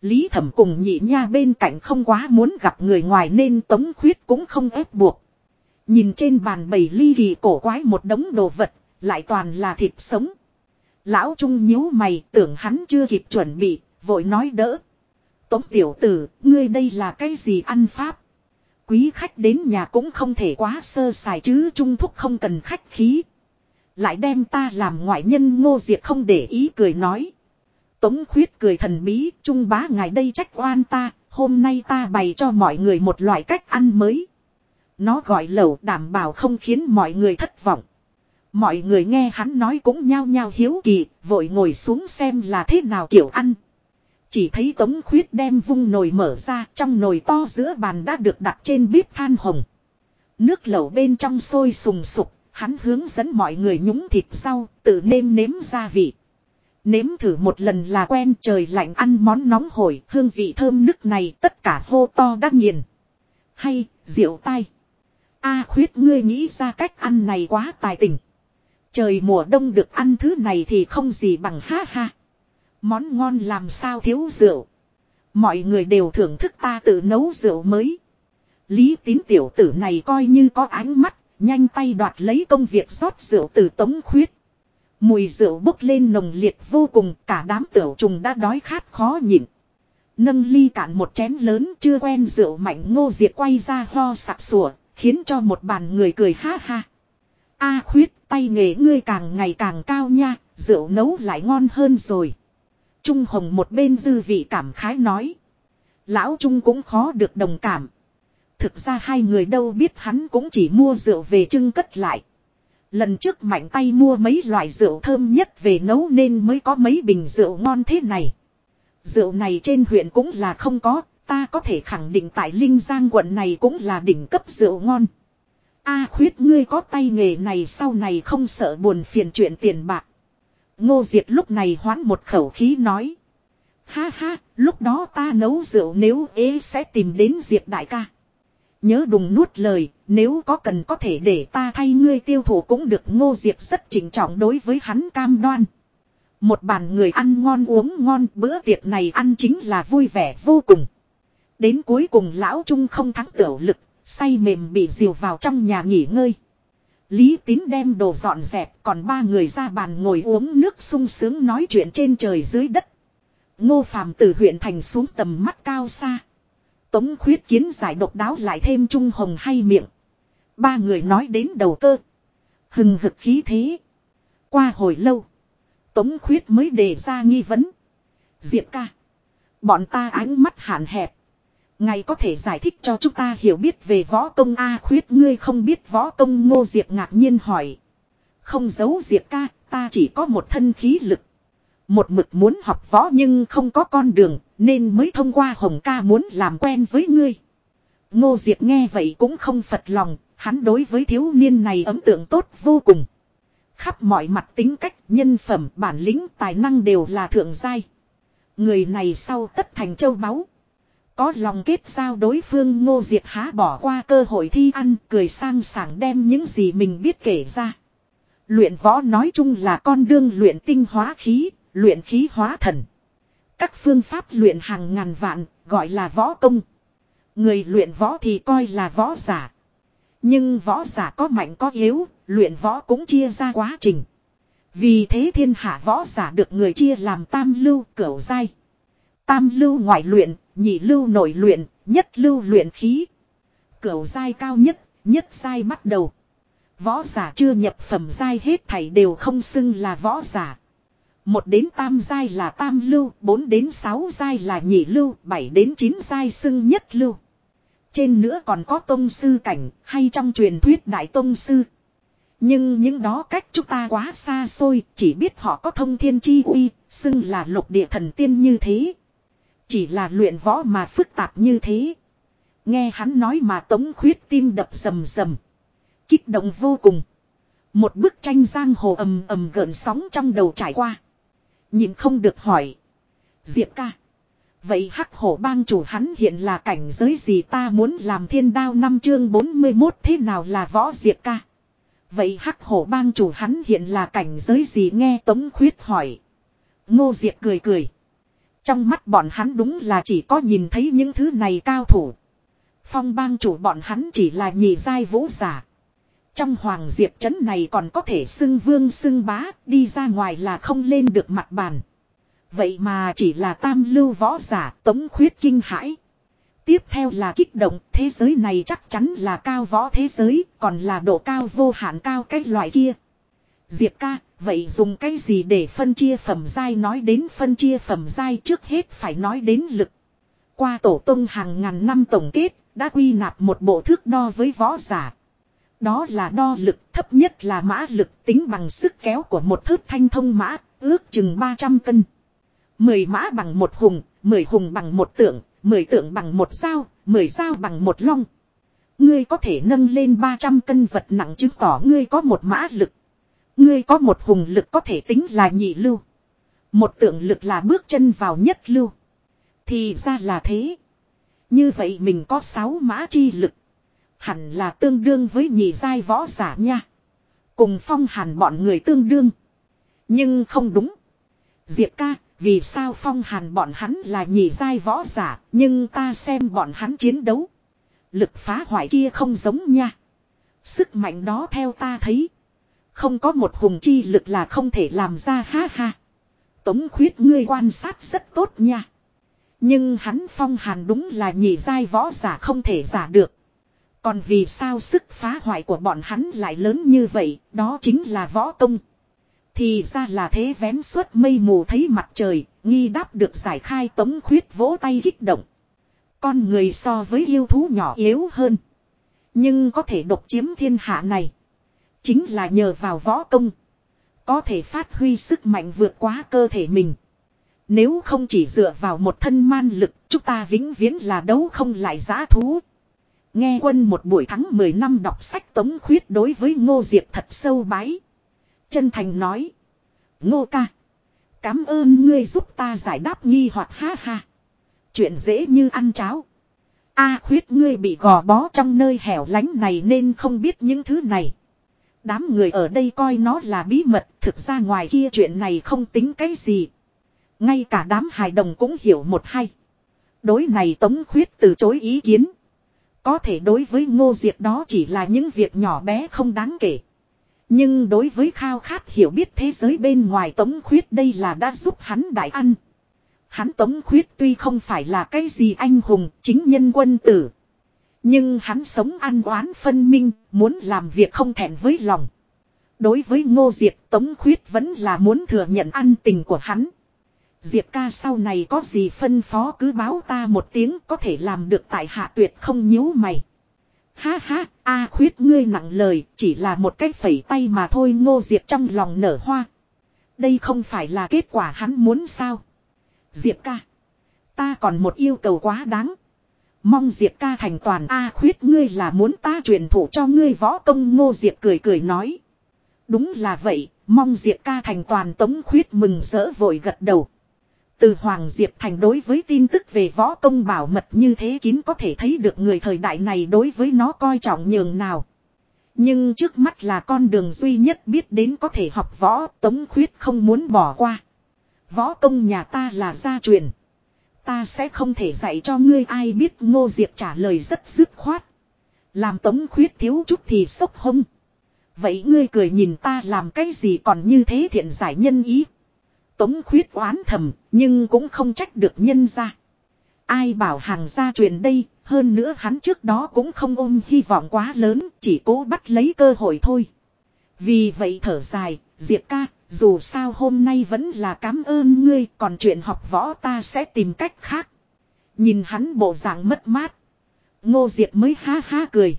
Lý thẩm cùng nhị nha bên cạnh không quá muốn gặp người ngoài nên tống khuyết cũng không ép buộc. Nhìn trên bàn bầy ly kỳ cổ quái một đống đồ vật, lại toàn là thịt sống. Lão Trung nhíu mày tưởng hắn chưa kịp chuẩn bị, vội nói đỡ. Tống tiểu tử, ngươi đây là cái gì ăn pháp? Quý khách đến nhà cũng không thể quá sơ sài chứ Trung Thúc không cần khách khí. Lại đem ta làm ngoại nhân ngô diệt không để ý cười nói. Tống khuyết cười thần bí, trung bá ngài đây trách oan ta, hôm nay ta bày cho mọi người một loại cách ăn mới. Nó gọi lẩu đảm bảo không khiến mọi người thất vọng. Mọi người nghe hắn nói cũng nhao nhao hiếu kỳ, vội ngồi xuống xem là thế nào kiểu ăn. Chỉ thấy tống khuyết đem vung nồi mở ra, trong nồi to giữa bàn đã được đặt trên bếp than hồng. Nước lẩu bên trong sôi sùng sục, hắn hướng dẫn mọi người nhúng thịt rau, tự nêm nếm gia vị. Nếm thử một lần là quen trời lạnh ăn món nóng hổi, hương vị thơm nức này tất cả hô to đắc nghiền. Hay, rượu tai. A khuyết ngươi nghĩ ra cách ăn này quá tài tình. Trời mùa đông được ăn thứ này thì không gì bằng ha ha. Món ngon làm sao thiếu rượu. Mọi người đều thưởng thức ta tự nấu rượu mới. Lý tín tiểu tử này coi như có ánh mắt, nhanh tay đoạt lấy công việc rót rượu từ tống khuyết. Mùi rượu bốc lên nồng liệt vô cùng, cả đám tiểu trùng đã đói khát khó nhịn. Nâng ly cạn một chén lớn chưa quen rượu mạnh ngô diệt quay ra ho sặc sủa, khiến cho một bàn người cười ha ha. A khuyết tay nghề ngươi càng ngày càng cao nha, rượu nấu lại ngon hơn rồi. Trung Hồng một bên dư vị cảm khái nói. Lão Trung cũng khó được đồng cảm. Thực ra hai người đâu biết hắn cũng chỉ mua rượu về trưng cất lại. Lần trước mạnh tay mua mấy loại rượu thơm nhất về nấu nên mới có mấy bình rượu ngon thế này. Rượu này trên huyện cũng là không có, ta có thể khẳng định tại Linh Giang quận này cũng là đỉnh cấp rượu ngon. A khuyết ngươi có tay nghề này sau này không sợ buồn phiền chuyện tiền bạc. Ngô Diệt lúc này hoán một khẩu khí nói. Ha ha, lúc đó ta nấu rượu nếu ế sẽ tìm đến diệp đại ca. Nhớ đùng nuốt lời, nếu có cần có thể để ta thay ngươi tiêu thụ cũng được ngô Diệp rất chỉnh trọng đối với hắn cam đoan. Một bàn người ăn ngon uống ngon bữa tiệc này ăn chính là vui vẻ vô cùng. Đến cuối cùng lão trung không thắng tiểu lực, say mềm bị diều vào trong nhà nghỉ ngơi. Lý tín đem đồ dọn dẹp còn ba người ra bàn ngồi uống nước sung sướng nói chuyện trên trời dưới đất. Ngô phàm từ huyện thành xuống tầm mắt cao xa. Tống khuyết kiến giải độc đáo lại thêm trung hồng hay miệng. Ba người nói đến đầu cơ. Hừng hực khí thế. Qua hồi lâu. Tống khuyết mới đề ra nghi vấn. Diệp ca. Bọn ta ánh mắt hạn hẹp. Ngài có thể giải thích cho chúng ta hiểu biết về võ công A khuyết ngươi không biết võ công ngô Diệp ngạc nhiên hỏi. Không giấu Diệp ca, ta chỉ có một thân khí lực. Một mực muốn học võ nhưng không có con đường, nên mới thông qua Hồng ca muốn làm quen với ngươi. Ngô Diệp nghe vậy cũng không phật lòng, hắn đối với thiếu niên này ấn tượng tốt vô cùng. Khắp mọi mặt tính cách, nhân phẩm, bản lĩnh, tài năng đều là thượng giai. Người này sau tất thành châu báu. Có lòng kết giao đối phương Ngô Diệp há bỏ qua cơ hội thi ăn, cười sang sảng đem những gì mình biết kể ra. Luyện võ nói chung là con đương luyện tinh hóa khí, luyện khí hóa thần. Các phương pháp luyện hàng ngàn vạn, gọi là võ công. Người luyện võ thì coi là võ giả. Nhưng võ giả có mạnh có yếu, luyện võ cũng chia ra quá trình. Vì thế thiên hạ võ giả được người chia làm tam lưu cửu giai. Tam lưu ngoại luyện, nhị lưu nội luyện, nhất lưu luyện khí. Cửu giai cao nhất, nhất giai bắt đầu. Võ giả chưa nhập phẩm giai hết thảy đều không xưng là võ giả. Một đến tam giai là tam lưu, bốn đến sáu giai là nhị lưu, bảy đến chín giai xưng nhất lưu. Trên nữa còn có tông sư cảnh, hay trong truyền thuyết đại tông sư. Nhưng những đó cách chúng ta quá xa xôi, chỉ biết họ có thông thiên chi uy, xưng là lục địa thần tiên như thế. Chỉ là luyện võ mà phức tạp như thế. Nghe hắn nói mà tống khuyết tim đập rầm rầm. Kích động vô cùng. Một bức tranh giang hồ ầm ầm gợn sóng trong đầu trải qua. Nhìn không được hỏi. Diệp ca. Vậy hắc hổ bang chủ hắn hiện là cảnh giới gì ta muốn làm thiên đao năm chương 41 thế nào là võ diệp ca. Vậy hắc hổ bang chủ hắn hiện là cảnh giới gì nghe Tống Khuyết hỏi. Ngô Diệp cười cười. Trong mắt bọn hắn đúng là chỉ có nhìn thấy những thứ này cao thủ. Phong bang chủ bọn hắn chỉ là nhị giai vũ giả. Trong hoàng diệp trấn này còn có thể xưng vương xưng bá, đi ra ngoài là không lên được mặt bàn. Vậy mà chỉ là tam lưu võ giả, tống khuyết kinh hãi. Tiếp theo là kích động, thế giới này chắc chắn là cao võ thế giới, còn là độ cao vô hạn cao cái loại kia. Diệp ca, vậy dùng cái gì để phân chia phẩm giai nói đến phân chia phẩm giai trước hết phải nói đến lực. Qua tổ tông hàng ngàn năm tổng kết, đã quy nạp một bộ thước đo với võ giả. Đó là đo lực thấp nhất là mã lực tính bằng sức kéo của một thước thanh thông mã, ước chừng 300 cân. Mười mã bằng một hùng, mười hùng bằng một tượng, mười tượng bằng một sao, mười sao bằng một long. Ngươi có thể nâng lên 300 cân vật nặng chứng tỏ ngươi có một mã lực. Ngươi có một hùng lực có thể tính là nhị lưu. Một tượng lực là bước chân vào nhất lưu. Thì ra là thế. Như vậy mình có 6 mã chi lực. Hẳn là tương đương với nhị giai võ giả nha. Cùng phong hàn bọn người tương đương. Nhưng không đúng. Diệp ca, vì sao phong hàn bọn hắn là nhị giai võ giả, nhưng ta xem bọn hắn chiến đấu. Lực phá hoại kia không giống nha. Sức mạnh đó theo ta thấy. Không có một hùng chi lực là không thể làm ra ha ha. Tống khuyết ngươi quan sát rất tốt nha. Nhưng hắn phong hàn đúng là nhị giai võ giả không thể giả được. Còn vì sao sức phá hoại của bọn hắn lại lớn như vậy, đó chính là võ công. Thì ra là thế vén suốt mây mù thấy mặt trời, nghi đáp được giải khai tống khuyết vỗ tay kích động. Con người so với yêu thú nhỏ yếu hơn. Nhưng có thể độc chiếm thiên hạ này. Chính là nhờ vào võ công. Có thể phát huy sức mạnh vượt quá cơ thể mình. Nếu không chỉ dựa vào một thân man lực, chúng ta vĩnh viễn là đấu không lại giá thú. Nghe quân một buổi tháng 10 năm đọc sách tống khuyết đối với ngô diệp thật sâu bái. Chân thành nói. Ngô ca. Cám ơn ngươi giúp ta giải đáp nghi hoặc ha ha. Chuyện dễ như ăn cháo. A khuyết ngươi bị gò bó trong nơi hẻo lánh này nên không biết những thứ này. Đám người ở đây coi nó là bí mật, thực ra ngoài kia chuyện này không tính cái gì. Ngay cả đám hài đồng cũng hiểu một hay. Đối này Tống Khuyết từ chối ý kiến. Có thể đối với Ngô Diệp đó chỉ là những việc nhỏ bé không đáng kể. Nhưng đối với khao khát hiểu biết thế giới bên ngoài Tống Khuyết đây là đã giúp hắn đại ăn. Hắn Tống Khuyết tuy không phải là cái gì anh hùng, chính nhân quân tử. Nhưng hắn sống ăn oán phân minh, muốn làm việc không thẹn với lòng. Đối với Ngô Diệp Tống Khuyết vẫn là muốn thừa nhận ăn tình của hắn. Diệp ca sau này có gì phân phó cứ báo ta một tiếng có thể làm được tại hạ tuyệt không nhíu mày. Ha ha, a khuyết ngươi nặng lời, chỉ là một cái phẩy tay mà thôi ngô Diệp trong lòng nở hoa. Đây không phải là kết quả hắn muốn sao. Diệp ca. Ta còn một yêu cầu quá đáng. Mong Diệp ca thành toàn A khuyết ngươi là muốn ta truyền thụ cho ngươi võ công ngô Diệp cười cười nói. Đúng là vậy, mong Diệp ca thành toàn tống khuyết mừng rỡ vội gật đầu. Từ Hoàng Diệp Thành đối với tin tức về võ công bảo mật như thế kín có thể thấy được người thời đại này đối với nó coi trọng nhường nào. Nhưng trước mắt là con đường duy nhất biết đến có thể học võ, Tống Khuyết không muốn bỏ qua. Võ công nhà ta là gia truyền. Ta sẽ không thể dạy cho ngươi ai biết Ngô Diệp trả lời rất dứt khoát. Làm Tống Khuyết thiếu chút thì sốc hông. Vậy ngươi cười nhìn ta làm cái gì còn như thế thiện giải nhân ý. Tống khuyết oán thầm, nhưng cũng không trách được nhân ra. Ai bảo hàng gia truyền đây, hơn nữa hắn trước đó cũng không ôm hy vọng quá lớn, chỉ cố bắt lấy cơ hội thôi. Vì vậy thở dài, Diệp ca, dù sao hôm nay vẫn là cảm ơn ngươi, còn chuyện học võ ta sẽ tìm cách khác. Nhìn hắn bộ dạng mất mát. Ngô Diệp mới ha ha cười.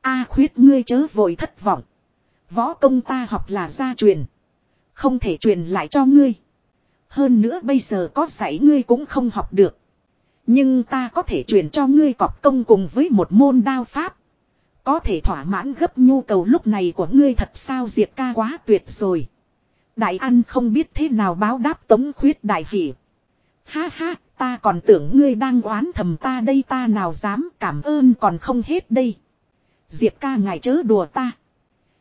A khuyết ngươi chớ vội thất vọng. Võ công ta học là gia truyền. Không thể truyền lại cho ngươi. Hơn nữa bây giờ có dạy ngươi cũng không học được. Nhưng ta có thể truyền cho ngươi cọp công cùng với một môn đao pháp. Có thể thỏa mãn gấp nhu cầu lúc này của ngươi thật sao diệt ca quá tuyệt rồi. Đại ăn không biết thế nào báo đáp tống khuyết đại hỷ. Ha ha, ta còn tưởng ngươi đang oán thầm ta đây ta nào dám cảm ơn còn không hết đây. Diệp ca ngài chớ đùa ta.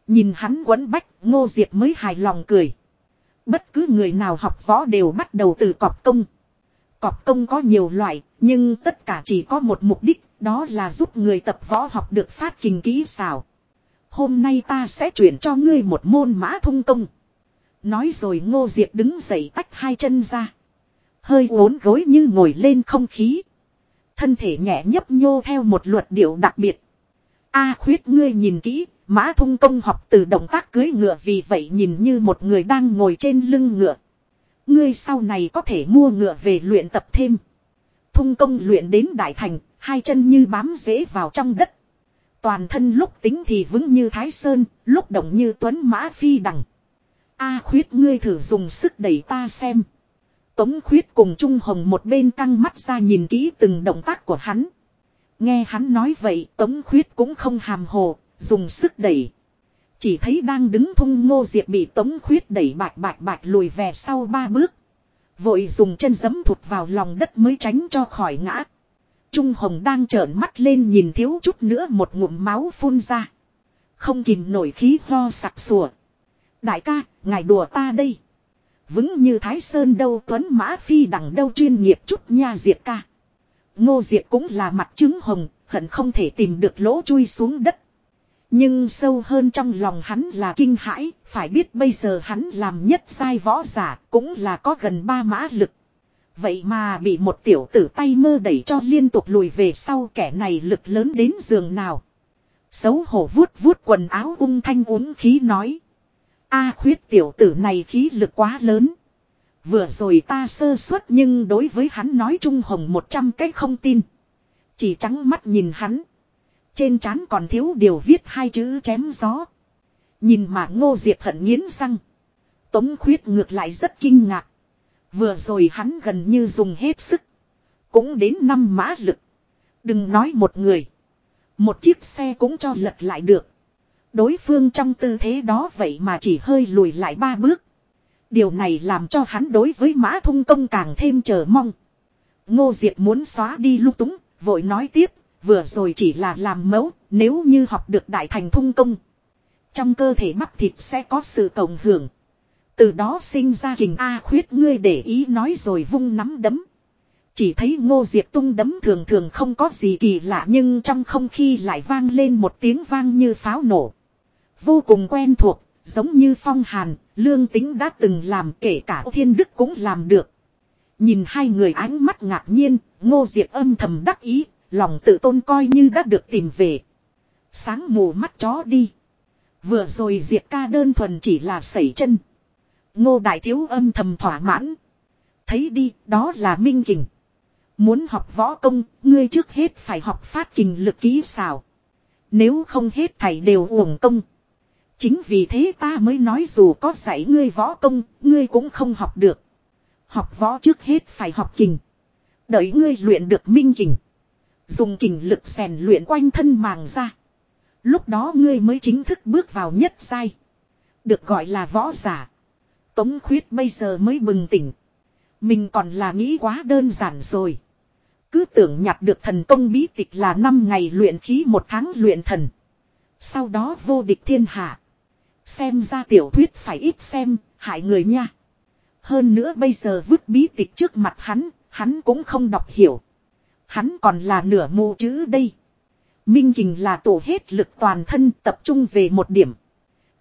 Nhìn hắn quấn bách, ngô Diệp mới hài lòng cười. Bất cứ người nào học võ đều bắt đầu từ cọp công. Cọp công có nhiều loại, nhưng tất cả chỉ có một mục đích, đó là giúp người tập võ học được phát kinh kỹ xảo. Hôm nay ta sẽ chuyển cho ngươi một môn mã thông công. Nói rồi ngô diệp đứng dậy tách hai chân ra. Hơi uốn gối như ngồi lên không khí. Thân thể nhẹ nhấp nhô theo một luật điệu đặc biệt. A khuyết ngươi nhìn kỹ, mã thung công học từ động tác cưới ngựa vì vậy nhìn như một người đang ngồi trên lưng ngựa. Ngươi sau này có thể mua ngựa về luyện tập thêm. Thung công luyện đến đại thành, hai chân như bám rễ vào trong đất. Toàn thân lúc tính thì vững như thái sơn, lúc động như tuấn mã phi đằng. A khuyết ngươi thử dùng sức đẩy ta xem. Tống khuyết cùng Trung Hồng một bên căng mắt ra nhìn kỹ từng động tác của hắn. Nghe hắn nói vậy Tống khuyết cũng không hàm hồ, dùng sức đẩy. Chỉ thấy đang đứng thung ngô diệp bị tống khuyết đẩy bạch bạch bạch lùi về sau ba bước. Vội dùng chân giấm thụt vào lòng đất mới tránh cho khỏi ngã. Trung Hồng đang trợn mắt lên nhìn thiếu chút nữa một ngụm máu phun ra. Không kìm nổi khí lo sặc sủa. Đại ca, ngài đùa ta đây. Vững như Thái Sơn đâu tuấn mã phi đẳng đâu chuyên nghiệp chút nha Diệp ca. Ngô Diệp cũng là mặt trứng hồng, hận không thể tìm được lỗ chui xuống đất. Nhưng sâu hơn trong lòng hắn là kinh hãi, phải biết bây giờ hắn làm nhất sai võ giả cũng là có gần ba mã lực. Vậy mà bị một tiểu tử tay mơ đẩy cho liên tục lùi về sau kẻ này lực lớn đến giường nào. Xấu hổ vuốt vuốt quần áo ung thanh uống khí nói. A khuyết tiểu tử này khí lực quá lớn. Vừa rồi ta sơ suất nhưng đối với hắn nói trung hồng một trăm cái không tin. Chỉ trắng mắt nhìn hắn. Trên trán còn thiếu điều viết hai chữ chém gió. Nhìn mà ngô diệp hận nghiến răng. Tống khuyết ngược lại rất kinh ngạc. Vừa rồi hắn gần như dùng hết sức. Cũng đến năm mã lực. Đừng nói một người. Một chiếc xe cũng cho lật lại được. Đối phương trong tư thế đó vậy mà chỉ hơi lùi lại ba bước. Điều này làm cho hắn đối với mã thung công càng thêm chờ mong. Ngô Diệp muốn xóa đi lúc túng, vội nói tiếp, vừa rồi chỉ là làm mẫu, nếu như học được đại thành thung công. Trong cơ thể bắp thịt sẽ có sự cộng hưởng. Từ đó sinh ra kình A khuyết ngươi để ý nói rồi vung nắm đấm. Chỉ thấy ngô diệp tung đấm thường thường không có gì kỳ lạ nhưng trong không khí lại vang lên một tiếng vang như pháo nổ. Vô cùng quen thuộc, giống như phong hàn, lương tính đã từng làm kể cả thiên đức cũng làm được. Nhìn hai người ánh mắt ngạc nhiên, ngô diệp âm thầm đắc ý, lòng tự tôn coi như đã được tìm về. Sáng mù mắt chó đi. Vừa rồi diệp ca đơn thuần chỉ là sẩy chân. Ngô đại thiếu âm thầm thỏa mãn. Thấy đi, đó là minh kình. Muốn học võ công, ngươi trước hết phải học phát kình lực ký xảo. Nếu không hết thầy đều uổng công. Chính vì thế ta mới nói dù có dạy ngươi võ công, ngươi cũng không học được. Học võ trước hết phải học kình. Đợi ngươi luyện được minh kình. Dùng kình lực rèn luyện quanh thân màng ra. Lúc đó ngươi mới chính thức bước vào nhất sai. Được gọi là võ giả. Tống khuyết bây giờ mới bừng tỉnh. Mình còn là nghĩ quá đơn giản rồi. Cứ tưởng nhặt được thần công bí tịch là 5 ngày luyện khí một tháng luyện thần. Sau đó vô địch thiên hạ. Xem ra tiểu thuyết phải ít xem, hại người nha. Hơn nữa bây giờ vứt bí tịch trước mặt hắn, hắn cũng không đọc hiểu. Hắn còn là nửa mù chữ đây. Minh Kình là tổ hết lực toàn thân tập trung về một điểm.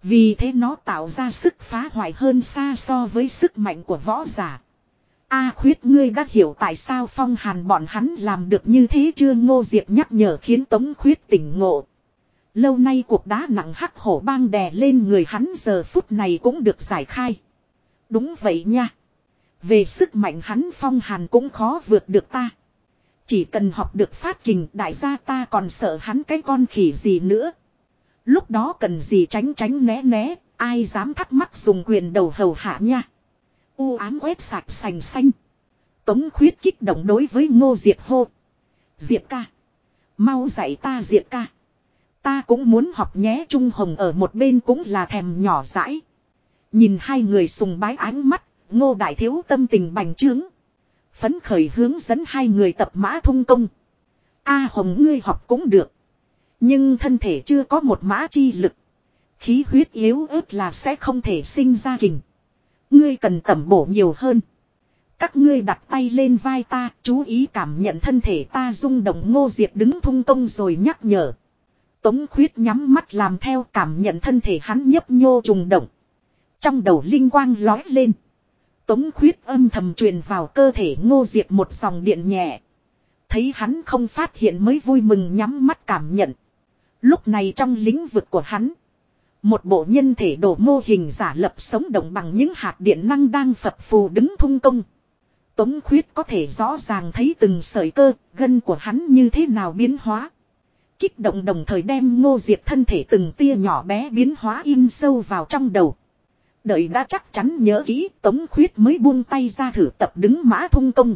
Vì thế nó tạo ra sức phá hoại hơn xa so với sức mạnh của võ giả. A khuyết ngươi đã hiểu tại sao phong hàn bọn hắn làm được như thế chưa ngô diệp nhắc nhở khiến tống khuyết tỉnh ngộ. Lâu nay cuộc đá nặng hắc hổ bang đè lên người hắn giờ phút này cũng được giải khai. Đúng vậy nha. Về sức mạnh hắn phong hàn cũng khó vượt được ta. Chỉ cần học được phát kình đại gia ta còn sợ hắn cái con khỉ gì nữa. Lúc đó cần gì tránh tránh né né, ai dám thắc mắc dùng quyền đầu hầu hạ nha. U ám quét sạch sành xanh. Tống khuyết kích động đối với ngô Diệp hô. Diệp ca. Mau dạy ta Diệp ca. Ta cũng muốn học nhé Trung Hồng ở một bên cũng là thèm nhỏ dãi. Nhìn hai người sùng bái ánh mắt, ngô đại thiếu tâm tình bành trướng. Phấn khởi hướng dẫn hai người tập mã thung công. A Hồng ngươi học cũng được. Nhưng thân thể chưa có một mã chi lực. Khí huyết yếu ớt là sẽ không thể sinh ra kình. Ngươi cần tẩm bổ nhiều hơn. Các ngươi đặt tay lên vai ta, chú ý cảm nhận thân thể ta rung động ngô diệt đứng thung công rồi nhắc nhở. Tống khuyết nhắm mắt làm theo cảm nhận thân thể hắn nhấp nhô trùng động. Trong đầu linh quang lói lên. Tống khuyết âm thầm truyền vào cơ thể ngô Diệp một dòng điện nhẹ. Thấy hắn không phát hiện mới vui mừng nhắm mắt cảm nhận. Lúc này trong lĩnh vực của hắn. Một bộ nhân thể đổ mô hình giả lập sống động bằng những hạt điện năng đang phập phù đứng thung công. Tống khuyết có thể rõ ràng thấy từng sợi cơ, gân của hắn như thế nào biến hóa. Kích động đồng thời đem ngô Diệp thân thể từng tia nhỏ bé biến hóa in sâu vào trong đầu. Đợi đã chắc chắn nhớ kỹ, tống khuyết mới buông tay ra thử tập đứng mã thung công.